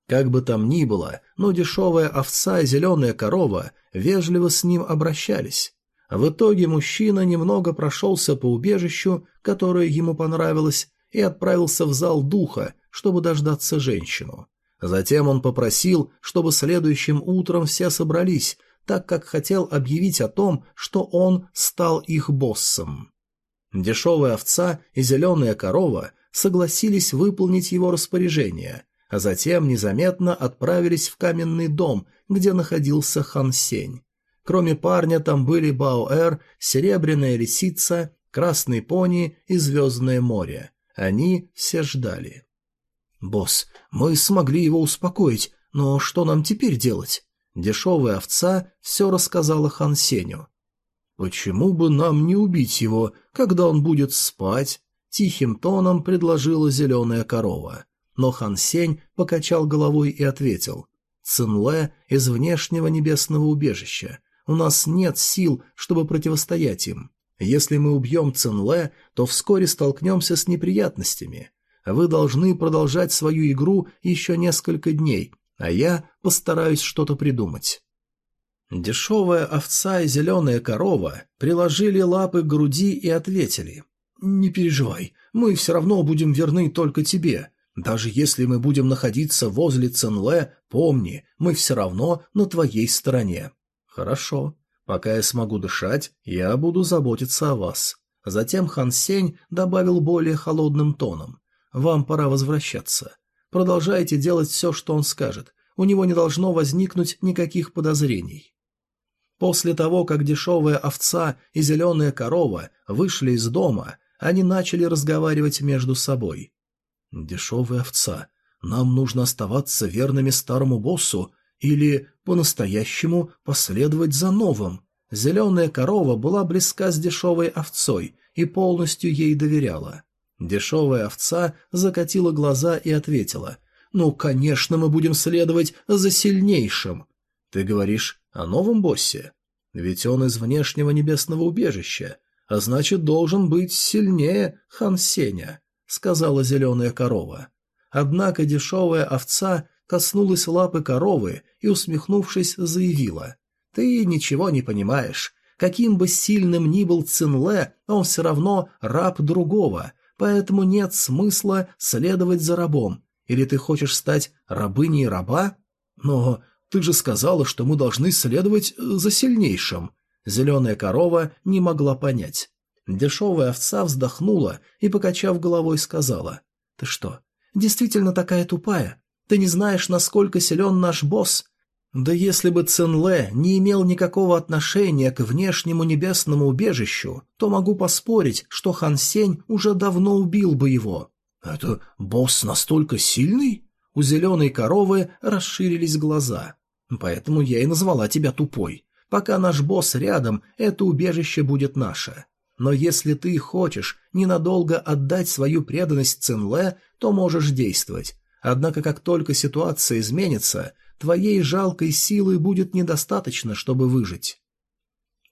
Как бы там ни было, но дешевая овца и зеленая корова вежливо с ним обращались. В итоге мужчина немного прошелся по убежищу, которое ему понравилось, и отправился в зал духа, чтобы дождаться женщину. Затем он попросил, чтобы следующим утром все собрались, так как хотел объявить о том, что он стал их боссом. Дешевая овца и зеленая корова согласились выполнить его распоряжение, а затем незаметно отправились в каменный дом, где находился Хан Сень. Кроме парня там были Баоэр, Серебряная лисица, Красный пони и Звездное море. Они все ждали. «Босс, мы смогли его успокоить, но что нам теперь делать?» Дешевая овца все рассказала Хан Сеню. «Почему бы нам не убить его, когда он будет спать?» Тихим тоном предложила зеленая корова. Но Хан Сень покачал головой и ответил. «Цинле из внешнего небесного убежища. У нас нет сил, чтобы противостоять им. Если мы убьем Цинле, то вскоре столкнемся с неприятностями. Вы должны продолжать свою игру еще несколько дней, а я постараюсь что-то придумать». Дешевая овца и зеленая корова приложили лапы к груди и ответили. «Не переживай, мы все равно будем верны только тебе. Даже если мы будем находиться возле Ценле, помни, мы все равно на твоей стороне». «Хорошо. Пока я смогу дышать, я буду заботиться о вас». Затем Хан Сень добавил более холодным тоном. Вам пора возвращаться. Продолжайте делать все, что он скажет. У него не должно возникнуть никаких подозрений. После того, как дешевая овца и зеленая корова вышли из дома, они начали разговаривать между собой. «Дешевая овца, нам нужно оставаться верными старому боссу или по-настоящему последовать за новым». Зеленая корова была близка с дешевой овцой и полностью ей доверяла. Дешевая овца закатила глаза и ответила. «Ну, конечно, мы будем следовать за сильнейшим». «Ты говоришь о новом боссе? Ведь он из внешнего небесного убежища, а значит, должен быть сильнее Хан Сеня», — сказала зеленая корова. Однако дешевая овца коснулась лапы коровы и, усмехнувшись, заявила. «Ты ничего не понимаешь. Каким бы сильным ни был Цинле, он все равно раб другого, поэтому нет смысла следовать за рабом. Или ты хочешь стать рабыней раба? Но ты же сказала, что мы должны следовать э, за сильнейшим. Зеленая корова не могла понять. Дешевая овца вздохнула и, покачав головой, сказала. «Ты что, действительно такая тупая? Ты не знаешь, насколько силен наш босс? Да если бы Цинле не имел никакого отношения к внешнему небесному убежищу, то могу поспорить, что Хан Сень уже давно убил бы его. Это босс настолько сильный? У зеленой коровы расширились глаза. Поэтому я и назвала тебя тупой. Пока наш босс рядом, это убежище будет наше. Но если ты хочешь ненадолго отдать свою преданность Цинле, то можешь действовать. Однако как только ситуация изменится, твоей жалкой силы будет недостаточно, чтобы выжить.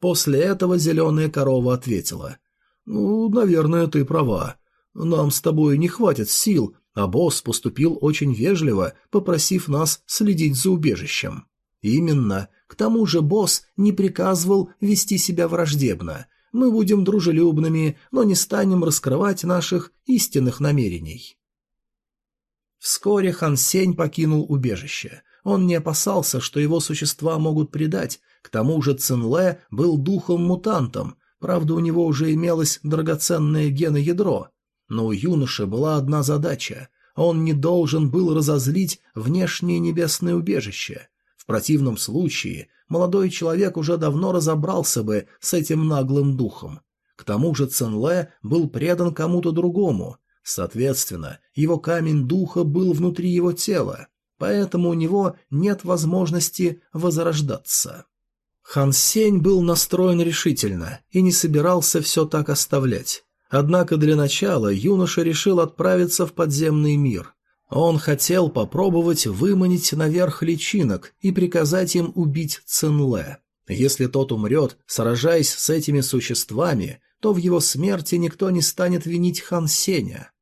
После этого зеленая корова ответила. «Ну, наверное, ты права. Нам с тобой не хватит сил, а босс поступил очень вежливо, попросив нас следить за убежищем». «Именно. К тому же босс не приказывал вести себя враждебно. Мы будем дружелюбными, но не станем раскрывать наших истинных намерений». Вскоре Хан Сень покинул убежище. Он не опасался, что его существа могут предать, к тому же Цинле был духом-мутантом, правда у него уже имелось драгоценное геноядро. Но у юноши была одна задача – он не должен был разозлить внешнее небесное убежище. В противном случае молодой человек уже давно разобрался бы с этим наглым духом. К тому же Цинле был предан кому-то другому, Соответственно, его камень духа был внутри его тела, поэтому у него нет возможности возрождаться. Хан Сень был настроен решительно и не собирался все так оставлять. Однако для начала юноша решил отправиться в подземный мир. Он хотел попробовать выманить наверх личинок и приказать им убить Цинле. Если тот умрет, сражаясь с этими существами, то в его смерти никто не станет винить Хан Сеня.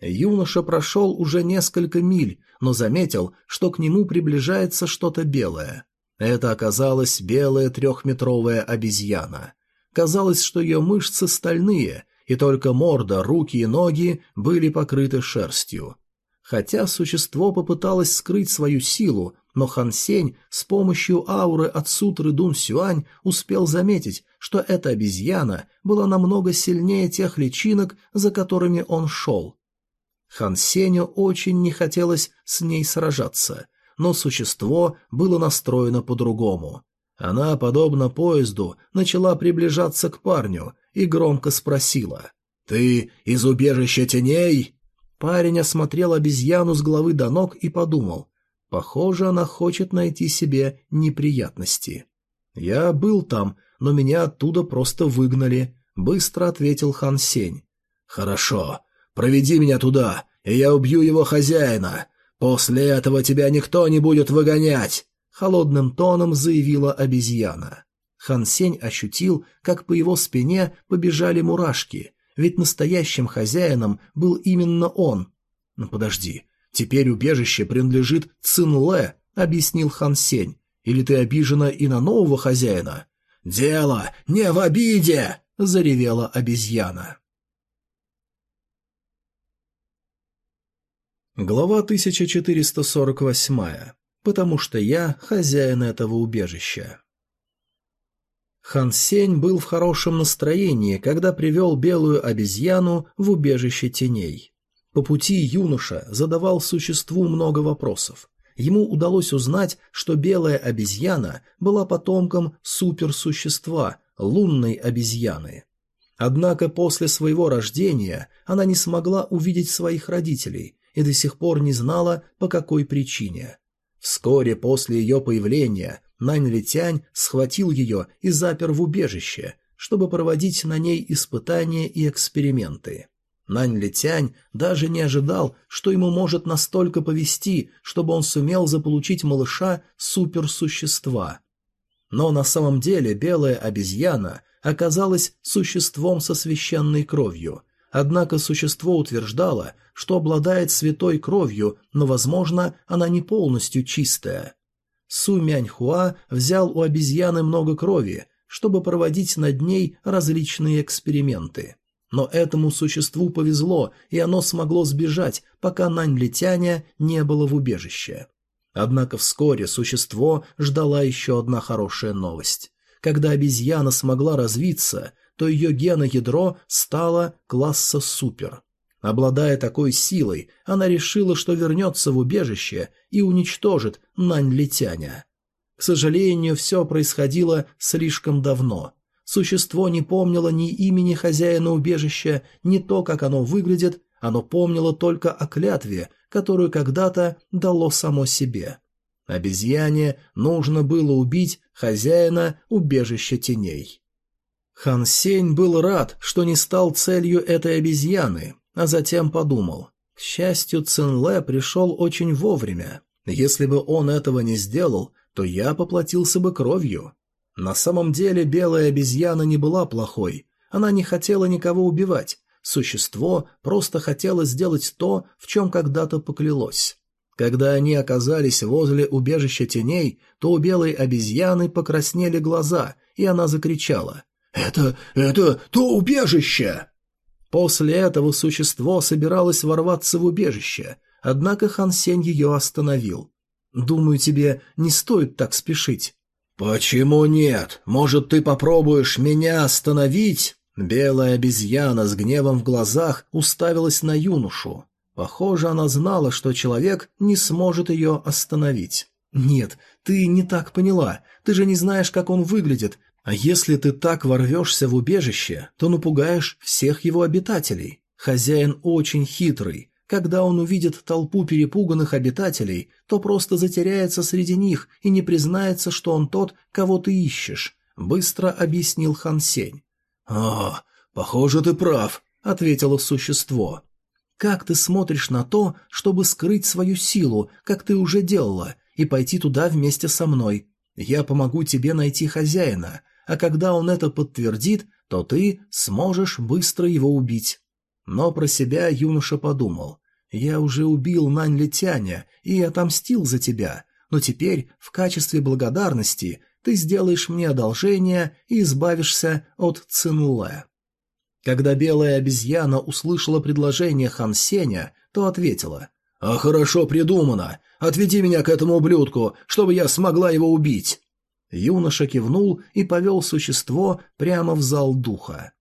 Юноша прошел уже несколько миль, но заметил, что к нему приближается что-то белое. Это оказалась белая трехметровая обезьяна. Казалось, что ее мышцы стальные, и только морда, руки и ноги были покрыты шерстью. Хотя существо попыталось скрыть свою силу, но Хан Сень с помощью ауры от сутры Дун Сюань успел заметить, что эта обезьяна была намного сильнее тех личинок, за которыми он шел. Хан Сеню очень не хотелось с ней сражаться, но существо было настроено по-другому. Она, подобно поезду, начала приближаться к парню и громко спросила «Ты из убежища теней?» Парень осмотрел обезьяну с головы до ног и подумал «Похоже, она хочет найти себе неприятности». «Я был там, но меня оттуда просто выгнали», — быстро ответил Хан Сень. «Хорошо, Проведи меня туда, и я убью его хозяина. После этого тебя никто не будет выгонять!» Холодным тоном заявила обезьяна. Хан Сень ощутил, как по его спине побежали мурашки, ведь настоящим хозяином был именно он. «Ну подожди, теперь убежище принадлежит Цинле», — объяснил Хан Сень. «Или ты обижена и на нового хозяина?» «Дело не в обиде!» — заревела обезьяна. Глава 1448. Потому что я хозяин этого убежища. Хан Сень был в хорошем настроении, когда привел белую обезьяну в убежище теней. По пути юноша задавал существу много вопросов. Ему удалось узнать, что белая обезьяна была потомком суперсущества, лунной обезьяны. Однако после своего рождения она не смогла увидеть своих родителей, и до сих пор не знала, по какой причине. Вскоре после ее появления Нань Летянь схватил ее и запер в убежище, чтобы проводить на ней испытания и эксперименты. Нань Летянь даже не ожидал, что ему может настолько повести, чтобы он сумел заполучить малыша суперсущества. Но на самом деле белая обезьяна оказалась существом со священной кровью, Однако существо утверждало, что обладает святой кровью, но, возможно, она не полностью чистая. Су Мяньхуа взял у обезьяны много крови, чтобы проводить над ней различные эксперименты. Но этому существу повезло, и оно смогло сбежать, пока Нань Летяня не было в убежище. Однако вскоре существо ждала еще одна хорошая новость. Когда обезьяна смогла развиться, то ее геноядро стало класса супер. Обладая такой силой, она решила, что вернется в убежище и уничтожит Нань-Летяня. К сожалению, все происходило слишком давно. Существо не помнило ни имени хозяина убежища, ни то, как оно выглядит, оно помнило только о клятве, которую когда-то дало само себе. Обезьяне нужно было убить хозяина убежища теней. Хан Сень был рад, что не стал целью этой обезьяны, а затем подумал. К счастью, Цинле пришел очень вовремя. Если бы он этого не сделал, то я поплатился бы кровью. На самом деле белая обезьяна не была плохой. Она не хотела никого убивать. Существо просто хотело сделать то, в чем когда-то поклялось. Когда они оказались возле убежища теней, то у белой обезьяны покраснели глаза, и она закричала. «Это... это то убежище!» После этого существо собиралось ворваться в убежище, однако Хан Сень ее остановил. «Думаю, тебе не стоит так спешить. «Почему нет? Может, ты попробуешь меня остановить?» Белая обезьяна с гневом в глазах уставилась на юношу. Похоже, она знала, что человек не сможет ее остановить. «Нет, ты не так поняла. Ты же не знаешь, как он выглядит. А если ты так ворвешься в убежище, то напугаешь всех его обитателей. Хозяин очень хитрый. Когда он увидит толпу перепуганных обитателей, то просто затеряется среди них и не признается, что он тот, кого ты ищешь», — быстро объяснил Хан Сень. «А, похоже, ты прав», — ответило существо. «Как ты смотришь на то, чтобы скрыть свою силу, как ты уже делала, и пойти туда вместе со мной? Я помогу тебе найти хозяина, а когда он это подтвердит, то ты сможешь быстро его убить». Но про себя юноша подумал. «Я уже убил Нань Летяня и отомстил за тебя, но теперь, в качестве благодарности, ты сделаешь мне одолжение и избавишься от Цинле». Когда белая обезьяна услышала предложение Хан Сеня, то ответила. «А хорошо придумано. Отведи меня к этому ублюдку, чтобы я смогла его убить». Юноша кивнул и повел существо прямо в зал духа.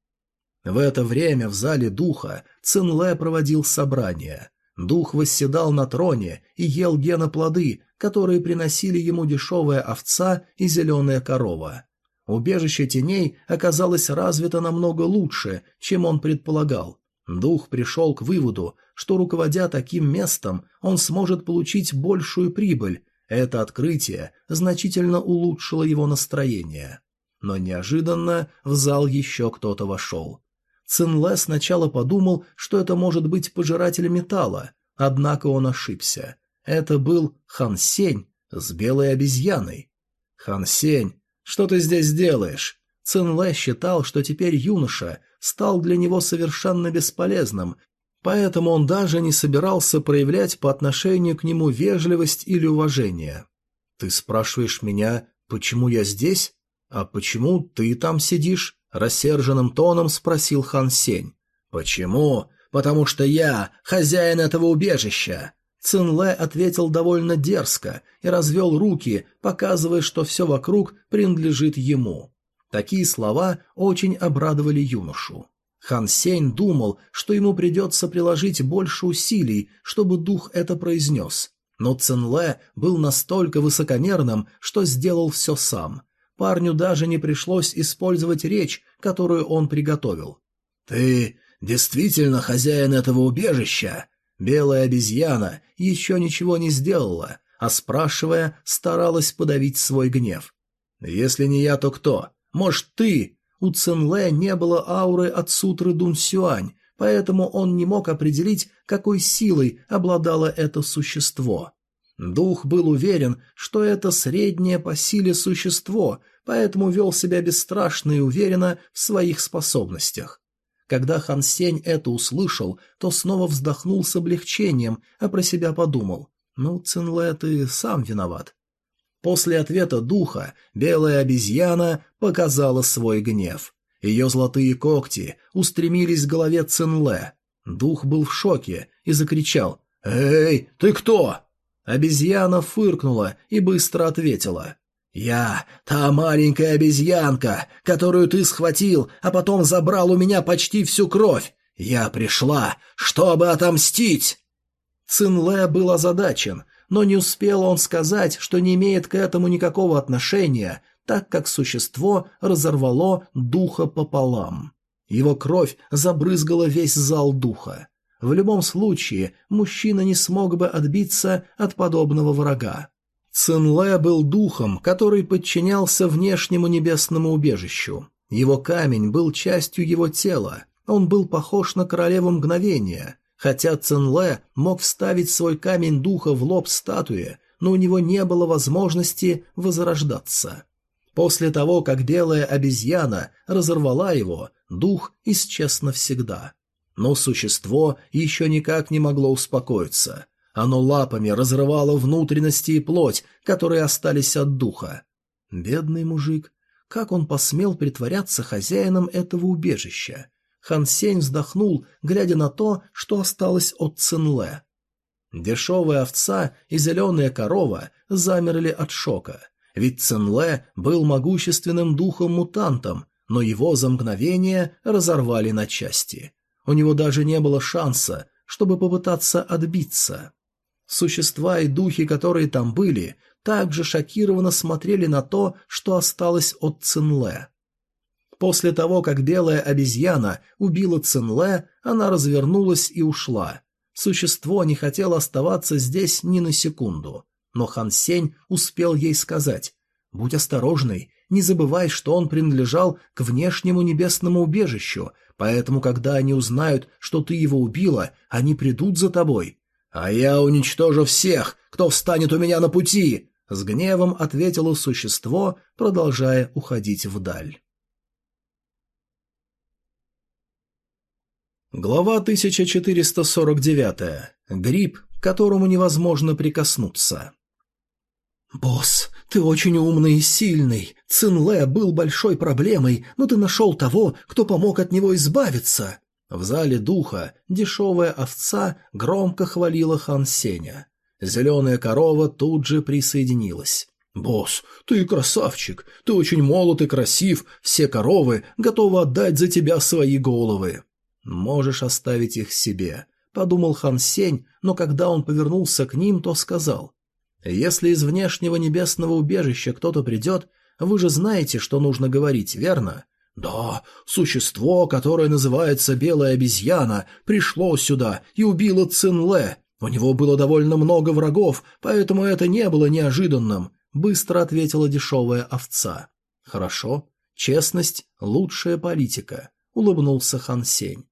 В это время в зале духа Цинле проводил собрание. Дух восседал на троне и ел геноплоды, которые приносили ему дешевая овца и зеленая корова. Убежище теней оказалось развито намного лучше, чем он предполагал. Дух пришел к выводу, что, руководя таким местом, он сможет получить большую прибыль. Это открытие значительно улучшило его настроение. Но неожиданно в зал еще кто-то вошел. Цинле сначала подумал, что это может быть пожиратель металла, однако он ошибся. Это был Хан Сень с белой обезьяной. «Хан Сень, что ты здесь делаешь?» Цинле считал, что теперь юноша стал для него совершенно бесполезным, поэтому он даже не собирался проявлять по отношению к нему вежливость или уважение. «Ты спрашиваешь меня, почему я здесь? А почему ты там сидишь?» Рассерженным тоном спросил Хан Сень. «Почему? Потому что я хозяин этого убежища!» Цин Лэ ответил довольно дерзко и развел руки, показывая, что все вокруг принадлежит ему. Такие слова очень обрадовали юношу. Хан Сень думал, что ему придется приложить больше усилий, чтобы дух это произнес. Но Цин Лэ был настолько высокомерным, что сделал все сам. Парню даже не пришлось использовать речь, которую он приготовил. «Ты действительно хозяин этого убежища?» Белая обезьяна еще ничего не сделала, а спрашивая, старалась подавить свой гнев. «Если не я, то кто? Может, ты?» У Цинле не было ауры от сутры Дун Сюань, поэтому он не мог определить, какой силой обладало это существо. Дух был уверен, что это среднее по силе существо, поэтому вел себя бесстрашно и уверенно в своих способностях. Когда Хан Сень это услышал, то снова вздохнул с облегчением, а про себя подумал, «Ну, Цинлэ, ты сам виноват». После ответа духа белая обезьяна показала свой гнев. Ее золотые когти устремились к голове Цинлэ. Дух был в шоке и закричал «Эй, ты кто?» Обезьяна фыркнула и быстро ответила. «Я та маленькая обезьянка, которую ты схватил, а потом забрал у меня почти всю кровь. Я пришла, чтобы отомстить!» Цинле был озадачен, но не успел он сказать, что не имеет к этому никакого отношения, так как существо разорвало духа пополам. Его кровь забрызгала весь зал духа. В любом случае, мужчина не смог бы отбиться от подобного врага. Цинле был духом, который подчинялся внешнему небесному убежищу. Его камень был частью его тела, он был похож на королеву мгновения. Хотя Цинле мог вставить свой камень духа в лоб статуи, но у него не было возможности возрождаться. После того, как белая обезьяна разорвала его, дух исчез навсегда. Но существо еще никак не могло успокоиться. Оно лапами разрывало внутренности и плоть, которые остались от духа. Бедный мужик, как он посмел притворяться хозяином этого убежища? Хан Сень вздохнул, глядя на то, что осталось от Цинле. Дешевая овца и зеленая корова замерли от шока. Ведь Цинле был могущественным духом-мутантом, но его за мгновение разорвали на части. У него даже не было шанса, чтобы попытаться отбиться. Существа и духи, которые там были, также шокированно смотрели на то, что осталось от Цинле. После того, как белая обезьяна убила Цинле, она развернулась и ушла. Существо не хотело оставаться здесь ни на секунду но Хан Сень успел ей сказать «Будь осторожной, не забывай, что он принадлежал к внешнему небесному убежищу, поэтому, когда они узнают, что ты его убила, они придут за тобой». «А я уничтожу всех, кто встанет у меня на пути!» — с гневом ответило существо, продолжая уходить вдаль. Глава 1449. Гриб, к которому невозможно прикоснуться. «Босс, ты очень умный и сильный. Цинле был большой проблемой, но ты нашел того, кто помог от него избавиться». В зале духа дешевая овца громко хвалила хан Сеня. Зеленая корова тут же присоединилась. «Босс, ты красавчик, ты очень молод и красив, все коровы готовы отдать за тебя свои головы». «Можешь оставить их себе», — подумал хан Сень, но когда он повернулся к ним, то сказал. Если из внешнего небесного убежища кто-то придет, вы же знаете, что нужно говорить, верно? Да, существо, которое называется Белая обезьяна, пришло сюда и убило Цинле. У него было довольно много врагов, поэтому это не было неожиданным, быстро ответила дешевая овца. Хорошо, честность – лучшая политика, улыбнулся Хан Сень.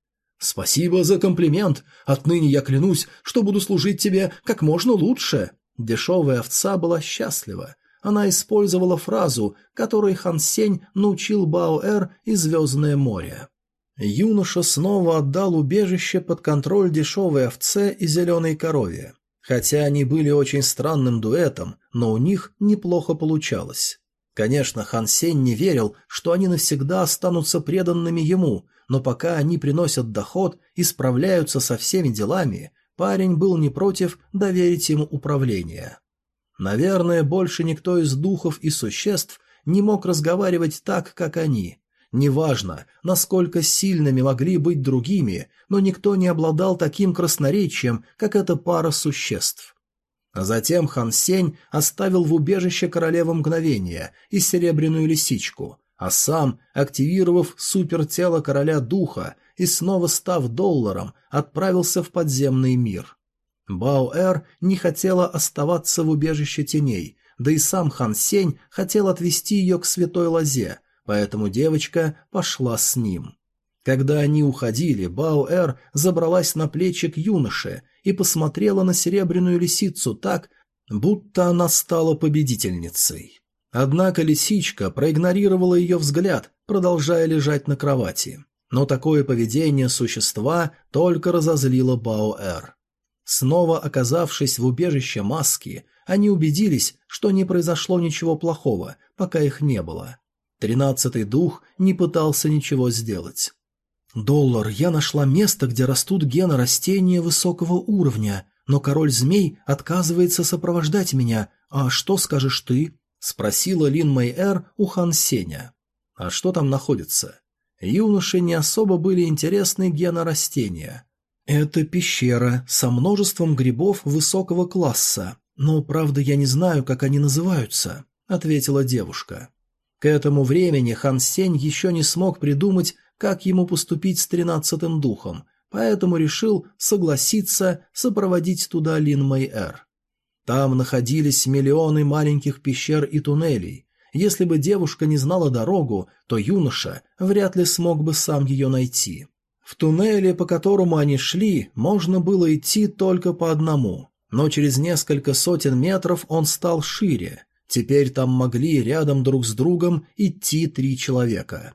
«Спасибо за комплимент. Отныне я клянусь, что буду служить тебе как можно лучше», Дешевая овца была счастлива. Она использовала фразу, которой Хан Сень научил Баоэр и Звездное море. Юноша снова отдал убежище под контроль дешевой овце и зеленой корове. Хотя они были очень странным дуэтом, но у них неплохо получалось. Конечно, Хан Сень не верил, что они навсегда останутся преданными ему, но пока они приносят доход и справляются со всеми делами, парень был не против доверить ему управление. Наверное, больше никто из духов и существ не мог разговаривать так, как они. Неважно, насколько сильными могли быть другими, но никто не обладал таким красноречием, как эта пара существ. Затем Хан Сень оставил в убежище королевы мгновения и серебряную лисичку, а сам, активировав супертело короля духа, и снова став долларом, отправился в подземный мир. Баоэр не хотела оставаться в убежище теней, да и сам Хан Сень хотел отвести ее к святой лозе, поэтому девочка пошла с ним. Когда они уходили, Баоэр забралась на плечи к юноше и посмотрела на серебряную лисицу так, будто она стала победительницей. Однако лисичка проигнорировала ее взгляд, продолжая лежать на кровати но такое поведение существа только разозлило Баоэр. Снова оказавшись в убежище маски, они убедились, что не произошло ничего плохого, пока их не было. Тринадцатый дух не пытался ничего сделать. «Доллар, я нашла место, где растут гены растения высокого уровня, но король змей отказывается сопровождать меня. А что скажешь ты?» – спросила Лин Мэйэр у Хан Сеня. «А что там находится?» юноше не особо были интересны генорастения. Это пещера со множеством грибов высокого класса, но, правда, я не знаю, как они называются, ответила девушка. К этому времени Хан Сень еще не смог придумать, как ему поступить с тринадцатым духом, поэтому решил согласиться сопроводить туда Лин Мэйэр. Там находились миллионы маленьких пещер и туннелей, если бы девушка не знала дорогу, то юноша вряд ли смог бы сам ее найти. В туннеле, по которому они шли, можно было идти только по одному. Но через несколько сотен метров он стал шире. Теперь там могли рядом друг с другом идти три человека.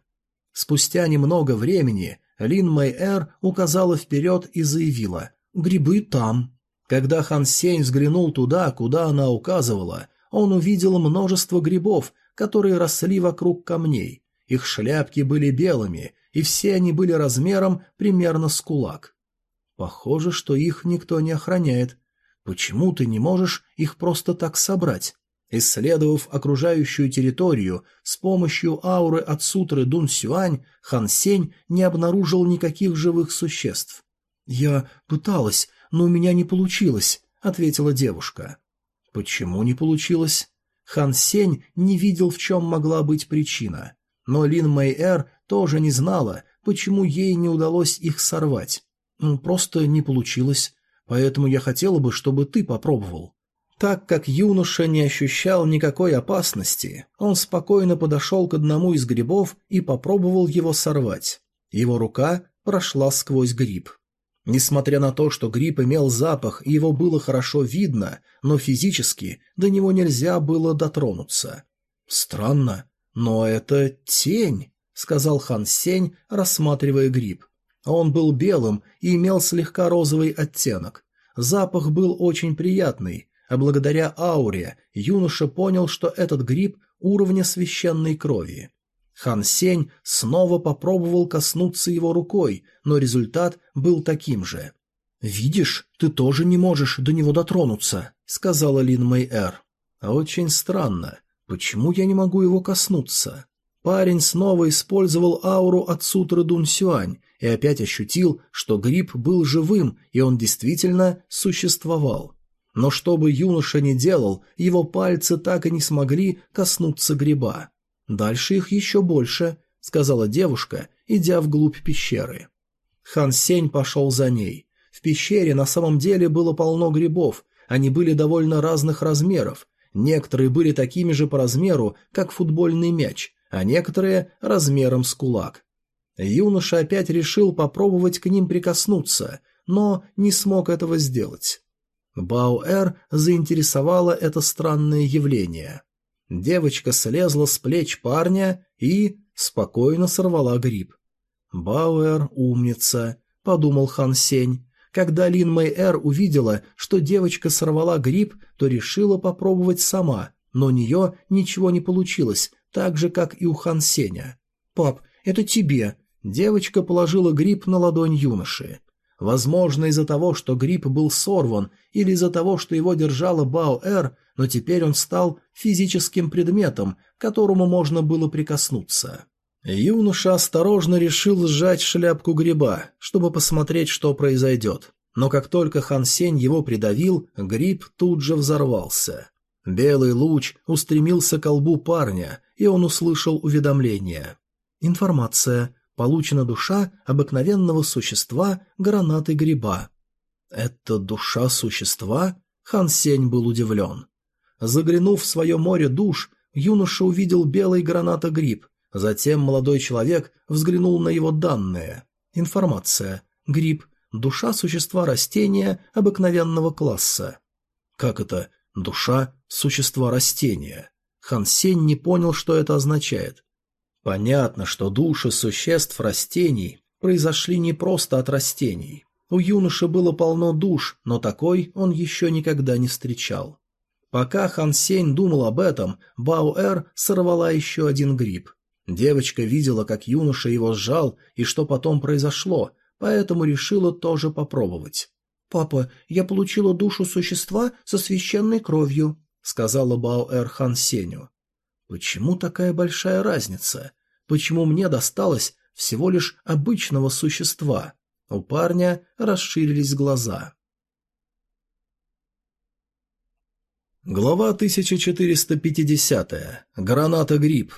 Спустя немного времени Лин Мэй-Эр указала вперед и заявила «Грибы там». Когда Хан Сень взглянул туда, куда она указывала, он увидел множество грибов, которые росли вокруг камней. Их шляпки были белыми, и все они были размером примерно с кулак. Похоже, что их никто не охраняет. Почему ты не можешь их просто так собрать? Исследовав окружающую территорию с помощью ауры от сутры Дун Сюань, Хан Сень не обнаружил никаких живых существ. «Я пыталась, но у меня не получилось», — ответила девушка. Почему не получилось? Хан Сень не видел, в чем могла быть причина. Но Лин Мэй-Эр тоже не знала, почему ей не удалось их сорвать. Просто не получилось. Поэтому я хотела бы, чтобы ты попробовал. Так как юноша не ощущал никакой опасности, он спокойно подошел к одному из грибов и попробовал его сорвать. Его рука прошла сквозь гриб. Несмотря на то, что гриб имел запах и его было хорошо видно, но физически до него нельзя было дотронуться. «Странно, но это тень», — сказал Хан Сень, рассматривая гриб. Он был белым и имел слегка розовый оттенок. Запах был очень приятный, а благодаря ауре юноша понял, что этот гриб уровня священной крови. Хан Сень снова попробовал коснуться его рукой, но результат был таким же. «Видишь, ты тоже не можешь до него дотронуться», — сказала Лин Мэй Эр. «Очень странно. Почему я не могу его коснуться?» Парень снова использовал ауру от сутры Дун Сюань и опять ощутил, что гриб был живым, и он действительно существовал. Но что бы юноша ни делал, его пальцы так и не смогли коснуться гриба. «Дальше их еще больше», — сказала девушка, идя вглубь пещеры. Хан Сень пошел за ней. В пещере на самом деле было полно грибов, они были довольно разных размеров. Некоторые были такими же по размеру, как футбольный мяч, а некоторые размером с кулак. Юноша опять решил попробовать к ним прикоснуться, но не смог этого сделать. Баоэр заинтересовало это странное явление. Девочка слезла с плеч парня и спокойно сорвала гриб. «Бауэр умница», — подумал Хан Сень. Когда Лин Мэй Эр увидела, что девочка сорвала гриб, то решила попробовать сама, но у нее ничего не получилось, так же, как и у Хан Сеня. «Пап, это тебе». Девочка положила гриб на ладонь юноши. Возможно, из-за того, что гриб был сорван, или из-за того, что его держала Бао-Эр, но теперь он стал физическим предметом, к которому можно было прикоснуться. Юноша осторожно решил сжать шляпку гриба, чтобы посмотреть, что произойдет. Но как только Хан Сень его придавил, гриб тут же взорвался. Белый луч устремился к лбу парня, и он услышал уведомление. Информация. Получена душа обыкновенного существа гранаты гриба. «Это душа существа?» Хан Сень был удивлен. Заглянув в свое море душ, юноша увидел белый гранатогриб. Затем молодой человек взглянул на его данные. Информация. Гриб. Душа существа растения обыкновенного класса. Как это? Душа существа растения. Хан Сень не понял, что это означает. Понятно, что души существ растений произошли не просто от растений. У юноши было полно душ, но такой он еще никогда не встречал. Пока Хан Сень думал об этом, Бао-Эр сорвала еще один гриб. Девочка видела, как юноша его сжал и что потом произошло, поэтому решила тоже попробовать. «Папа, я получила душу существа со священной кровью», — сказала Бао-Эр Хан Сеню. «Почему такая большая разница? Почему мне досталось всего лишь обычного существа?» У парня расширились глаза. Глава 1450. Граната-гриб.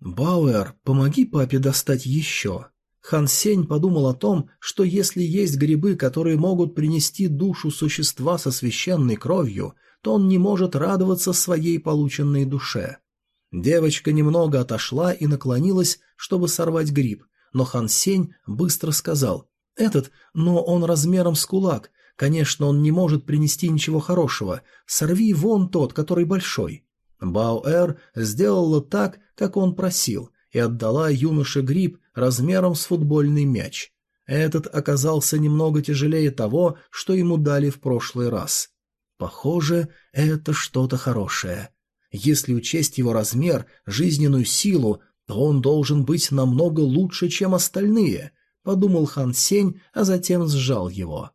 «Бауэр, помоги папе достать еще». Хан Сень подумал о том, что если есть грибы, которые могут принести душу существа со священной кровью, то он не может радоваться своей полученной душе. Девочка немного отошла и наклонилась, чтобы сорвать гриб, но Хан Сень быстро сказал «Этот, но он размером с кулак, Конечно, он не может принести ничего хорошего. Сорви вон тот, который большой. Баоэр сделала так, как он просил, и отдала юноше гриб размером с футбольный мяч. Этот оказался немного тяжелее того, что ему дали в прошлый раз. Похоже, это что-то хорошее. Если учесть его размер, жизненную силу, то он должен быть намного лучше, чем остальные, подумал Хан Сень, а затем сжал его.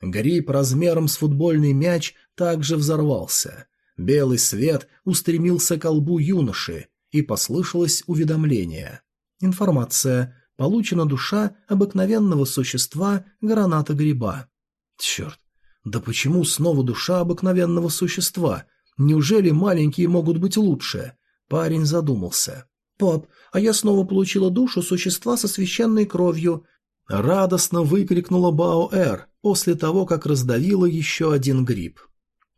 Гриб размером с футбольный мяч также взорвался. Белый свет устремился к колбу юноши, и послышалось уведомление. Информация. Получена душа обыкновенного существа граната гриба. Черт, да почему снова душа обыкновенного существа? Неужели маленькие могут быть лучше? Парень задумался. «Пап, а я снова получила душу существа со священной кровью. Радостно выкрикнула Баоэр после того, как раздавила еще один гриб.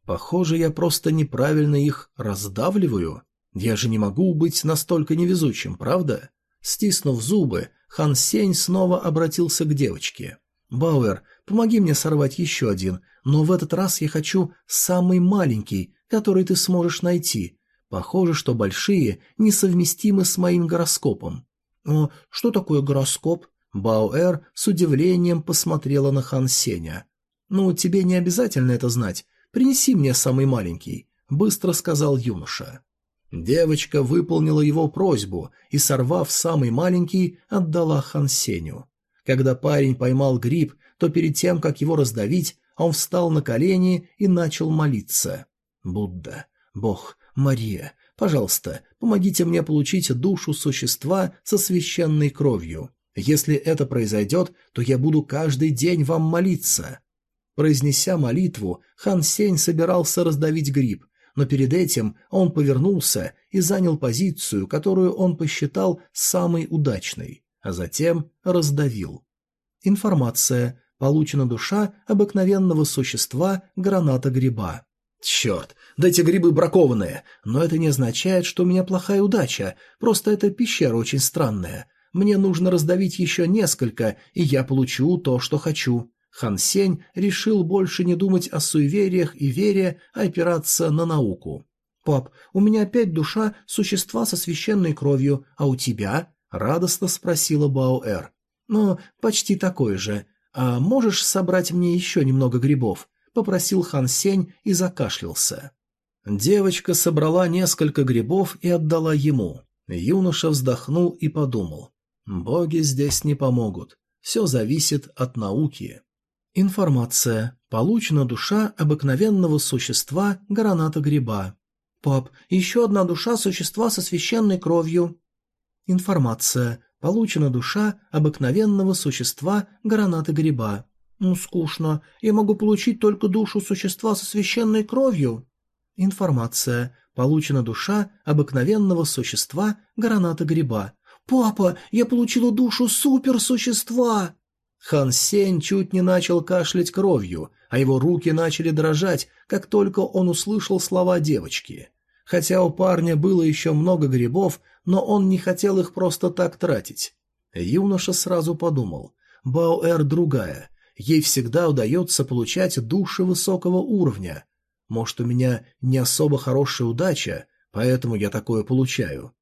Похоже, я просто неправильно их раздавливаю. Я же не могу быть настолько невезучим, правда? Стиснув зубы, Хан Сень снова обратился к девочке. «Бауэр, помоги мне сорвать еще один, но в этот раз я хочу самый маленький, который ты сможешь найти. Похоже, что большие несовместимы с моим гороскопом». «О, что такое гороскоп?» Баоэр с удивлением посмотрела на Хан Сеня. «Ну, тебе не обязательно это знать. Принеси мне самый маленький», — быстро сказал юноша. Девочка выполнила его просьбу и, сорвав самый маленький, отдала Хан Сеню. Когда парень поймал гриб, то перед тем, как его раздавить, он встал на колени и начал молиться. «Будда, Бог, Мария, пожалуйста, помогите мне получить душу существа со священной кровью. Если это произойдет, то я буду каждый день вам молиться». Произнеся молитву, хан Сень собирался раздавить гриб, но перед этим он повернулся и занял позицию, которую он посчитал самой удачной, а затем раздавил. Информация. Получена душа обыкновенного существа граната гриба. Черт, да эти грибы бракованные, но это не означает, что у меня плохая удача, просто эта пещера очень странная. Мне нужно раздавить еще несколько, и я получу то, что хочу. Хан Сень решил больше не думать о суевериях и вере, а опираться на науку. «Пап, у меня опять душа существа со священной кровью, а у тебя?» — радостно спросила Баоэр. «Ну, почти такой же. А можешь собрать мне еще немного грибов?» — попросил Хан Сень и закашлялся. Девочка собрала несколько грибов и отдала ему. Юноша вздохнул и подумал. Боги здесь не помогут. Все зависит от науки. Информация. Получена душа обыкновенного существа граната гриба. Пап, еще одна душа существа со священной кровью. Информация. Получена душа обыкновенного существа граната гриба. Ну, скучно. Я могу получить только душу существа со священной кровью. Информация. Получена душа обыкновенного существа граната гриба. «Папа, я получила душу суперсущества!» Хан Сень чуть не начал кашлять кровью, а его руки начали дрожать, как только он услышал слова девочки. Хотя у парня было еще много грибов, но он не хотел их просто так тратить. Юноша сразу подумал, Баоэр другая, ей всегда удается получать души высокого уровня. Может, у меня не особо хорошая удача, поэтому я такое получаю.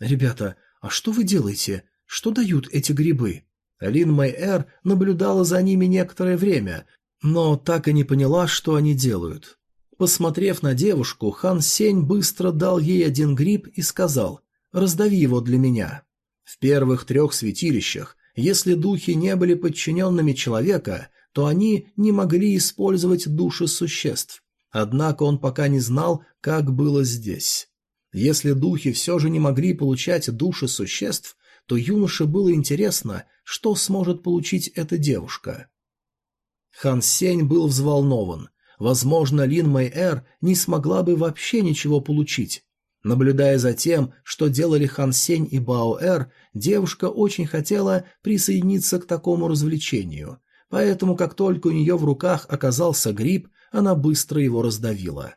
«Ребята, «А что вы делаете? Что дают эти грибы?» Лин Мэйэр наблюдала за ними некоторое время, но так и не поняла, что они делают. Посмотрев на девушку, Хан Сень быстро дал ей один гриб и сказал «Раздави его для меня». В первых трех святилищах, если духи не были подчиненными человека, то они не могли использовать души существ. Однако он пока не знал, как было здесь. Если духи все же не могли получать души существ, то юноше было интересно, что сможет получить эта девушка. Хан Сень был взволнован. Возможно, Лин Мэй Эр не смогла бы вообще ничего получить. Наблюдая за тем, что делали Хан Сень и Бао Эр, девушка очень хотела присоединиться к такому развлечению. Поэтому, как только у нее в руках оказался гриб, она быстро его раздавила.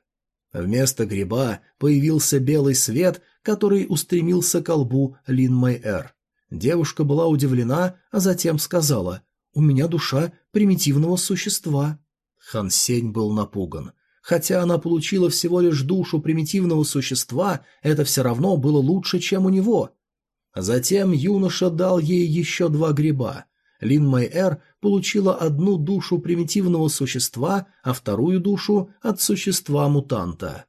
Вместо гриба появился белый свет, который устремился к лбу Лин Мэй Эр. Девушка была удивлена, а затем сказала у меня душа примитивного существа». Хан Сень был напуган. Хотя она получила всего лишь душу примитивного существа, это все равно было лучше, чем у него. Затем юноша дал ей еще два гриба. Лин Мэй-Эр получила одну душу примитивного существа, а вторую душу от существа-мутанта.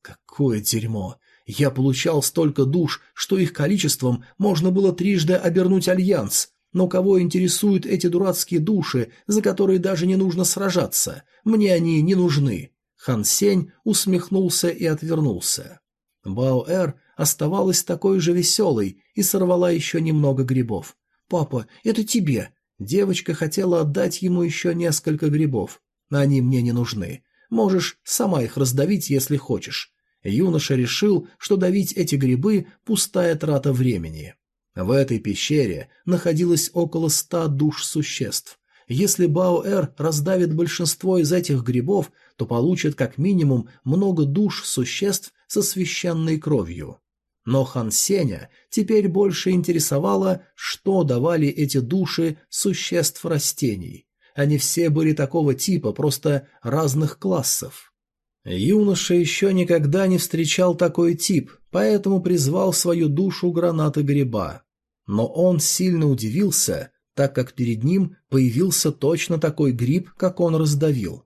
Какое дерьмо! Я получал столько душ, что их количеством можно было трижды обернуть альянс. Но кого интересуют эти дурацкие души, за которые даже не нужно сражаться? Мне они не нужны. Хан Сень усмехнулся и отвернулся. Баоэр оставалась такой же веселой и сорвала еще немного грибов. «Папа, это тебе!» Девочка хотела отдать ему еще несколько грибов. «Они мне не нужны. Можешь сама их раздавить, если хочешь». Юноша решил, что давить эти грибы – пустая трата времени. В этой пещере находилось около ста душ существ. Если Баоэр раздавит большинство из этих грибов, то получит как минимум много душ существ со священной кровью. Но Хан Сеня теперь больше интересовало, что давали эти души существ растений. Они все были такого типа, просто разных классов. Юноша еще никогда не встречал такой тип, поэтому призвал свою душу гранаты гриба. Но он сильно удивился, так как перед ним появился точно такой гриб, как он раздавил.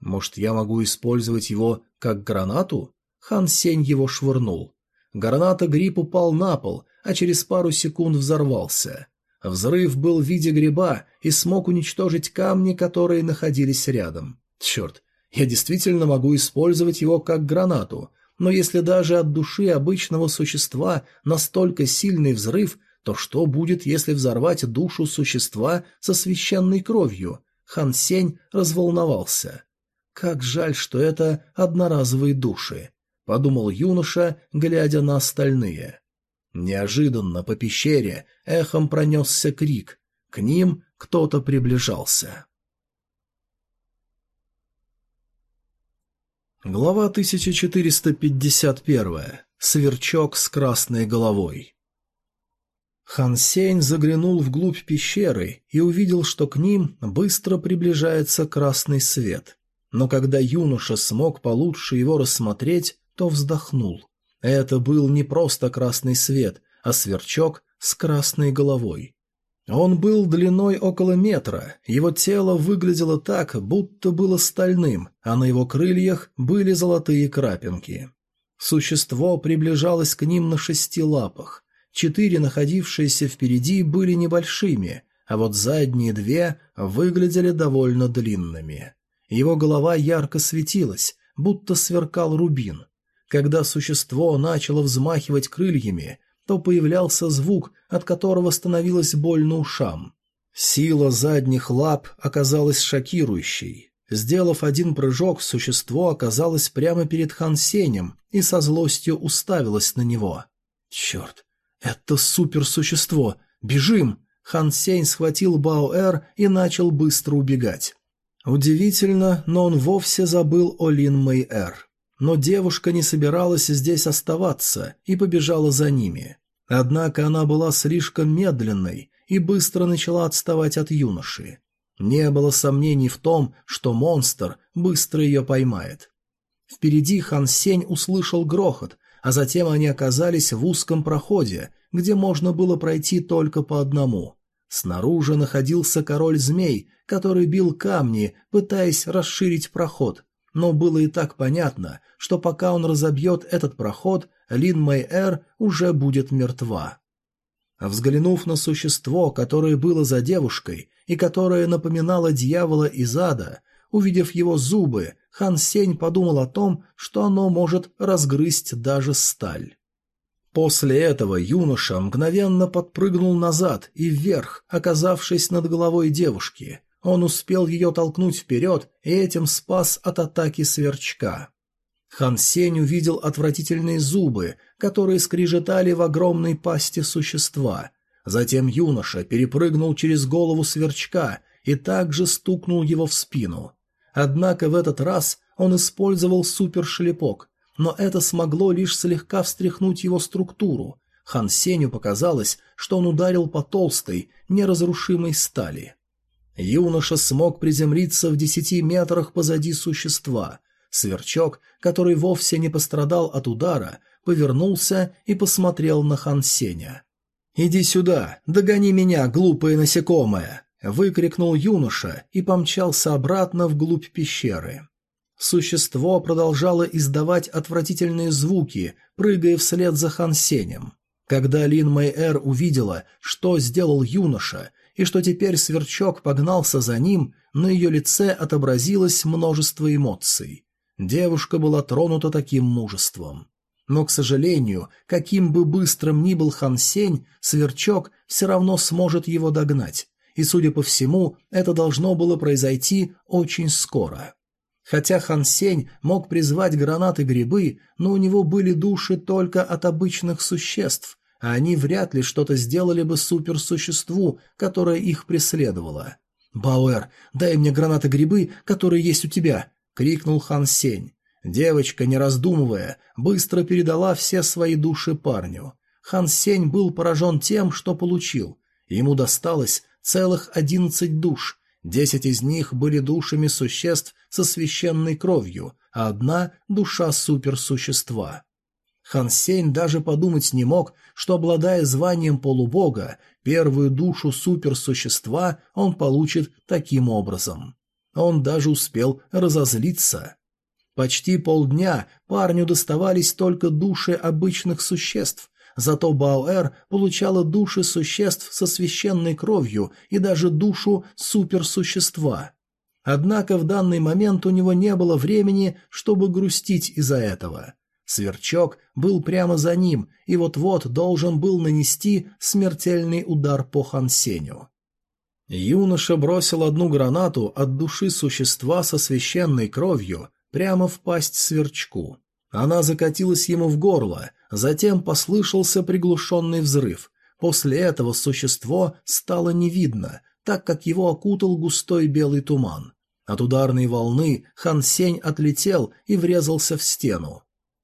Может, я могу использовать его как гранату? Хан Сень его швырнул. Граната гриб упал на пол, а через пару секунд взорвался. Взрыв был в виде гриба и смог уничтожить камни, которые находились рядом. Черт, я действительно могу использовать его как гранату, но если даже от души обычного существа настолько сильный взрыв, то что будет, если взорвать душу существа со священной кровью? Хан Сень разволновался. Как жаль, что это одноразовые души, подумал юноша, глядя на остальные. Неожиданно по пещере эхом пронесся крик. К ним кто-то приближался. Глава 1451. Сверчок с красной головой. Хан Сень заглянул вглубь пещеры и увидел, что к ним быстро приближается красный свет но когда юноша смог получше его рассмотреть, то вздохнул. Это был не просто красный свет, а сверчок с красной головой. Он был длиной около метра, его тело выглядело так, будто было стальным, а на его крыльях были золотые крапинки. Существо приближалось к ним на шести лапах. Четыре, находившиеся впереди, были небольшими, а вот задние две выглядели довольно длинными. Его голова ярко светилась, будто сверкал рубин. Когда существо начало взмахивать крыльями, то появлялся звук, от которого становилось больно ушам. Сила задних лап оказалась шокирующей. Сделав один прыжок, существо оказалось прямо перед Хан Сенем и со злостью уставилось на него. «Черт, это суперсущество! Бежим!» Хан Сень схватил Баоэр и начал быстро убегать. Удивительно, но он вовсе забыл о Лин Мэй-Эр. Но девушка не собиралась здесь оставаться и побежала за ними. Однако она была слишком медленной и быстро начала отставать от юноши. Не было сомнений в том, что монстр быстро ее поймает. Впереди Хан Сень услышал грохот, а затем они оказались в узком проходе, где можно было пройти только по одному. Снаружи находился король змей, который бил камни, пытаясь расширить проход, но было и так понятно, что пока он разобьет этот проход, Лин Мэй-Эр уже будет мертва. Взглянув на существо, которое было за девушкой и которое напоминало дьявола из ада, увидев его зубы, Хан Сень подумал о том, что оно может разгрызть даже сталь. После этого юноша мгновенно подпрыгнул назад и вверх, оказавшись над головой девушки. Он успел ее толкнуть вперед и этим спас от атаки сверчка. Хан Сень увидел отвратительные зубы, которые скрежетали в огромной пасти существа. Затем юноша перепрыгнул через голову сверчка и также стукнул его в спину. Однако в этот раз он использовал супершлепок, но это смогло лишь слегка встряхнуть его структуру. Хан Сеню показалось, что он ударил по толстой, неразрушимой стали. Юноша смог приземлиться в десяти метрах позади существа. Сверчок, который вовсе не пострадал от удара, повернулся и посмотрел на Хан Сеня. «Иди сюда, догони меня, глупое насекомое!» — выкрикнул юноша и помчался обратно вглубь пещеры. Существо продолжало издавать отвратительные звуки, прыгая вслед за Хан Сенем. Когда Лин Мэйэр увидела, что сделал юноша, и что теперь сверчок погнался за ним, на ее лице отобразилось множество эмоций. Девушка была тронута таким мужеством. Но, к сожалению, каким бы быстрым ни был Хан Сень, сверчок все равно сможет его догнать, и, судя по всему, это должно было произойти очень скоро. Хотя Хан Сень мог призвать гранаты-грибы, но у него были души только от обычных существ, а они вряд ли что-то сделали бы суперсуществу, которое их преследовало. «Бауэр, дай мне гранаты-грибы, которые есть у тебя!» — крикнул Хан Сень. Девочка, не раздумывая, быстро передала все свои души парню. Хан Сень был поражен тем, что получил. Ему досталось целых одиннадцать душ. Десять из них были душами существ со священной кровью, а одна — душа суперсущества. Хан Сень даже подумать не мог, что, обладая званием полубога, первую душу суперсущества он получит таким образом. Он даже успел разозлиться. Почти полдня парню доставались только души обычных существ, зато Баоэр получала души существ со священной кровью и даже душу суперсущества. Однако в данный момент у него не было времени, чтобы грустить из-за этого. Сверчок был прямо за ним и вот-вот должен был нанести смертельный удар по Хансеню. Юноша бросил одну гранату от души существа со священной кровью прямо в пасть сверчку. Она закатилась ему в горло, затем послышался приглушенный взрыв. После этого существо стало не видно, так как его окутал густой белый туман. От ударной волны Хан Сень отлетел и врезался в стену.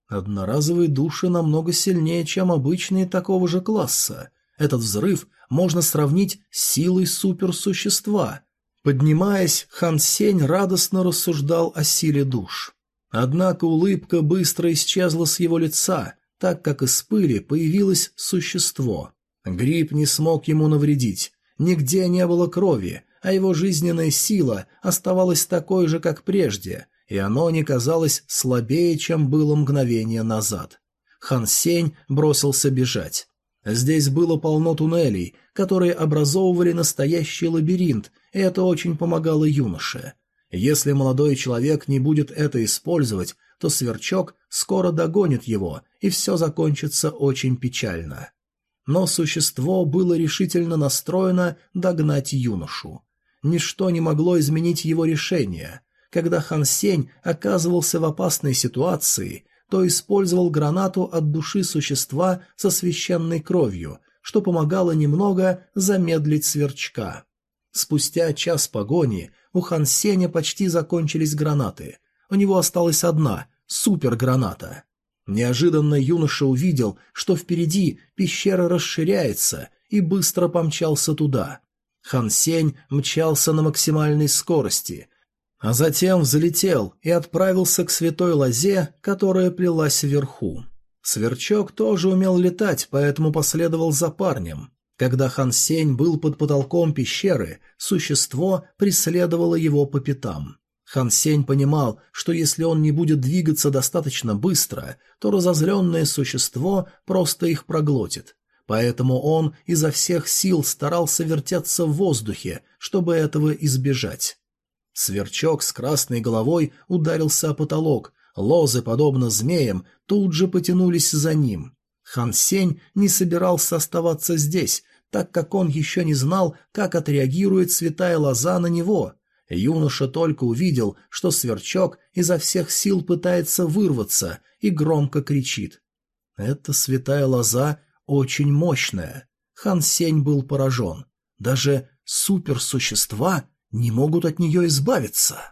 Одноразовые души намного сильнее, чем обычные такого же класса. Этот взрыв можно сравнить с силой суперсущества. Поднимаясь, Хан Сень радостно рассуждал о силе душ. Однако улыбка быстро исчезла с его лица, так как из пыли появилось существо. Гриб не смог ему навредить. Нигде не было крови, а его жизненная сила оставалась такой же, как прежде, и оно не казалось слабее, чем было мгновение назад. Хан Сень бросился бежать. Здесь было полно туннелей, которые образовывали настоящий лабиринт, и это очень помогало юноше. Если молодой человек не будет это использовать, то сверчок скоро догонит его, и все закончится очень печально. Но существо было решительно настроено догнать юношу. Ничто не могло изменить его решение. Когда Хан Сень оказывался в опасной ситуации, то использовал гранату от души существа со священной кровью, что помогало немного замедлить сверчка. Спустя час погони у Хан Сеня почти закончились гранаты. У него осталась одна – суперграната. Неожиданно юноша увидел, что впереди пещера расширяется и быстро помчался туда. Хан Сень мчался на максимальной скорости, а затем взлетел и отправился к святой лозе, которая плелась вверху. Сверчок тоже умел летать, поэтому последовал за парнем. Когда Хан Сень был под потолком пещеры, существо преследовало его по пятам. Хан Сень понимал, что если он не будет двигаться достаточно быстро, то разозленное существо просто их проглотит. Поэтому он изо всех сил старался вертеться в воздухе, чтобы этого избежать. Сверчок с красной головой ударился о потолок, лозы, подобно змеям, тут же потянулись за ним. Хан Сень не собирался оставаться здесь, так как он еще не знал, как отреагирует святая лоза на него. Юноша только увидел, что сверчок изо всех сил пытается вырваться и громко кричит. «Эта святая лоза очень мощная». Хан Сень был поражен. Даже суперсущества не могут от нее избавиться.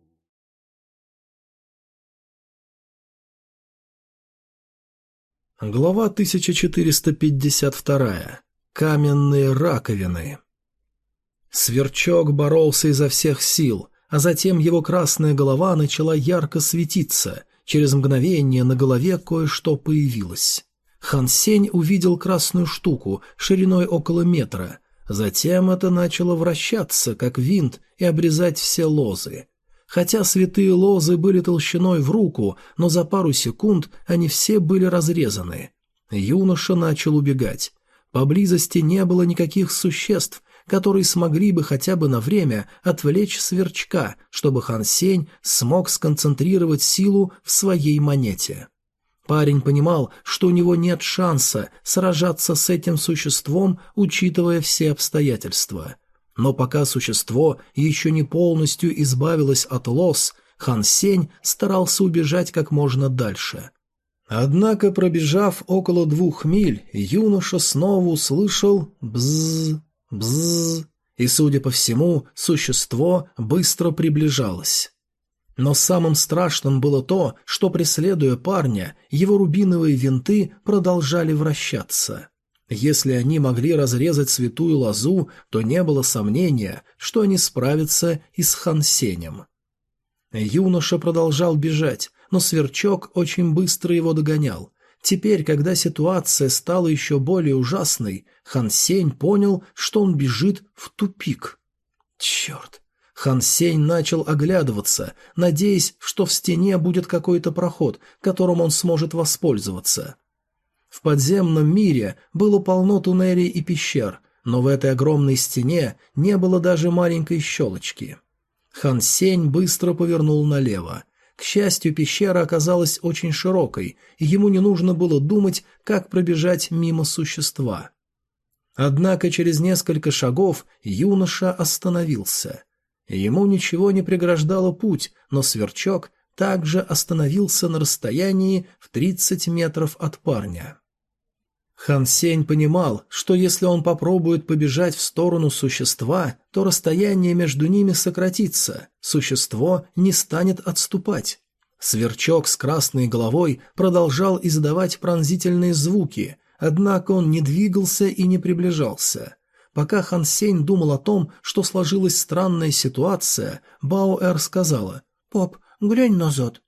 Глава 1452. Каменные раковины. Сверчок боролся изо всех сил, а затем его красная голова начала ярко светиться. Через мгновение на голове кое-что появилось. Хан Сень увидел красную штуку шириной около метра. Затем это начало вращаться, как винт, и обрезать все лозы. Хотя святые лозы были толщиной в руку, но за пару секунд они все были разрезаны. Юноша начал убегать. Поблизости не было никаких существ, которые смогли бы хотя бы на время отвлечь сверчка, чтобы Хан Сень смог сконцентрировать силу в своей монете. Парень понимал, что у него нет шанса сражаться с этим существом, учитывая все обстоятельства. Но пока существо еще не полностью избавилось от лос, Хан Сень старался убежать как можно дальше. Однако, пробежав около двух миль, юноша снова услышал «бзз, бзз», и, судя по всему, существо быстро приближалось. Но самым страшным было то, что, преследуя парня, его рубиновые винты продолжали вращаться. Если они могли разрезать святую лозу, то не было сомнения, что они справятся и с Хансенем. Юноша продолжал бежать, но сверчок очень быстро его догонял. Теперь, когда ситуация стала еще более ужасной, Хан Сень понял, что он бежит в тупик. Черт! Хан Сень начал оглядываться, надеясь, что в стене будет какой-то проход, которым он сможет воспользоваться. В подземном мире было полно туннелей и пещер, но в этой огромной стене не было даже маленькой щелочки. Хан Сень быстро повернул налево. К счастью, пещера оказалась очень широкой, и ему не нужно было думать, как пробежать мимо существа. Однако через несколько шагов юноша остановился. Ему ничего не преграждало путь, но сверчок также остановился на расстоянии в 30 метров от парня. Хан Сень понимал, что если он попробует побежать в сторону существа, то расстояние между ними сократится, существо не станет отступать. Сверчок с красной головой продолжал издавать пронзительные звуки, однако он не двигался и не приближался. Пока Хан Сень думал о том, что сложилась странная ситуация, Баоэр сказала «Пап, глянь назад».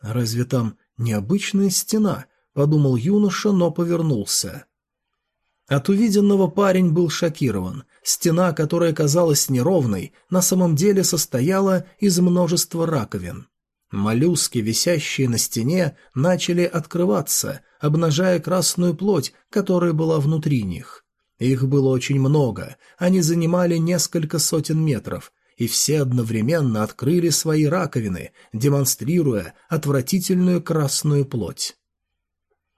«Разве там необычная стена?» — подумал юноша, но повернулся. От увиденного парень был шокирован. Стена, которая казалась неровной, на самом деле состояла из множества раковин. Моллюски, висящие на стене, начали открываться, обнажая красную плоть, которая была внутри них. Их было очень много, они занимали несколько сотен метров, и все одновременно открыли свои раковины, демонстрируя отвратительную красную плоть.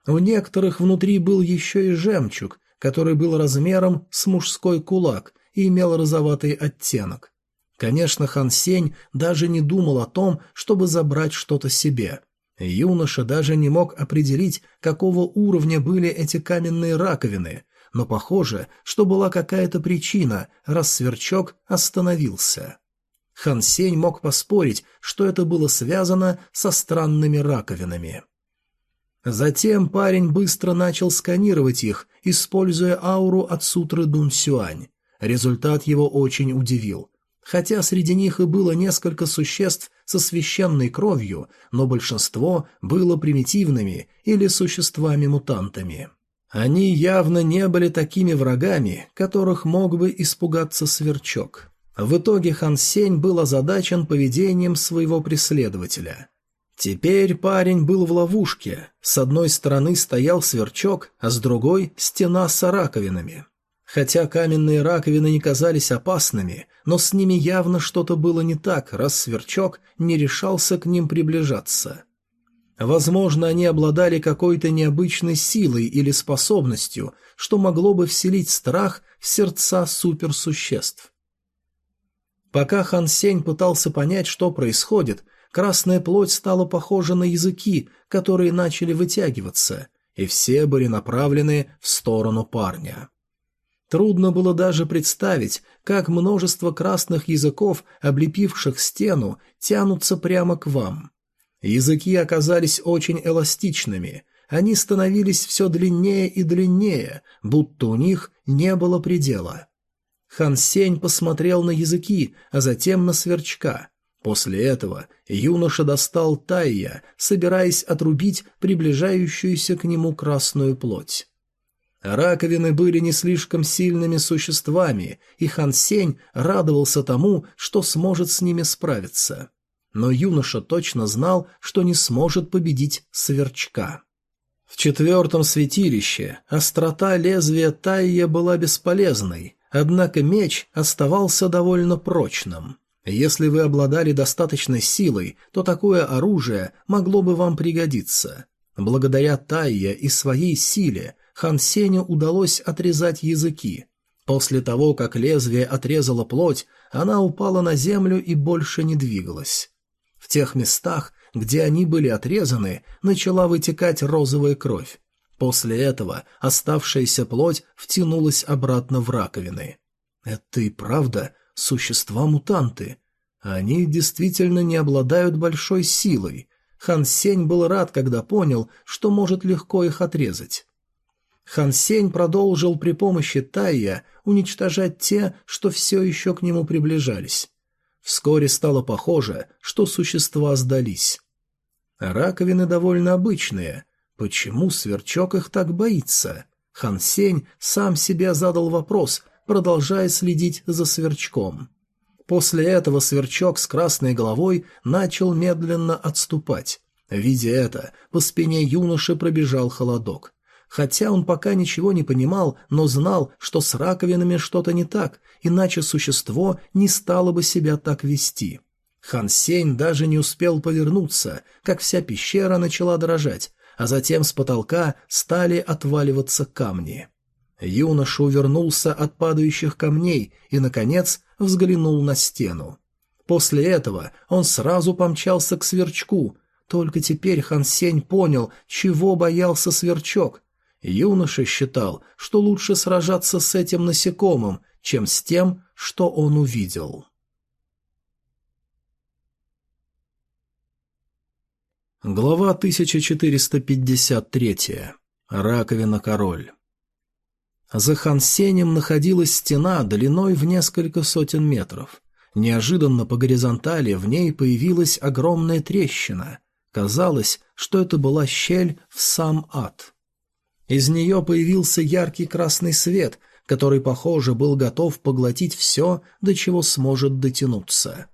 У некоторых внутри был еще и жемчуг, который был размером с мужской кулак и имел розоватый оттенок. Конечно, Хан Сень даже не думал о том, чтобы забрать что-то себе. Юноша даже не мог определить, какого уровня были эти каменные раковины, но похоже, что была какая-то причина, раз сверчок остановился. Хан Сень мог поспорить, что это было связано со странными раковинами. Затем парень быстро начал сканировать их, используя ауру от сутры Дун Сюань. Результат его очень удивил. Хотя среди них и было несколько существ со священной кровью, но большинство было примитивными или существами-мутантами. Они явно не были такими врагами, которых мог бы испугаться сверчок. В итоге Хан Сень был озадачен поведением своего преследователя. Теперь парень был в ловушке. С одной стороны стоял сверчок, а с другой – стена с раковинами. Хотя каменные раковины не казались опасными, но с ними явно что-то было не так, раз сверчок не решался к ним приближаться. Возможно, они обладали какой-то необычной силой или способностью, что могло бы вселить страх в сердца суперсуществ. Пока Хан Сень пытался понять, что происходит, красная плоть стала похожа на языки, которые начали вытягиваться, и все были направлены в сторону парня. Трудно было даже представить, как множество красных языков, облепивших стену, тянутся прямо к вам. Языки оказались очень эластичными, они становились все длиннее и длиннее, будто у них не было предела. Хан Сень посмотрел на языки, а затем на сверчка. После этого юноша достал Тайя, собираясь отрубить приближающуюся к нему красную плоть. Раковины были не слишком сильными существами, и Хан Сень радовался тому, что сможет с ними справиться но юноша точно знал, что не сможет победить сверчка. В четвертом святилище острота лезвия Тайя была бесполезной, однако меч оставался довольно прочным. Если вы обладали достаточной силой, то такое оружие могло бы вам пригодиться. Благодаря Тайе и своей силе Хан Сеню удалось отрезать языки. После того, как лезвие отрезало плоть, она упала на землю и больше не двигалась. В тех местах, где они были отрезаны, начала вытекать розовая кровь. После этого оставшаяся плоть втянулась обратно в раковины. Это и правда существа-мутанты. Они действительно не обладают большой силой. Хан Сень был рад, когда понял, что может легко их отрезать. Хан Сень продолжил при помощи Тайя уничтожать те, что все еще к нему приближались. Вскоре стало похоже, что существа сдались. Раковины довольно обычные. Почему сверчок их так боится? Хан Сень сам себе задал вопрос, продолжая следить за сверчком. После этого сверчок с красной головой начал медленно отступать. Видя это, по спине юноши пробежал холодок. Хотя он пока ничего не понимал, но знал, что с раковинами что-то не так, иначе существо не стало бы себя так вести. Хан Сень даже не успел повернуться, как вся пещера начала дрожать, а затем с потолка стали отваливаться камни. Юноша увернулся от падающих камней и, наконец, взглянул на стену. После этого он сразу помчался к сверчку. Только теперь Хан Сень понял, чего боялся сверчок, Юноша считал, что лучше сражаться с этим насекомым, чем с тем, что он увидел. Глава 1453. Раковина-король. За Хансенем находилась стена длиной в несколько сотен метров. Неожиданно по горизонтали в ней появилась огромная трещина. Казалось, что это была щель в сам ад. Из нее появился яркий красный свет, который, похоже, был готов поглотить все, до чего сможет дотянуться.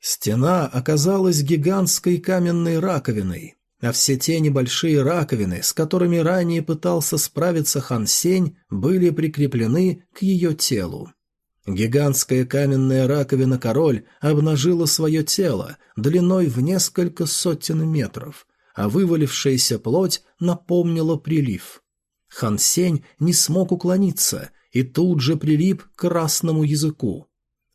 Стена оказалась гигантской каменной раковиной, а все те небольшие раковины, с которыми ранее пытался справиться Хан Сень, были прикреплены к ее телу. Гигантская каменная раковина-король обнажила свое тело длиной в несколько сотен метров, а вывалившаяся плоть напомнила прилив. Хан Сень не смог уклониться и тут же прилип к красному языку.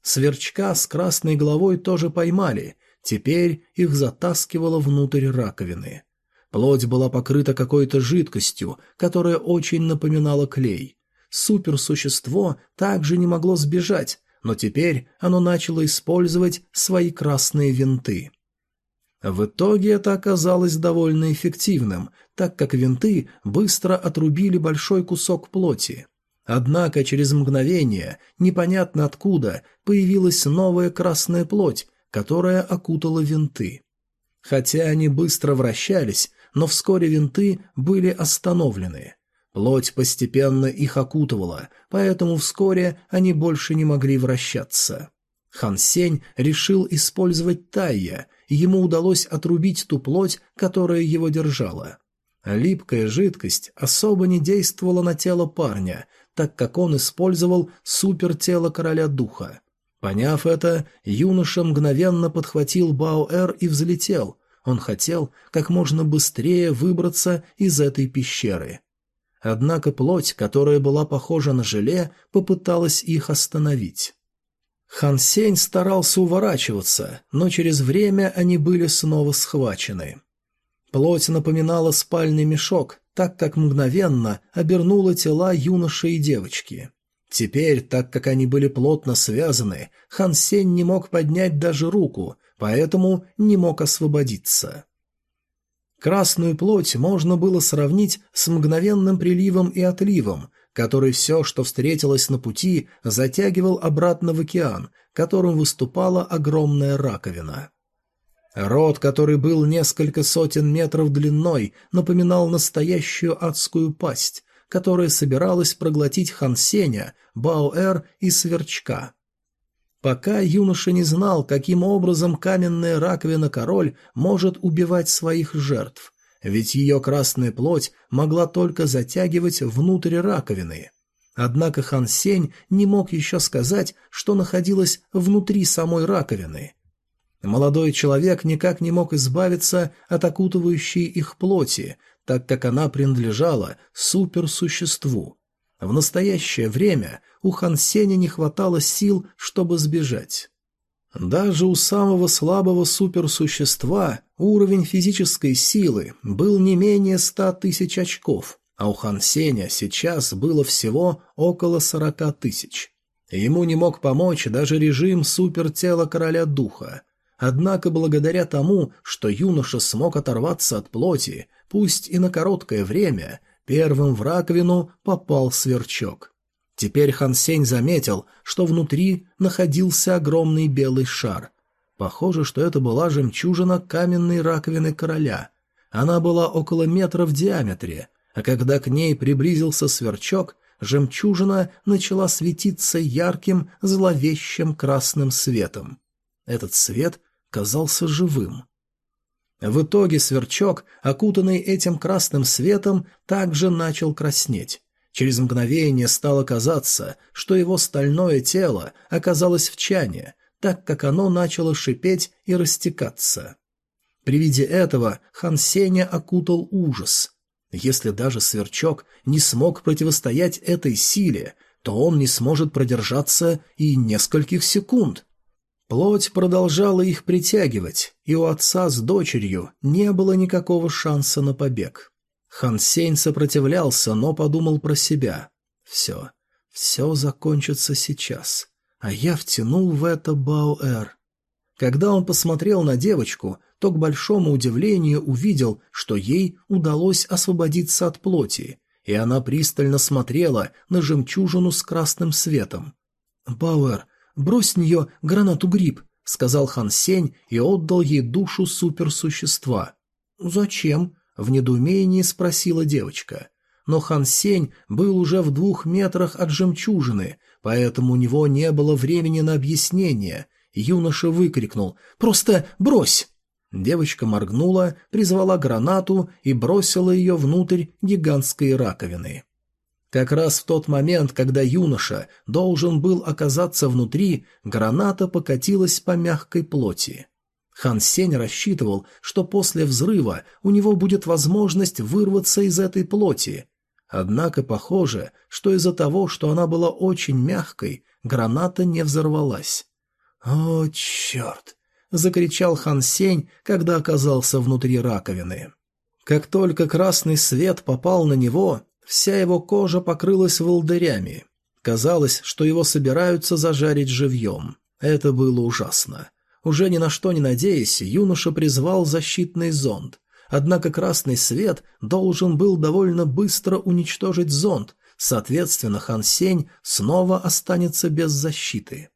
Сверчка с красной головой тоже поймали, теперь их затаскивало внутрь раковины. Плоть была покрыта какой-то жидкостью, которая очень напоминала клей. Суперсущество также не могло сбежать, но теперь оно начало использовать свои красные винты. В итоге это оказалось довольно эффективным, так как винты быстро отрубили большой кусок плоти. Однако через мгновение, непонятно откуда, появилась новая красная плоть, которая окутала винты. Хотя они быстро вращались, но вскоре винты были остановлены. Плоть постепенно их окутывала, поэтому вскоре они больше не могли вращаться. Хан Сень решил использовать Тайя ему удалось отрубить ту плоть, которая его держала. Липкая жидкость особо не действовала на тело парня, так как он использовал супертело короля духа. Поняв это, юноша мгновенно подхватил Баоэр и взлетел. Он хотел как можно быстрее выбраться из этой пещеры. Однако плоть, которая была похожа на желе, попыталась их остановить. Хан Сень старался уворачиваться, но через время они были снова схвачены. Плоть напоминала спальный мешок, так как мгновенно обернула тела юноши и девочки. Теперь, так как они были плотно связаны, Хан Сень не мог поднять даже руку, поэтому не мог освободиться. Красную плоть можно было сравнить с мгновенным приливом и отливом, который все, что встретилось на пути, затягивал обратно в океан, которым выступала огромная раковина. Рот, который был несколько сотен метров длиной, напоминал настоящую адскую пасть, которая собиралась проглотить Хансеня, Баоэр и Сверчка. Пока юноша не знал, каким образом каменная раковина-король может убивать своих жертв, ведь ее красная плоть могла только затягивать внутрь раковины. Однако Хан Сень не мог еще сказать, что находилось внутри самой раковины. Молодой человек никак не мог избавиться от окутывающей их плоти, так как она принадлежала суперсуществу. В настоящее время у Хан Сеня не хватало сил, чтобы сбежать. Даже у самого слабого суперсущества уровень физической силы был не менее ста тысяч очков, а у Хан Сеня сейчас было всего около сорока тысяч. Ему не мог помочь даже режим супертела короля духа. Однако благодаря тому, что юноша смог оторваться от плоти, пусть и на короткое время, первым в раковину попал сверчок. Теперь Хан Сень заметил, что внутри находился огромный белый шар. Похоже, что это была жемчужина каменной раковины короля. Она была около метра в диаметре, а когда к ней приблизился сверчок, жемчужина начала светиться ярким, зловещим красным светом. Этот свет казался живым. В итоге сверчок, окутанный этим красным светом, также начал краснеть. Через мгновение стало казаться, что его стальное тело оказалось в чане, так как оно начало шипеть и растекаться. При виде этого Хан Сеня окутал ужас. Если даже сверчок не смог противостоять этой силе, то он не сможет продержаться и нескольких секунд. Плоть продолжала их притягивать, и у отца с дочерью не было никакого шанса на побег. Хан сопротивлялся, но подумал про себя. «Все, все закончится сейчас, а я втянул в это Баоэр». Когда он посмотрел на девочку, то к большому удивлению увидел, что ей удалось освободиться от плоти, и она пристально смотрела на жемчужину с красным светом. «Бауэр, брось в нее гранату гриб», — сказал Хан Сень и отдал ей душу суперсущества. «Зачем?» — в недоумении спросила девочка. Но Хан Сень был уже в двух метрах от жемчужины, поэтому у него не было времени на объяснение. Юноша выкрикнул «Просто брось!» Девочка моргнула, призвала гранату и бросила ее внутрь гигантской раковины. Как раз в тот момент, когда юноша должен был оказаться внутри, граната покатилась по мягкой плоти. Хан Сень рассчитывал, что после взрыва у него будет возможность вырваться из этой плоти. Однако похоже, что из-за того, что она была очень мягкой, граната не взорвалась. «О, черт!» — закричал Хан Сень, когда оказался внутри раковины. Как только красный свет попал на него, вся его кожа покрылась волдырями. Казалось, что его собираются зажарить живьем. Это было ужасно. Уже ни на что не надеясь, юноша призвал защитный зонд. Однако красный свет должен был довольно быстро уничтожить зонд, соответственно, Хан Сень снова останется без защиты.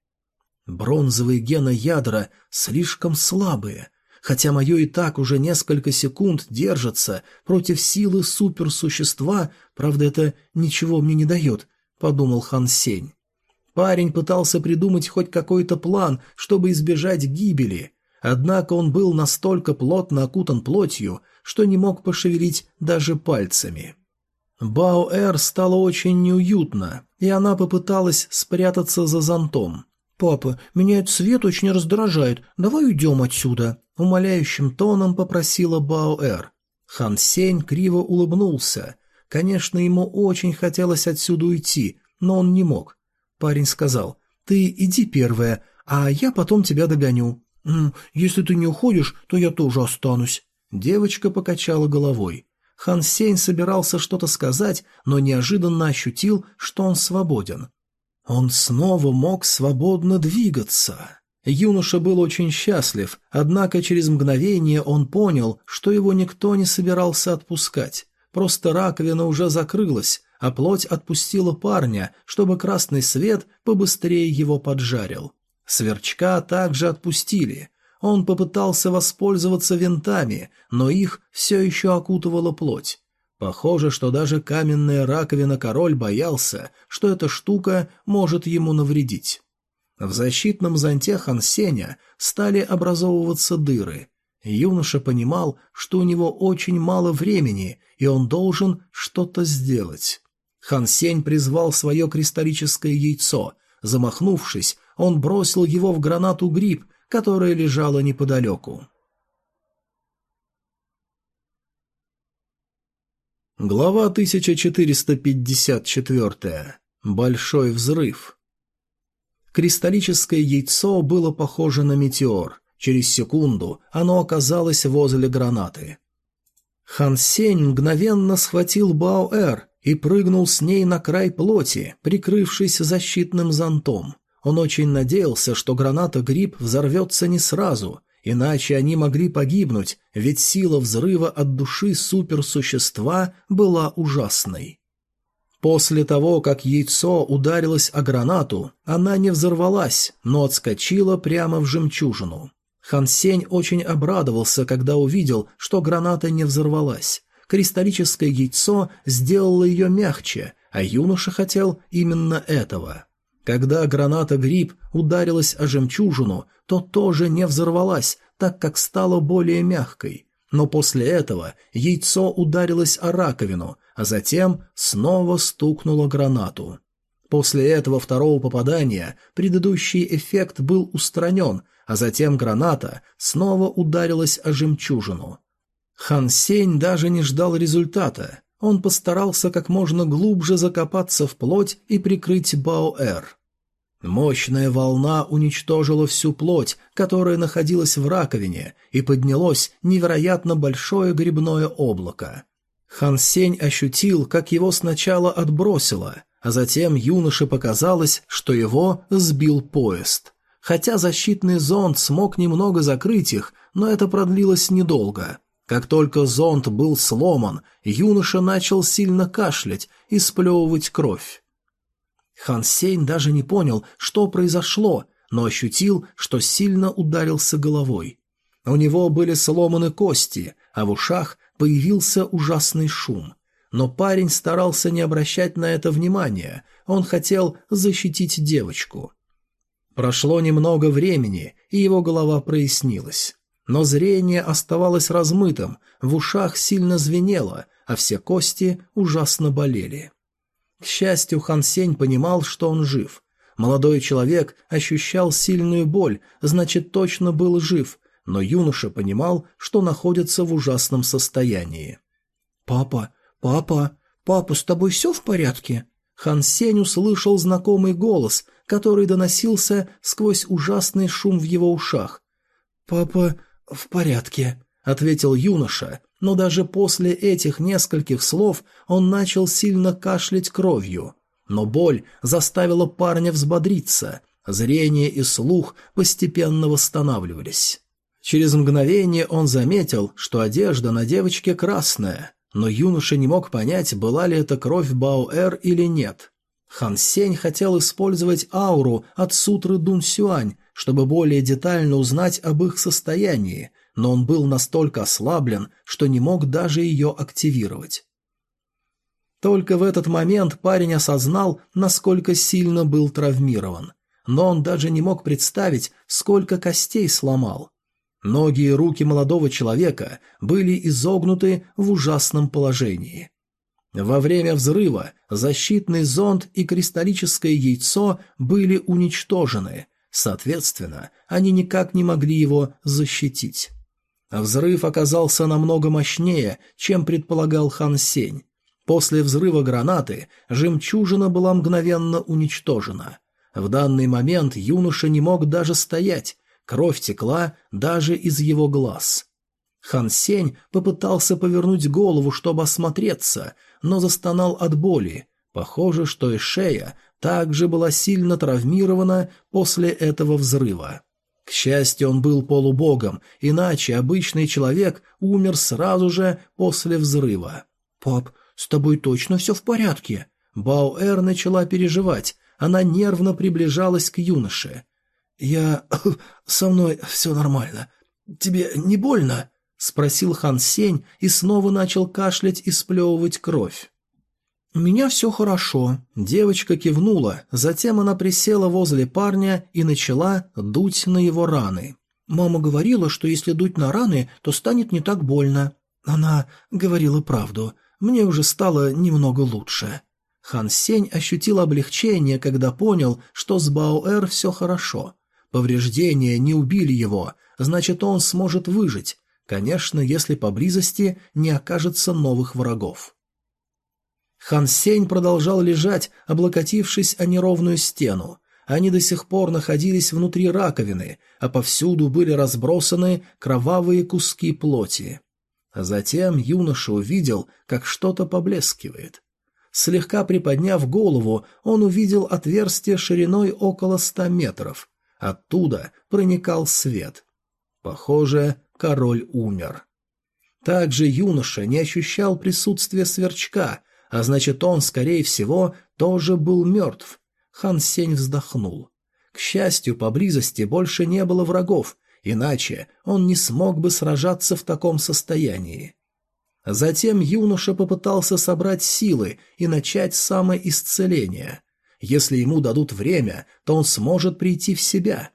Бронзовые геноядра слишком слабые, хотя мое и так уже несколько секунд держится против силы суперсущества, правда, это ничего мне не дает, — подумал Хан Сень. Парень пытался придумать хоть какой-то план, чтобы избежать гибели, однако он был настолько плотно окутан плотью, что не мог пошевелить даже пальцами. Баоэр стало очень неуютно, и она попыталась спрятаться за зонтом. «Папа, меня этот свет очень раздражает, давай уйдем отсюда», — умоляющим тоном попросила Баоэр. Хан Сень криво улыбнулся. Конечно, ему очень хотелось отсюда уйти, но он не мог. Парень сказал, «Ты иди первая, а я потом тебя догоню». «Если ты не уходишь, то я тоже останусь». Девочка покачала головой. Хан Сень собирался что-то сказать, но неожиданно ощутил, что он свободен. Он снова мог свободно двигаться. Юноша был очень счастлив, однако через мгновение он понял, что его никто не собирался отпускать. Просто раковина уже закрылась, а плоть отпустила парня, чтобы красный свет побыстрее его поджарил. Сверчка также отпустили. Он попытался воспользоваться винтами, но их все еще окутывала плоть. Похоже, что даже каменная раковина король боялся, что эта штука может ему навредить. В защитном зонте Хансеня стали образовываться дыры. Юноша понимал, что у него очень мало времени, и он должен что-то сделать. Хансень призвал свое кристаллическое яйцо. Замахнувшись, он бросил его в гранату гриб, которая лежала неподалеку. Глава 1454. Большой взрыв. Кристаллическое яйцо было похоже на метеор. Через секунду оно оказалось возле гранаты. Хан Сень мгновенно схватил Баоэр и прыгнул с ней на край плоти, прикрывшись защитным зонтом. Он очень надеялся, что граната-гриб взорвется не сразу, иначе они могли погибнуть, ведь сила взрыва от души суперсущества была ужасной. После того, как яйцо ударилось о гранату, она не взорвалась, но отскочила прямо в жемчужину. Хан Сень очень обрадовался, когда увидел, что граната не взорвалась. Кристаллическое яйцо сделало ее мягче, а юноша хотел именно этого. Когда граната-гриб ударилась о жемчужину, то тоже не взорвалась, так как стала более мягкой. Но после этого яйцо ударилось о раковину, а затем снова стукнуло гранату. После этого второго попадания предыдущий эффект был устранен, а затем граната снова ударилась о жемчужину. Хан Сень даже не ждал результата. Он постарался как можно глубже закопаться в плоть и прикрыть Баоэр. Мощная волна уничтожила всю плоть, которая находилась в раковине, и поднялось невероятно большое грибное облако. Хан Сень ощутил, как его сначала отбросило, а затем юноше показалось, что его сбил поезд. Хотя защитный зонд смог немного закрыть их, но это продлилось недолго. Как только зонд был сломан, юноша начал сильно кашлять и сплевывать кровь. Хан Сень даже не понял, что произошло, но ощутил, что сильно ударился головой. У него были сломаны кости, а в ушах появился ужасный шум. Но парень старался не обращать на это внимания, он хотел защитить девочку. Прошло немного времени, и его голова прояснилась. Но зрение оставалось размытым, в ушах сильно звенело, а все кости ужасно болели. К счастью, Хан Сень понимал, что он жив. Молодой человек ощущал сильную боль, значит, точно был жив, но юноша понимал, что находится в ужасном состоянии. «Папа, папа, папа, с тобой все в порядке?» Хан Сень услышал знакомый голос, который доносился сквозь ужасный шум в его ушах. «Папа, в порядке», — ответил юноша, но даже после этих нескольких слов он начал сильно кашлять кровью. Но боль заставила парня взбодриться, зрение и слух постепенно восстанавливались. Через мгновение он заметил, что одежда на девочке красная, но юноша не мог понять, была ли это кровь Баоэр или нет. Хан Сень хотел использовать ауру от сутры Дун Сюань, чтобы более детально узнать об их состоянии, но он был настолько ослаблен, что не мог даже ее активировать. Только в этот момент парень осознал, насколько сильно был травмирован. Но он даже не мог представить, сколько костей сломал. Ноги и руки молодого человека были изогнуты в ужасном положении. Во время взрыва защитный зонд и кристаллическое яйцо были уничтожены, соответственно, они никак не могли его защитить. Взрыв оказался намного мощнее, чем предполагал Хан Сень. После взрыва гранаты жемчужина была мгновенно уничтожена. В данный момент юноша не мог даже стоять, кровь текла даже из его глаз. Хан Сень попытался повернуть голову, чтобы осмотреться, но застонал от боли. Похоже, что и шея также была сильно травмирована после этого взрыва. К счастью, он был полубогом, иначе обычный человек умер сразу же после взрыва. «Пап, с тобой точно все в порядке?» Баоэр начала переживать, она нервно приближалась к юноше. «Я... со мной все нормально. Тебе не больно?» — спросил Хан Сень и снова начал кашлять и сплевывать кровь. «У меня все хорошо». Девочка кивнула, затем она присела возле парня и начала дуть на его раны. Мама говорила, что если дуть на раны, то станет не так больно. Она говорила правду. Мне уже стало немного лучше. Хан Сень ощутил облегчение, когда понял, что с Баоэр все хорошо. Повреждения не убили его, значит, он сможет выжить. Конечно, если поблизости не окажется новых врагов. Хан Сень продолжал лежать, облокотившись о неровную стену. Они до сих пор находились внутри раковины, а повсюду были разбросаны кровавые куски плоти. Затем юноша увидел, как что-то поблескивает. Слегка приподняв голову, он увидел отверстие шириной около ста метров. Оттуда проникал свет. Похоже, король умер. Также юноша не ощущал присутствия сверчка, а значит он, скорее всего, тоже был мертв. Хан Сень вздохнул. К счастью, поблизости больше не было врагов, иначе он не смог бы сражаться в таком состоянии. Затем юноша попытался собрать силы и начать самоисцеление. Если ему дадут время, то он сможет прийти в себя.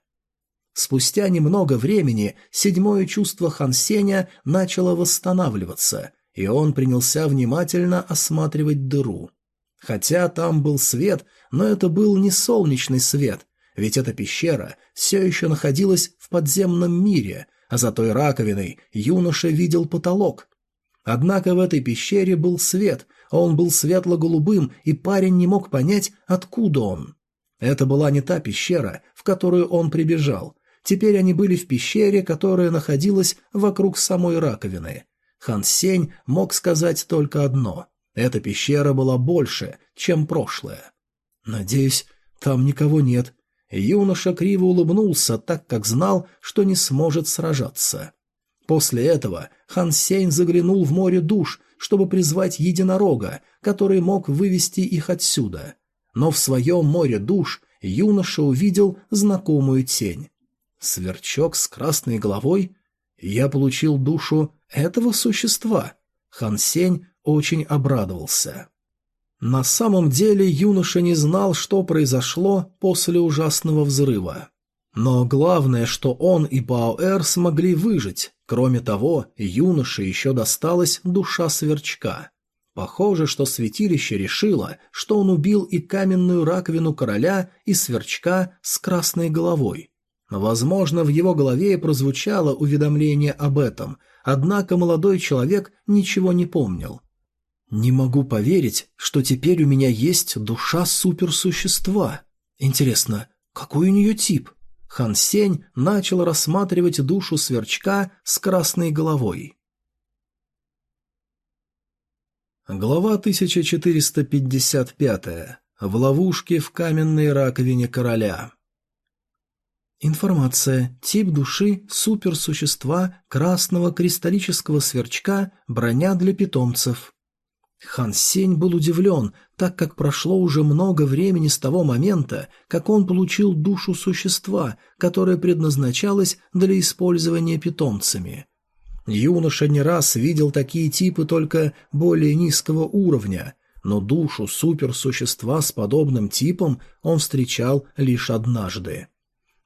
Спустя немного времени седьмое чувство Хансеня начало восстанавливаться, и он принялся внимательно осматривать дыру. Хотя там был свет, но это был не солнечный свет, ведь эта пещера все еще находилась в подземном мире, а за той раковиной юноша видел потолок. Однако в этой пещере был свет, он был светло-голубым, и парень не мог понять, откуда он. Это была не та пещера, в которую он прибежал. Теперь они были в пещере, которая находилась вокруг самой раковины. Хан Сень мог сказать только одно. Эта пещера была больше, чем прошлое. «Надеюсь, там никого нет». Юноша криво улыбнулся, так как знал, что не сможет сражаться. После этого Хан Сень заглянул в море душ, чтобы призвать единорога, который мог вывести их отсюда. Но в своем море душ юноша увидел знакомую тень. Сверчок с красной головой? Я получил душу этого существа. Хан Сень очень обрадовался. На самом деле юноша не знал, что произошло после ужасного взрыва. Но главное, что он и Баоэр смогли выжить. Кроме того, юноше еще досталась душа сверчка. Похоже, что святилище решило, что он убил и каменную раковину короля, и сверчка с красной головой. Возможно, в его голове прозвучало уведомление об этом, однако молодой человек ничего не помнил. «Не могу поверить, что теперь у меня есть душа суперсущества. Интересно, какой у нее тип?» Хан Сень начал рассматривать душу сверчка с красной головой. Глава 1455. В ловушке в каменной раковине короля. Информация. Тип души суперсущества красного кристаллического сверчка, броня для питомцев. Хан Сень был удивлен, так как прошло уже много времени с того момента, как он получил душу существа, которая предназначалась для использования питомцами. Юноша не раз видел такие типы только более низкого уровня, но душу суперсущества с подобным типом он встречал лишь однажды.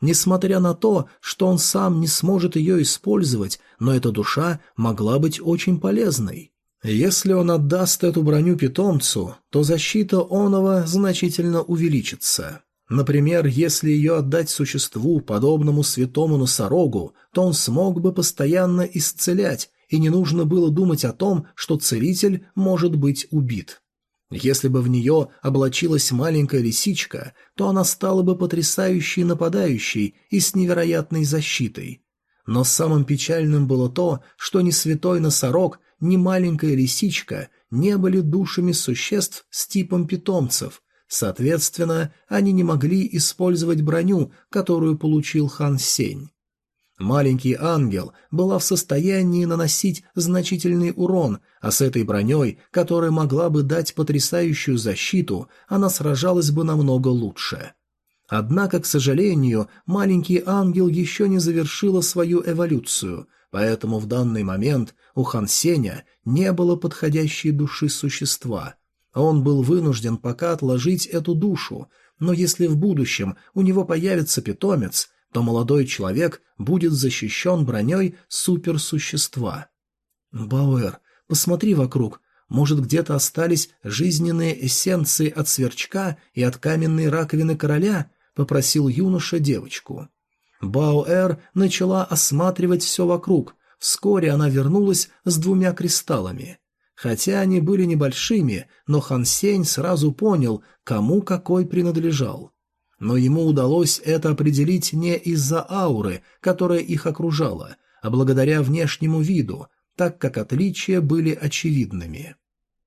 Несмотря на то, что он сам не сможет ее использовать, но эта душа могла быть очень полезной. Если он отдаст эту броню питомцу, то защита Онова значительно увеличится. Например, если ее отдать существу, подобному святому носорогу, то он смог бы постоянно исцелять, и не нужно было думать о том, что целитель может быть убит. Если бы в нее облачилась маленькая лисичка, то она стала бы потрясающей нападающей и с невероятной защитой. Но самым печальным было то, что ни святой носорог, ни маленькая лисичка не были душами существ с типом питомцев, соответственно, они не могли использовать броню, которую получил хан Сень. Маленький ангел была в состоянии наносить значительный урон, а с этой броней, которая могла бы дать потрясающую защиту, она сражалась бы намного лучше. Однако, к сожалению, маленький ангел еще не завершила свою эволюцию, поэтому в данный момент у Хан Сеня не было подходящей души существа. Он был вынужден пока отложить эту душу, но если в будущем у него появится питомец, то молодой человек будет защищен броней суперсущества. «Бауэр, посмотри вокруг. Может, где-то остались жизненные эссенции от сверчка и от каменной раковины короля?» — попросил юноша девочку. Бауэр начала осматривать все вокруг. Вскоре она вернулась с двумя кристаллами. Хотя они были небольшими, но Хан Сень сразу понял, кому какой принадлежал. Но ему удалось это определить не из-за ауры, которая их окружала, а благодаря внешнему виду, так как отличия были очевидными.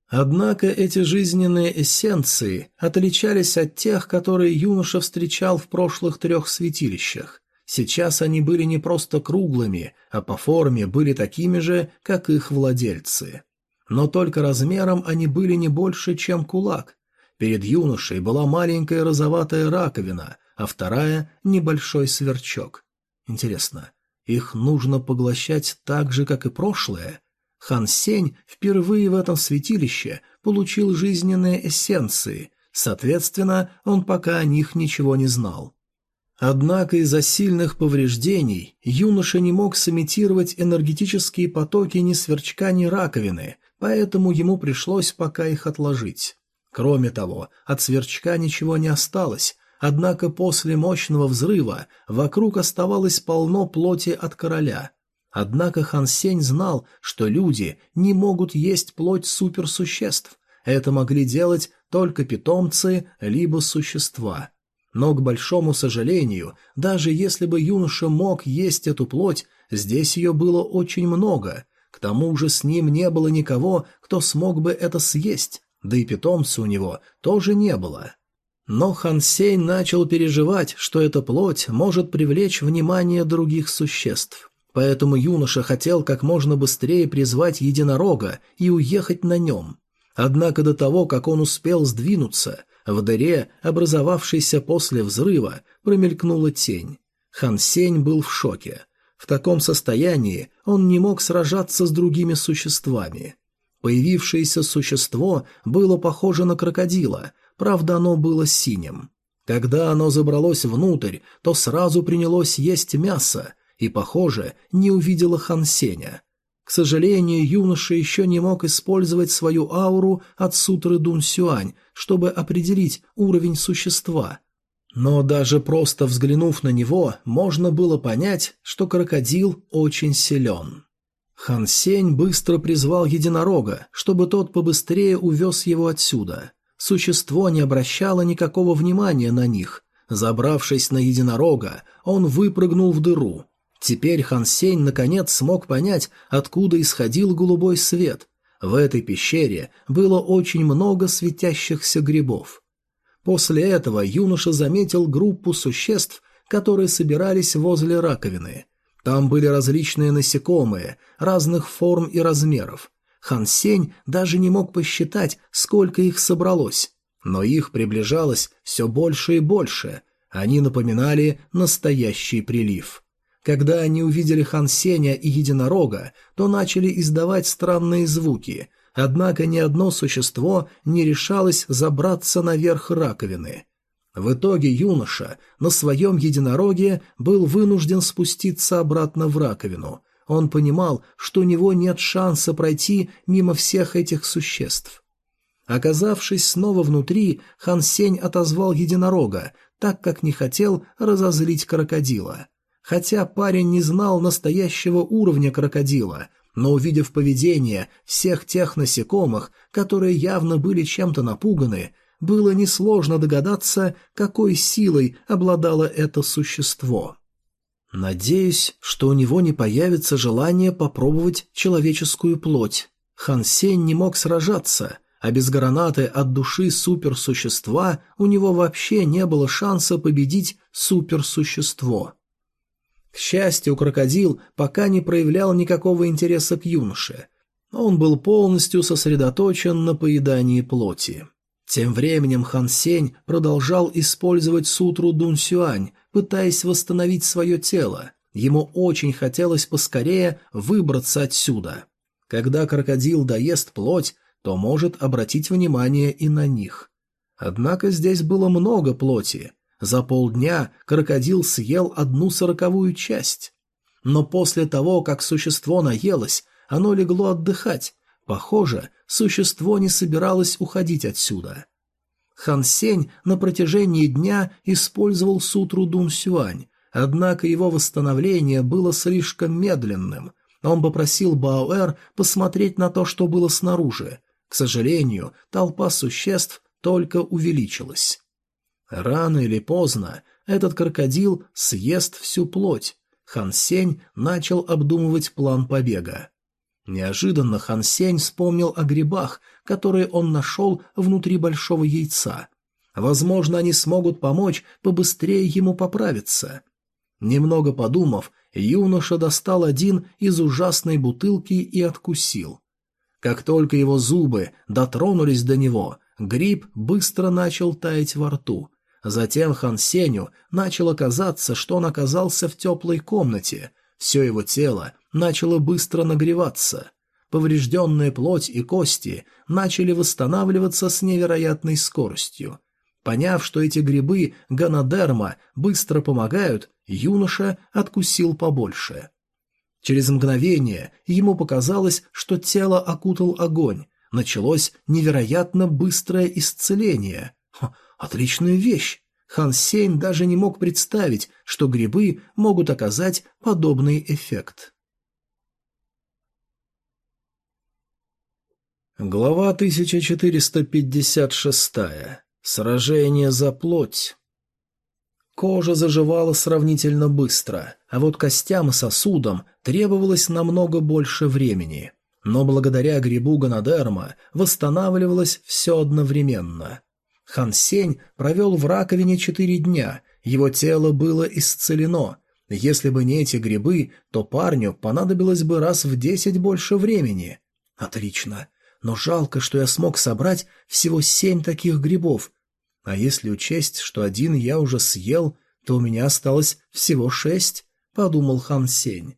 Однако эти жизненные эссенции отличались от тех, которые юноша встречал в прошлых трех святилищах. Сейчас они были не просто круглыми, а по форме были такими же, как их владельцы. Но только размером они были не больше, чем кулак, Перед юношей была маленькая розоватая раковина, а вторая — небольшой сверчок. Интересно, их нужно поглощать так же, как и прошлое? Хан Сень впервые в этом святилище получил жизненные эссенции, соответственно, он пока о них ничего не знал. Однако из-за сильных повреждений юноша не мог сымитировать энергетические потоки ни сверчка, ни раковины, поэтому ему пришлось пока их отложить. Кроме того, от сверчка ничего не осталось, однако после мощного взрыва вокруг оставалось полно плоти от короля. Однако Хан Сень знал, что люди не могут есть плоть суперсуществ. Это могли делать только питомцы либо существа. Но, к большому сожалению, даже если бы юноша мог есть эту плоть, здесь ее было очень много. К тому же с ним не было никого, кто смог бы это съесть да и питомца у него тоже не было. Но Хан Сень начал переживать, что эта плоть может привлечь внимание других существ. Поэтому юноша хотел как можно быстрее призвать единорога и уехать на нем. Однако до того, как он успел сдвинуться, в дыре, образовавшейся после взрыва, промелькнула тень. Хан Сень был в шоке. В таком состоянии он не мог сражаться с другими существами. Появившееся существо было похоже на крокодила, правда оно было синим. Когда оно забралось внутрь, то сразу принялось есть мясо и, похоже, не увидело Хансеня. К сожалению, юноша еще не мог использовать свою ауру от сутры Дун Сюань, чтобы определить уровень существа. Но даже просто взглянув на него, можно было понять, что крокодил очень силен. Хан Сень быстро призвал единорога, чтобы тот побыстрее увез его отсюда. Существо не обращало никакого внимания на них. Забравшись на единорога, он выпрыгнул в дыру. Теперь Хан Сень наконец смог понять, откуда исходил голубой свет. В этой пещере было очень много светящихся грибов. После этого юноша заметил группу существ, которые собирались возле раковины. Там были различные насекомые, разных форм и размеров. Хан Сень даже не мог посчитать, сколько их собралось. Но их приближалось все больше и больше. Они напоминали настоящий прилив. Когда они увидели Хан Сеня и единорога, то начали издавать странные звуки, однако ни одно существо не решалось забраться наверх раковины. В итоге юноша на своем единороге был вынужден спуститься обратно в раковину. Он понимал, что у него нет шанса пройти мимо всех этих существ. Оказавшись снова внутри, Хан Сень отозвал единорога, так как не хотел разозлить крокодила. Хотя парень не знал настоящего уровня крокодила, но увидев поведение всех тех насекомых, которые явно были чем-то напуганы, было несложно догадаться, какой силой обладало это существо. Надеюсь, что у него не появится желание попробовать человеческую плоть. Хан Сень не мог сражаться, а без гранаты от души суперсущества у него вообще не было шанса победить суперсущество. Счастью, крокодил пока не проявлял никакого интереса к юноше. Он был полностью сосредоточен на поедании плоти. Тем временем Хан Сень продолжал использовать сутру Дун Сюань, пытаясь восстановить свое тело. Ему очень хотелось поскорее выбраться отсюда. Когда крокодил доест плоть, то может обратить внимание и на них. Однако здесь было много плоти. За полдня крокодил съел одну сороковую часть. Но после того, как существо наелось, оно легло отдыхать, Похоже, существо не собиралось уходить отсюда. Хан Сень на протяжении дня использовал сутру Дун Сюань, однако его восстановление было слишком медленным. Он попросил Баоэр посмотреть на то, что было снаружи. К сожалению, толпа существ только увеличилась. Рано или поздно этот крокодил съест всю плоть. Хан Сень начал обдумывать план побега. Неожиданно Хан Сень вспомнил о грибах, которые он нашел внутри большого яйца. Возможно, они смогут помочь побыстрее ему поправиться. Немного подумав, юноша достал один из ужасной бутылки и откусил. Как только его зубы дотронулись до него, гриб быстро начал таять во рту. Затем Хан Сеню начало казаться, что он оказался в теплой комнате. Все его тело начало быстро нагреваться. Поврежденная плоть и кости начали восстанавливаться с невероятной скоростью. Поняв, что эти грибы ганадерма быстро помогают, юноша откусил побольше. Через мгновение ему показалось, что тело окутал огонь. Началось невероятно быстрое исцеление. Ха, отличная вещь! Хан Сень даже не мог представить, что грибы могут оказать подобный эффект. Глава 1456. Сражение за плоть. Кожа заживала сравнительно быстро, а вот костям и сосудам требовалось намного больше времени. Но благодаря грибу Ганадерма восстанавливалось все одновременно. Хан Сень провел в раковине четыре дня, его тело было исцелено. Если бы не эти грибы, то парню понадобилось бы раз в десять больше времени. Отлично но жалко, что я смог собрать всего семь таких грибов. А если учесть, что один я уже съел, то у меня осталось всего шесть, — подумал Хан Сень.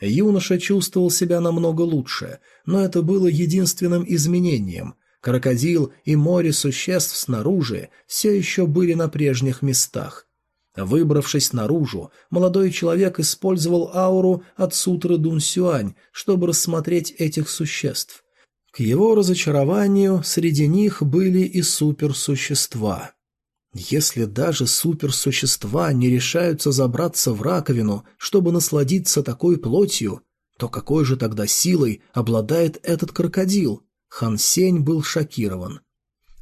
Юноша чувствовал себя намного лучше, но это было единственным изменением. Крокодил и море существ снаружи все еще были на прежних местах. Выбравшись наружу, молодой человек использовал ауру от сутры Дун Сюань, чтобы рассмотреть этих существ. К его разочарованию среди них были и суперсущества. Если даже суперсущества не решаются забраться в раковину, чтобы насладиться такой плотью, то какой же тогда силой обладает этот крокодил? Хан Сень был шокирован.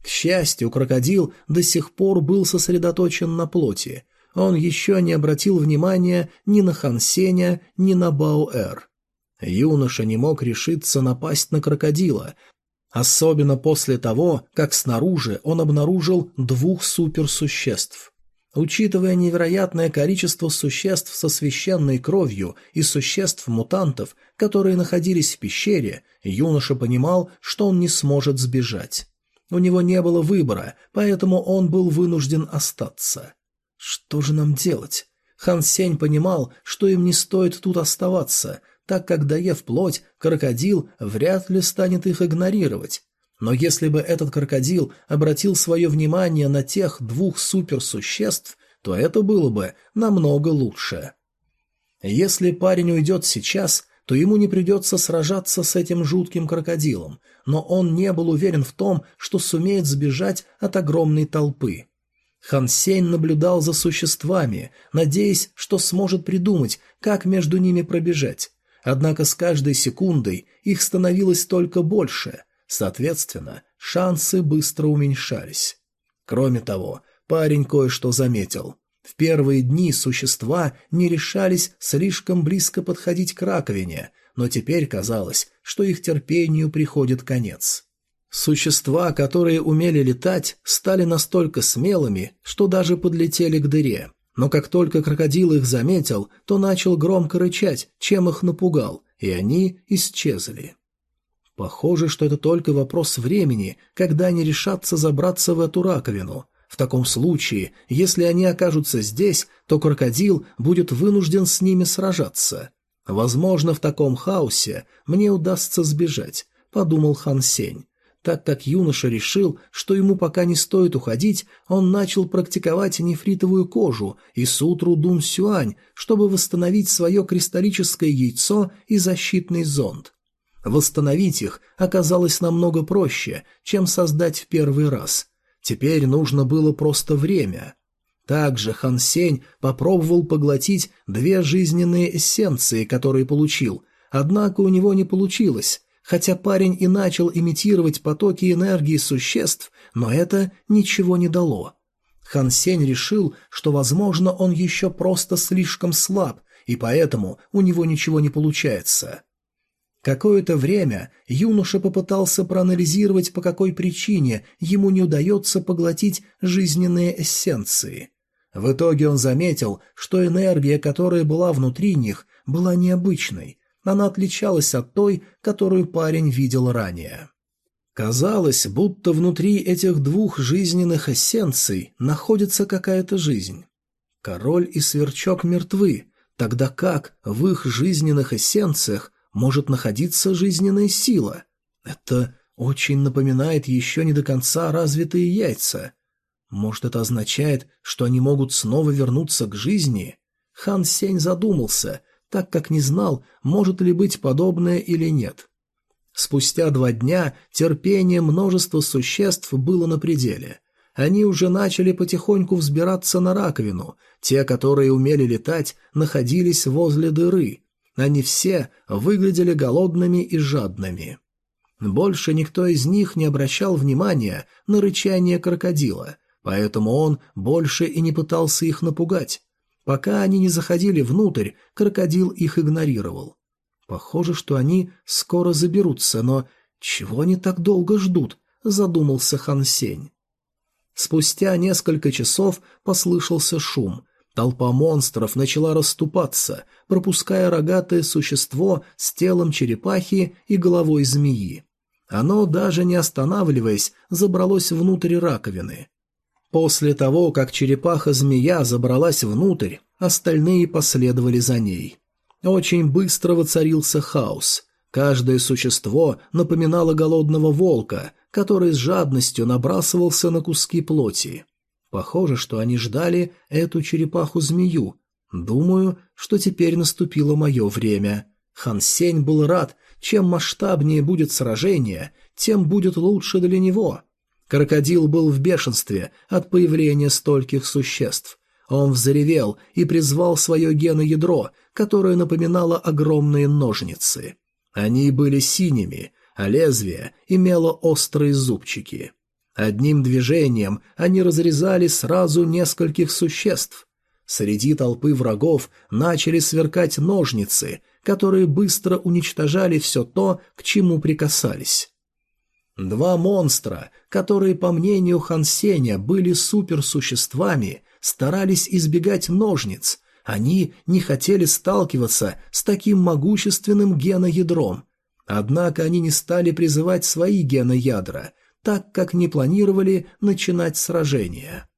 К счастью, крокодил до сих пор был сосредоточен на плоти. Он еще не обратил внимания ни на Хан Сеня, ни на Баоэр. Юноша не мог решиться напасть на крокодила, особенно после того, как снаружи он обнаружил двух суперсуществ. Учитывая невероятное количество существ со священной кровью и существ-мутантов, которые находились в пещере, юноша понимал, что он не сможет сбежать. У него не было выбора, поэтому он был вынужден остаться. Что же нам делать? Хан Сень понимал, что им не стоит тут оставаться, так как, доев плоть, крокодил вряд ли станет их игнорировать. Но если бы этот крокодил обратил свое внимание на тех двух суперсуществ, то это было бы намного лучше. Если парень уйдет сейчас, то ему не придется сражаться с этим жутким крокодилом, но он не был уверен в том, что сумеет сбежать от огромной толпы. Хан наблюдал за существами, надеясь, что сможет придумать, как между ними пробежать. Однако с каждой секундой их становилось только больше, соответственно, шансы быстро уменьшались. Кроме того, парень кое-что заметил. В первые дни существа не решались слишком близко подходить к раковине, но теперь казалось, что их терпению приходит конец. Существа, которые умели летать, стали настолько смелыми, что даже подлетели к дыре. Но как только крокодил их заметил, то начал громко рычать, чем их напугал, и они исчезли. Похоже, что это только вопрос времени, когда они решатся забраться в эту раковину. В таком случае, если они окажутся здесь, то крокодил будет вынужден с ними сражаться. Возможно, в таком хаосе мне удастся сбежать, подумал Хан Сень. Так как юноша решил, что ему пока не стоит уходить, он начал практиковать нефритовую кожу и сутру Дун Сюань, чтобы восстановить свое кристаллическое яйцо и защитный зонд. Восстановить их оказалось намного проще, чем создать в первый раз. Теперь нужно было просто время. Также Хан Сень попробовал поглотить две жизненные эссенции, которые получил, однако у него не получилось, Хотя парень и начал имитировать потоки энергии существ, но это ничего не дало. Хан Сень решил, что, возможно, он еще просто слишком слаб, и поэтому у него ничего не получается. Какое-то время юноша попытался проанализировать, по какой причине ему не удается поглотить жизненные эссенции. В итоге он заметил, что энергия, которая была внутри них, была необычной, она отличалась от той, которую парень видел ранее. Казалось, будто внутри этих двух жизненных эссенций находится какая-то жизнь. Король и сверчок мертвы, тогда как в их жизненных эссенциях может находиться жизненная сила? Это очень напоминает еще не до конца развитые яйца. Может, это означает, что они могут снова вернуться к жизни? Хан Сень задумался, так как не знал, может ли быть подобное или нет. Спустя два дня терпение множества существ было на пределе. Они уже начали потихоньку взбираться на раковину, те, которые умели летать, находились возле дыры. Они все выглядели голодными и жадными. Больше никто из них не обращал внимания на рычание крокодила, поэтому он больше и не пытался их напугать. Пока они не заходили внутрь, крокодил их игнорировал. Похоже, что они скоро заберутся, но чего они так долго ждут, задумался Хан Сень. Спустя несколько часов послышался шум. Толпа монстров начала расступаться, пропуская рогатое существо с телом черепахи и головой змеи. Оно, даже не останавливаясь, забралось внутрь раковины. После того, как черепаха-змея забралась внутрь, остальные последовали за ней. Очень быстро воцарился хаос. Каждое существо напоминало голодного волка, который с жадностью набрасывался на куски плоти. Похоже, что они ждали эту черепаху-змею. Думаю, что теперь наступило мое время. Хан Сень был рад, чем масштабнее будет сражение, тем будет лучше для него. Крокодил был в бешенстве от появления стольких существ. Он взревел и призвал свое геноядро, которое напоминало огромные ножницы. Они были синими, а лезвие имело острые зубчики. Одним движением они разрезали сразу нескольких существ. Среди толпы врагов начали сверкать ножницы, которые быстро уничтожали все то, к чему прикасались. Два монстра, которые, по мнению Хансеня, были суперсуществами, старались избегать ножниц. Они не хотели сталкиваться с таким могущественным геноядром. Однако они не стали призывать свои геноядра, так как не планировали начинать сражение.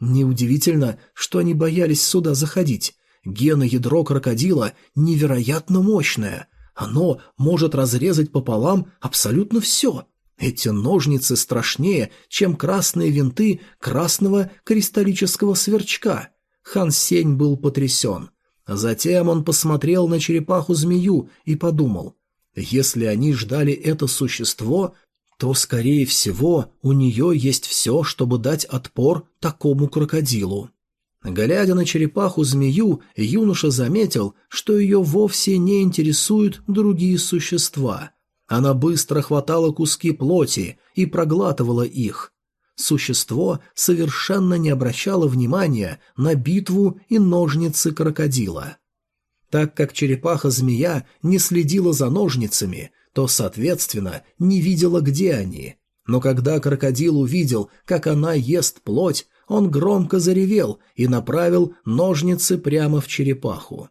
Неудивительно, что они боялись сюда заходить. Геноядро крокодила невероятно мощное. Оно может разрезать пополам абсолютно все – эти ножницы страшнее, чем красные винты красного кристаллического сверчка. Хан Сень был потрясен. Затем он посмотрел на черепаху-змею и подумал, если они ждали это существо, то, скорее всего, у нее есть все, чтобы дать отпор такому крокодилу. Глядя на черепаху-змею, юноша заметил, что ее вовсе не интересуют другие существа. Она быстро хватала куски плоти и проглатывала их. Существо совершенно не обращало внимания на битву и ножницы крокодила. Так как черепаха-змея не следила за ножницами, то, соответственно, не видела, где они. Но когда крокодил увидел, как она ест плоть, он громко заревел и направил ножницы прямо в черепаху.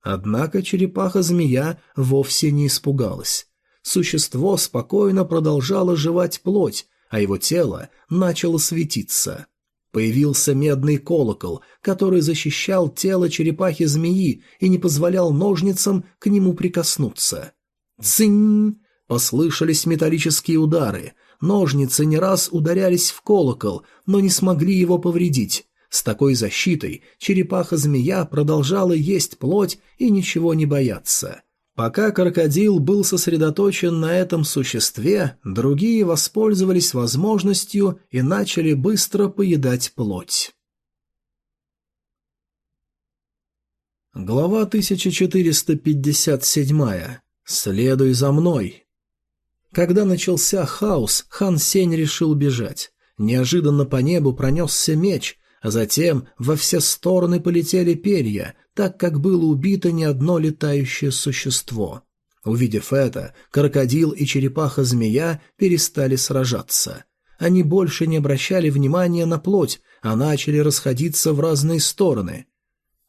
Однако черепаха-змея вовсе не испугалась. Существо спокойно продолжало жевать плоть, а его тело начало светиться. Появился медный колокол, который защищал тело черепахи-змеи и не позволял ножницам к нему прикоснуться. «Цинь!» Послышались металлические удары, Ножницы не раз ударялись в колокол, но не смогли его повредить. С такой защитой черепаха-змея продолжала есть плоть и ничего не бояться. Пока крокодил был сосредоточен на этом существе, другие воспользовались возможностью и начали быстро поедать плоть. Глава 1457. «Следуй за мной». Когда начался хаос, хан Сень решил бежать. Неожиданно по небу пронесся меч, а затем во все стороны полетели перья, так как было убито не одно летающее существо. Увидев это, крокодил и черепаха-змея перестали сражаться. Они больше не обращали внимания на плоть, а начали расходиться в разные стороны.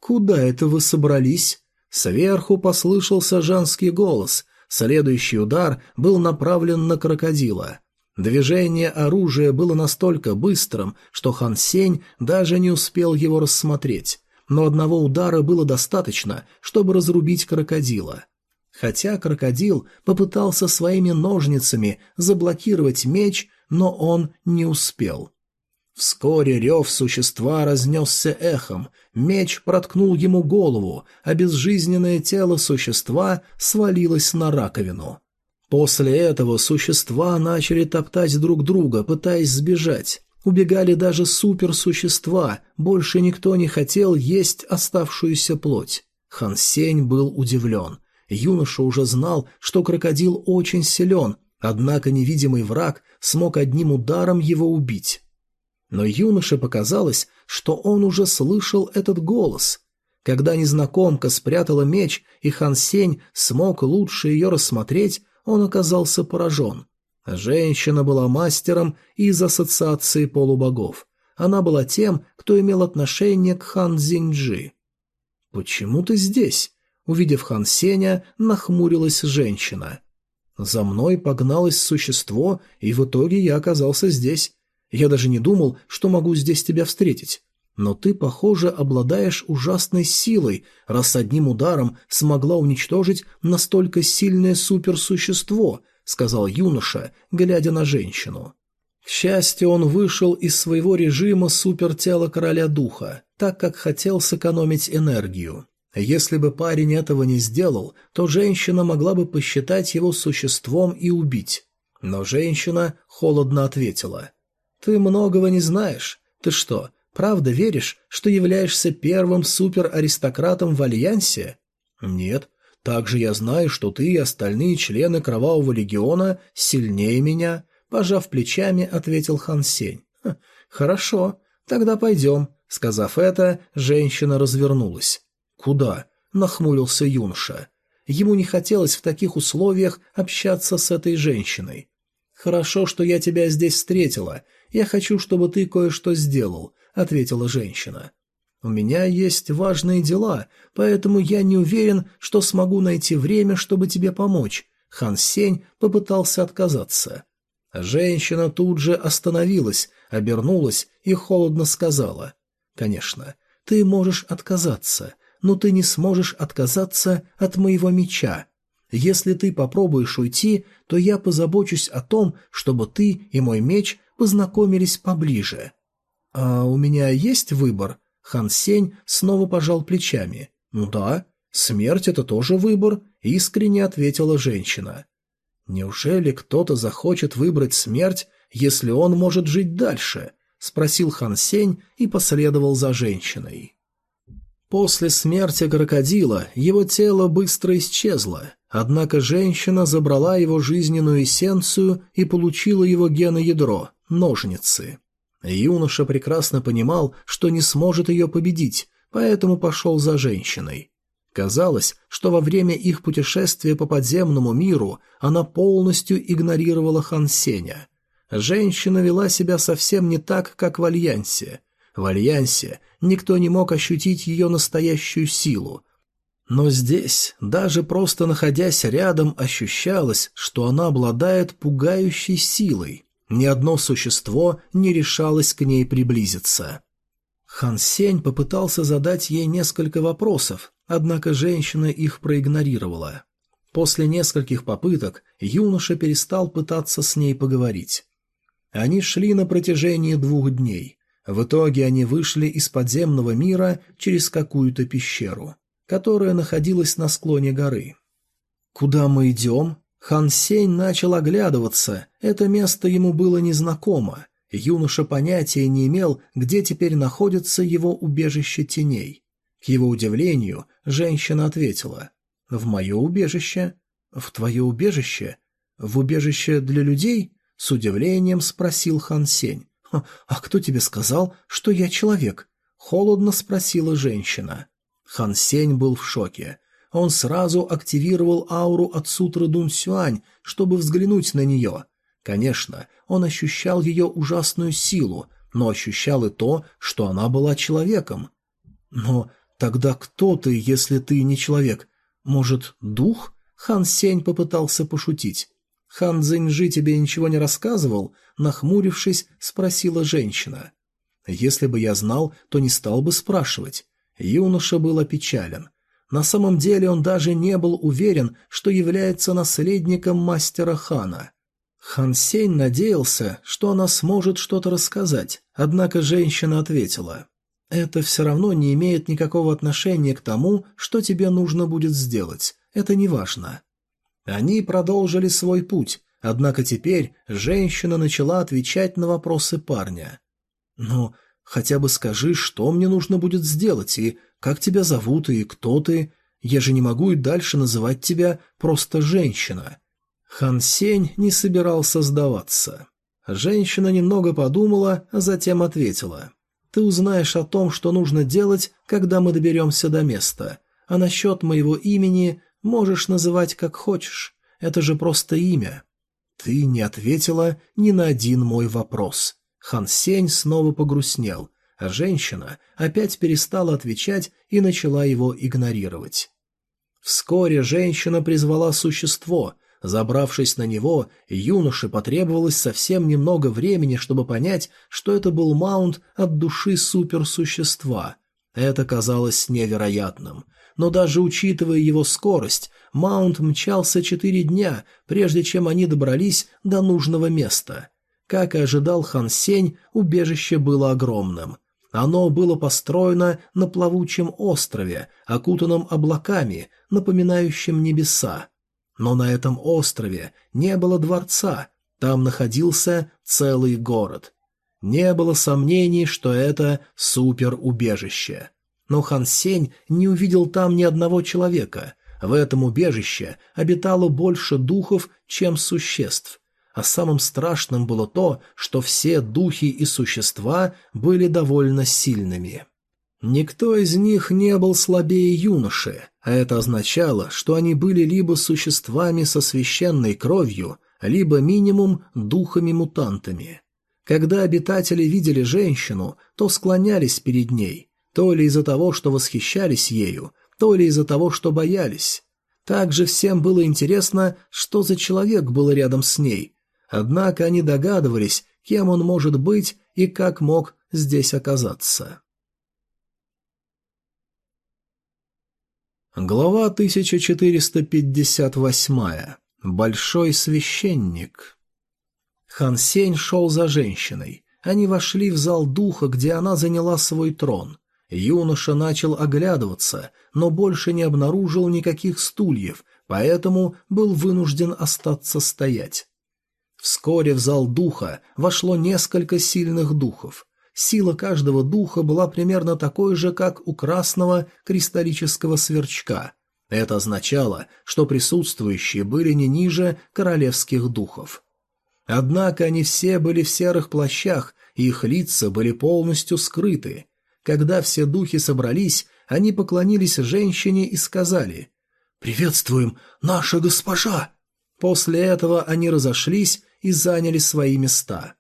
«Куда это вы собрались?» Сверху послышался женский голос, Следующий удар был направлен на крокодила. Движение оружия было настолько быстрым, что Хан Сень даже не успел его рассмотреть, но одного удара было достаточно, чтобы разрубить крокодила. Хотя крокодил попытался своими ножницами заблокировать меч, но он не успел. Вскоре рев существа разнесся эхом, меч проткнул ему голову, а безжизненное тело существа свалилось на раковину. После этого существа начали топтать друг друга, пытаясь сбежать. Убегали даже суперсущества, больше никто не хотел есть оставшуюся плоть. Хан Сень был удивлен. Юноша уже знал, что крокодил очень силен, однако невидимый враг смог одним ударом его убить. Но юноше показалось, что он уже слышал этот голос. Когда незнакомка спрятала меч, и Хан Сень смог лучше ее рассмотреть, он оказался поражен. Женщина была мастером из ассоциации полубогов. Она была тем, кто имел отношение к Хан Зинджи. «Почему ты здесь?» Увидев Хан Сеня, нахмурилась женщина. «За мной погналось существо, и в итоге я оказался здесь. Я даже не думал, что могу здесь тебя встретить. Но ты, похоже, обладаешь ужасной силой, раз одним ударом смогла уничтожить настолько сильное суперсущество», — сказал юноша, глядя на женщину. К счастью, он вышел из своего режима супертела короля духа, так как хотел сэкономить энергию. Если бы парень этого не сделал, то женщина могла бы посчитать его существом и убить. Но женщина холодно ответила — «Ты многого не знаешь. Ты что, правда веришь, что являешься первым супераристократом в Альянсе?» «Нет. Также я знаю, что ты и остальные члены Кровавого Легиона сильнее меня», — пожав плечами, ответил Хан Сень. «Хорошо, тогда пойдем». Сказав это, женщина развернулась. «Куда?» — нахмурился юноша. Ему не хотелось в таких условиях общаться с этой женщиной. «Хорошо, что я тебя здесь встретила. «Я хочу, чтобы ты кое-что сделал», — ответила женщина. «У меня есть важные дела, поэтому я не уверен, что смогу найти время, чтобы тебе помочь». Хан Сень попытался отказаться. Женщина тут же остановилась, обернулась и холодно сказала. «Конечно, ты можешь отказаться, но ты не сможешь отказаться от моего меча. Если ты попробуешь уйти, то я позабочусь о том, чтобы ты и мой меч познакомились поближе. «А у меня есть выбор?» Хан Сень снова пожал плечами. «Ну да, смерть — это тоже выбор», — искренне ответила женщина. «Неужели кто-то захочет выбрать смерть, если он может жить дальше?» — спросил Хан Сень и последовал за женщиной. После смерти крокодила его тело быстро исчезло, однако женщина забрала его жизненную эссенцию и получила его геноядро – ножницы. Юноша прекрасно понимал, что не сможет ее победить, поэтому пошел за женщиной. Казалось, что во время их путешествия по подземному миру она полностью игнорировала Хан Сеня. Женщина вела себя совсем не так, как в Альянсе. В Альянсе никто не мог ощутить ее настоящую силу. Но здесь, даже просто находясь рядом, ощущалось, что она обладает пугающей силой. Ни одно существо не решалось к ней приблизиться. Хан Сень попытался задать ей несколько вопросов, однако женщина их проигнорировала. После нескольких попыток юноша перестал пытаться с ней поговорить. Они шли на протяжении двух дней. В итоге они вышли из подземного мира через какую-то пещеру, которая находилась на склоне горы. «Куда мы идем?» Хан Сень начал оглядываться, это место ему было незнакомо. Юноша понятия не имел, где теперь находится его убежище теней. К его удивлению, женщина ответила. «В мое убежище? В твое убежище? В убежище для людей?» С удивлением спросил Хан Сень. «А кто тебе сказал, что я человек?» Холодно спросила женщина. Хан Сень был в шоке. Он сразу активировал ауру от сутры Дун Сюань, чтобы взглянуть на нее. Конечно, он ощущал ее ужасную силу, но ощущал и то, что она была человеком. Но тогда кто ты, если ты не человек? Может, дух? Хан Сень попытался пошутить. Хан Цзиньжи тебе ничего не рассказывал? Нахмурившись, спросила женщина. Если бы я знал, то не стал бы спрашивать. Юноша был опечален. На самом деле он даже не был уверен, что является наследником мастера Хана. Хан Сень надеялся, что она сможет что-то рассказать, однако женщина ответила. «Это все равно не имеет никакого отношения к тому, что тебе нужно будет сделать. Это не важно». Они продолжили свой путь, однако теперь женщина начала отвечать на вопросы парня. «Ну, хотя бы скажи, что мне нужно будет сделать, и как тебя зовут и кто ты? Я же не могу и дальше называть тебя просто женщина». Хан Сень не собирался сдаваться. Женщина немного подумала, а затем ответила. «Ты узнаешь о том, что нужно делать, когда мы доберемся до места. А насчет моего имени можешь называть как хочешь. Это же просто имя». «Ты не ответила ни на один мой вопрос». Хан Сень снова погрустнел, женщина опять перестала отвечать и начала его игнорировать. Вскоре женщина призвала существо. Забравшись на него, юноше потребовалось совсем немного времени, чтобы понять, что это был маунт от души суперсущества. Это казалось невероятным. Но даже учитывая его скорость, маунт мчался четыре дня, прежде чем они добрались до нужного места. Как и ожидал Хан Сень, убежище было огромным. Оно было построено на плавучем острове, окутанном облаками, напоминающим небеса. Но на этом острове не было дворца, там находился целый город. Не было сомнений, что это суперубежище. Но Хан Сень не увидел там ни одного человека. В этом убежище обитало больше духов, чем существ а самым страшным было то, что все духи и существа были довольно сильными. Никто из них не был слабее юноши, а это означало, что они были либо существами со священной кровью, либо минимум духами-мутантами. Когда обитатели видели женщину, то склонялись перед ней, то ли из-за того, что восхищались ею, то ли из-за того, что боялись. Также всем было интересно, что за человек был рядом с ней, Однако они догадывались, кем он может быть и как мог здесь оказаться. Глава 1458. Большой священник. Хан Сень шел за женщиной. Они вошли в зал духа, где она заняла свой трон. Юноша начал оглядываться, но больше не обнаружил никаких стульев, поэтому был вынужден остаться стоять. Вскоре в зал духа вошло несколько сильных духов. Сила каждого духа была примерно такой же, как у красного кристаллического сверчка. Это означало, что присутствующие были не ниже королевских духов. Однако они все были в серых плащах, и их лица были полностью скрыты. Когда все духи собрались, они поклонились женщине и сказали «Приветствуем, наша госпожа!». После этого они разошлись и заняли свои места.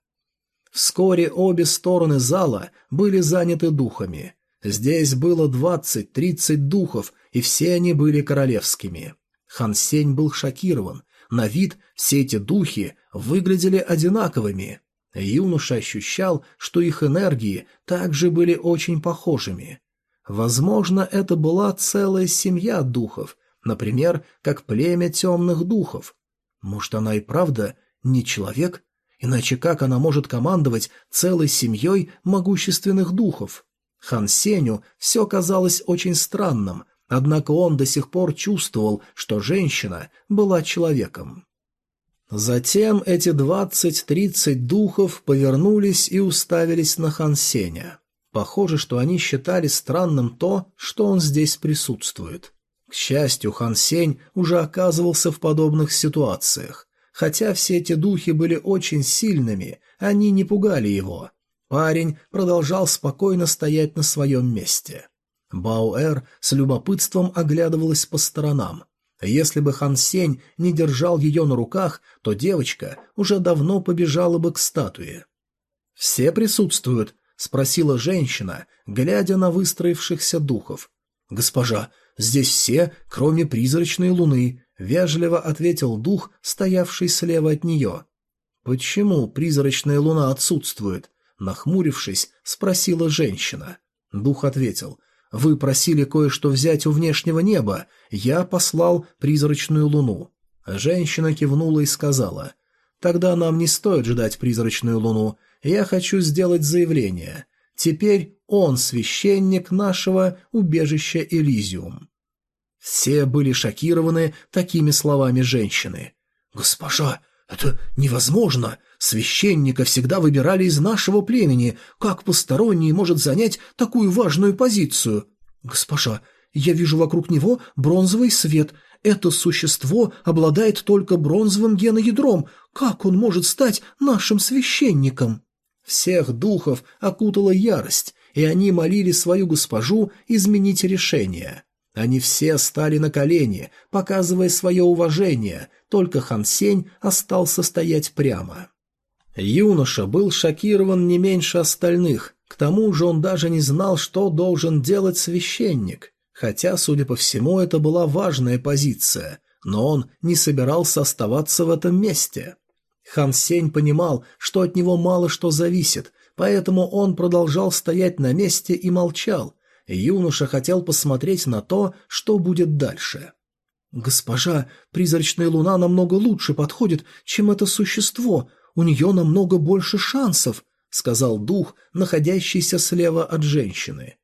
Вскоре обе стороны зала были заняты духами. Здесь было двадцать-тридцать духов, и все они были королевскими. Хан Сень был шокирован. На вид все эти духи выглядели одинаковыми. Юноша ощущал, что их энергии также были очень похожими. Возможно, это была целая семья духов, например, как племя темных духов. Может, она и правда не человек? Иначе как она может командовать целой семьей могущественных духов? Хан Сеню все казалось очень странным, однако он до сих пор чувствовал, что женщина была человеком. Затем эти двадцать-тридцать духов повернулись и уставились на Хан Сеня. Похоже, что они считали странным то, что он здесь присутствует. К счастью, Хан Сень уже оказывался в подобных ситуациях. Хотя все эти духи были очень сильными, они не пугали его. Парень продолжал спокойно стоять на своем месте. Бауэр с любопытством оглядывалась по сторонам. Если бы Хан Сень не держал ее на руках, то девочка уже давно побежала бы к статуе. «Все присутствуют?» — спросила женщина, глядя на выстроившихся духов. «Госпожа, здесь все, кроме призрачной луны. — вежливо ответил дух, стоявший слева от нее. «Почему призрачная луна отсутствует?» — нахмурившись, спросила женщина. Дух ответил. «Вы просили кое-что взять у внешнего неба. Я послал призрачную луну». Женщина кивнула и сказала. «Тогда нам не стоит ждать призрачную луну. Я хочу сделать заявление. Теперь он священник нашего убежища Элизиум». Все были шокированы такими словами женщины. «Госпожа, это невозможно! Священника всегда выбирали из нашего племени. Как посторонний может занять такую важную позицию? Госпожа, я вижу вокруг него бронзовый свет. Это существо обладает только бронзовым геноядром. Как он может стать нашим священником?» Всех духов окутала ярость, и они молили свою госпожу изменить решение. Они все стали на колени, показывая свое уважение, только Хан Сень остался стоять прямо. Юноша был шокирован не меньше остальных, к тому же он даже не знал, что должен делать священник, хотя, судя по всему, это была важная позиция, но он не собирался оставаться в этом месте. Хан Сень понимал, что от него мало что зависит, поэтому он продолжал стоять на месте и молчал, юноша хотел посмотреть на то, что будет дальше. «Госпожа, призрачная луна намного лучше подходит, чем это существо, у нее намного больше шансов», — сказал дух, находящийся слева от женщины.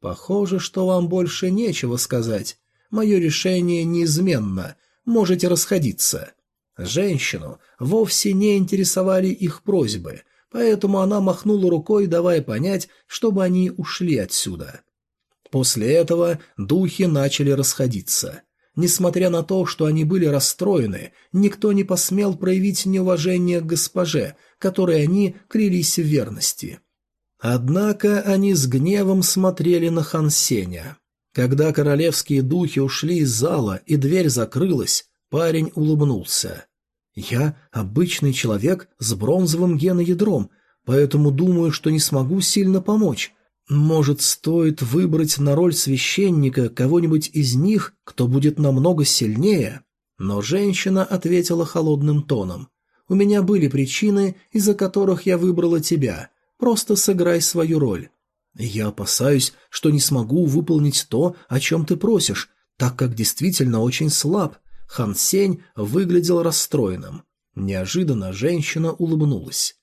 «Похоже, что вам больше нечего сказать. Мое решение неизменно. Можете расходиться». Женщину вовсе не интересовали их просьбы, поэтому она махнула рукой, давая понять, чтобы они ушли отсюда. После этого духи начали расходиться. Несмотря на то, что они были расстроены, никто не посмел проявить неуважение к госпоже, которой они клялись в верности. Однако они с гневом смотрели на Хансеня. Когда королевские духи ушли из зала и дверь закрылась, парень улыбнулся. «Я обычный человек с бронзовым геноядром, поэтому думаю, что не смогу сильно помочь. Может, стоит выбрать на роль священника кого-нибудь из них, кто будет намного сильнее? Но женщина ответила холодным тоном. «У меня были причины, из-за которых я выбрала тебя. Просто сыграй свою роль». «Я опасаюсь, что не смогу выполнить то, о чем ты просишь, так как действительно очень слаб». Хан Сень выглядел расстроенным. Неожиданно женщина улыбнулась.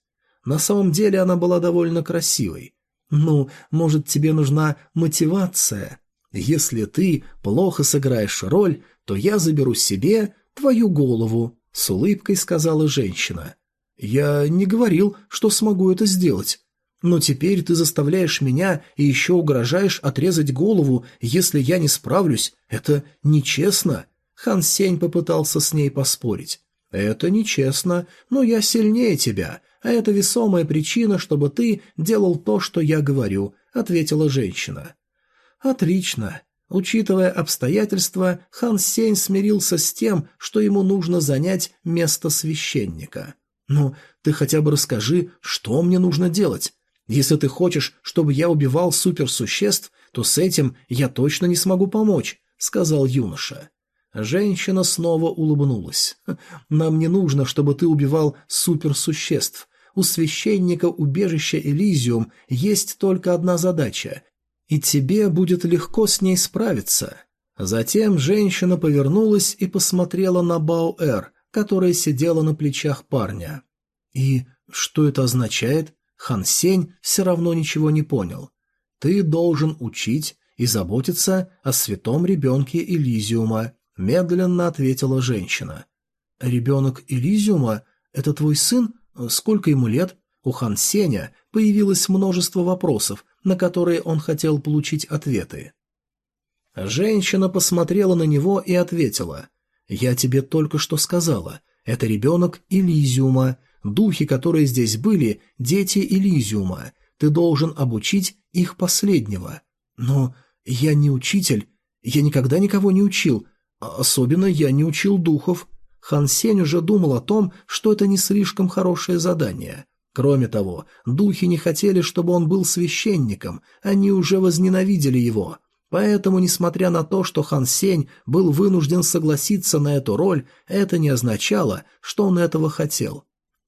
На самом деле она была довольно красивой. Ну, может, тебе нужна мотивация? Если ты плохо сыграешь роль, то я заберу себе твою голову», — с улыбкой сказала женщина. «Я не говорил, что смогу это сделать. Но теперь ты заставляешь меня и еще угрожаешь отрезать голову, если я не справлюсь. Это нечестно». Хан Сень попытался с ней поспорить. «Это нечестно, но я сильнее тебя, а это весомая причина, чтобы ты делал то, что я говорю», — ответила женщина. «Отлично. Учитывая обстоятельства, хан Сень смирился с тем, что ему нужно занять место священника. «Ну, ты хотя бы расскажи, что мне нужно делать? Если ты хочешь, чтобы я убивал суперсуществ, то с этим я точно не смогу помочь», — сказал юноша. Женщина снова улыбнулась. «Нам не нужно, чтобы ты убивал суперсуществ. У священника убежища Элизиум есть только одна задача и тебе будет легко с ней справиться». Затем женщина повернулась и посмотрела на Баоэр, которая сидела на плечах парня. «И что это означает?» Хан Сень все равно ничего не понял. «Ты должен учить и заботиться о святом ребенке Элизиума», — медленно ответила женщина. «Ребенок Элизиума? Это твой сын? Сколько ему лет?» У Хан Сеня появилось множество вопросов, на которые он хотел получить ответы. Женщина посмотрела на него и ответила. «Я тебе только что сказала. Это ребенок Элизиума. Духи, которые здесь были, дети Элизиума. Ты должен обучить их последнего. Но я не учитель. Я никогда никого не учил. Особенно я не учил духов». Хан Сень уже думал о том, что это не слишком хорошее задание. Кроме того, духи не хотели, чтобы он был священником, они уже возненавидели его. Поэтому, несмотря на то, что Хан Сень был вынужден согласиться на эту роль, это не означало, что он этого хотел.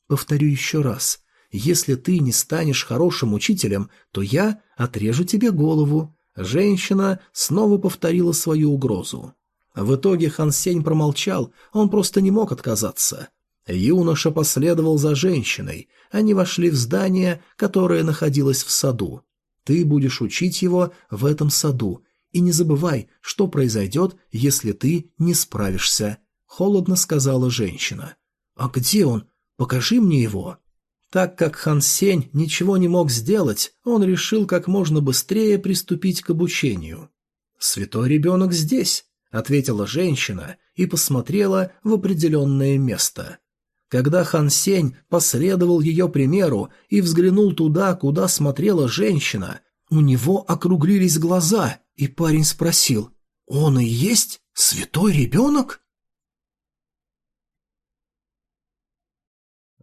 Повторю еще раз. Если ты не станешь хорошим учителем, то я отрежу тебе голову. Женщина снова повторила свою угрозу. В итоге Хан Сень промолчал, он просто не мог отказаться. Юноша последовал за женщиной. Они вошли в здание, которое находилось в саду. Ты будешь учить его в этом саду. И не забывай, что произойдет, если ты не справишься. Холодно сказала женщина. А где он? Покажи мне его. Так как Хан Сень ничего не мог сделать, он решил как можно быстрее приступить к обучению. «Святой ребенок здесь», — ответила женщина и посмотрела в определенное место. Когда Хан Сень последовал ее примеру и взглянул туда, куда смотрела женщина, у него округлились глаза, и парень спросил, «Он и есть святой ребенок?»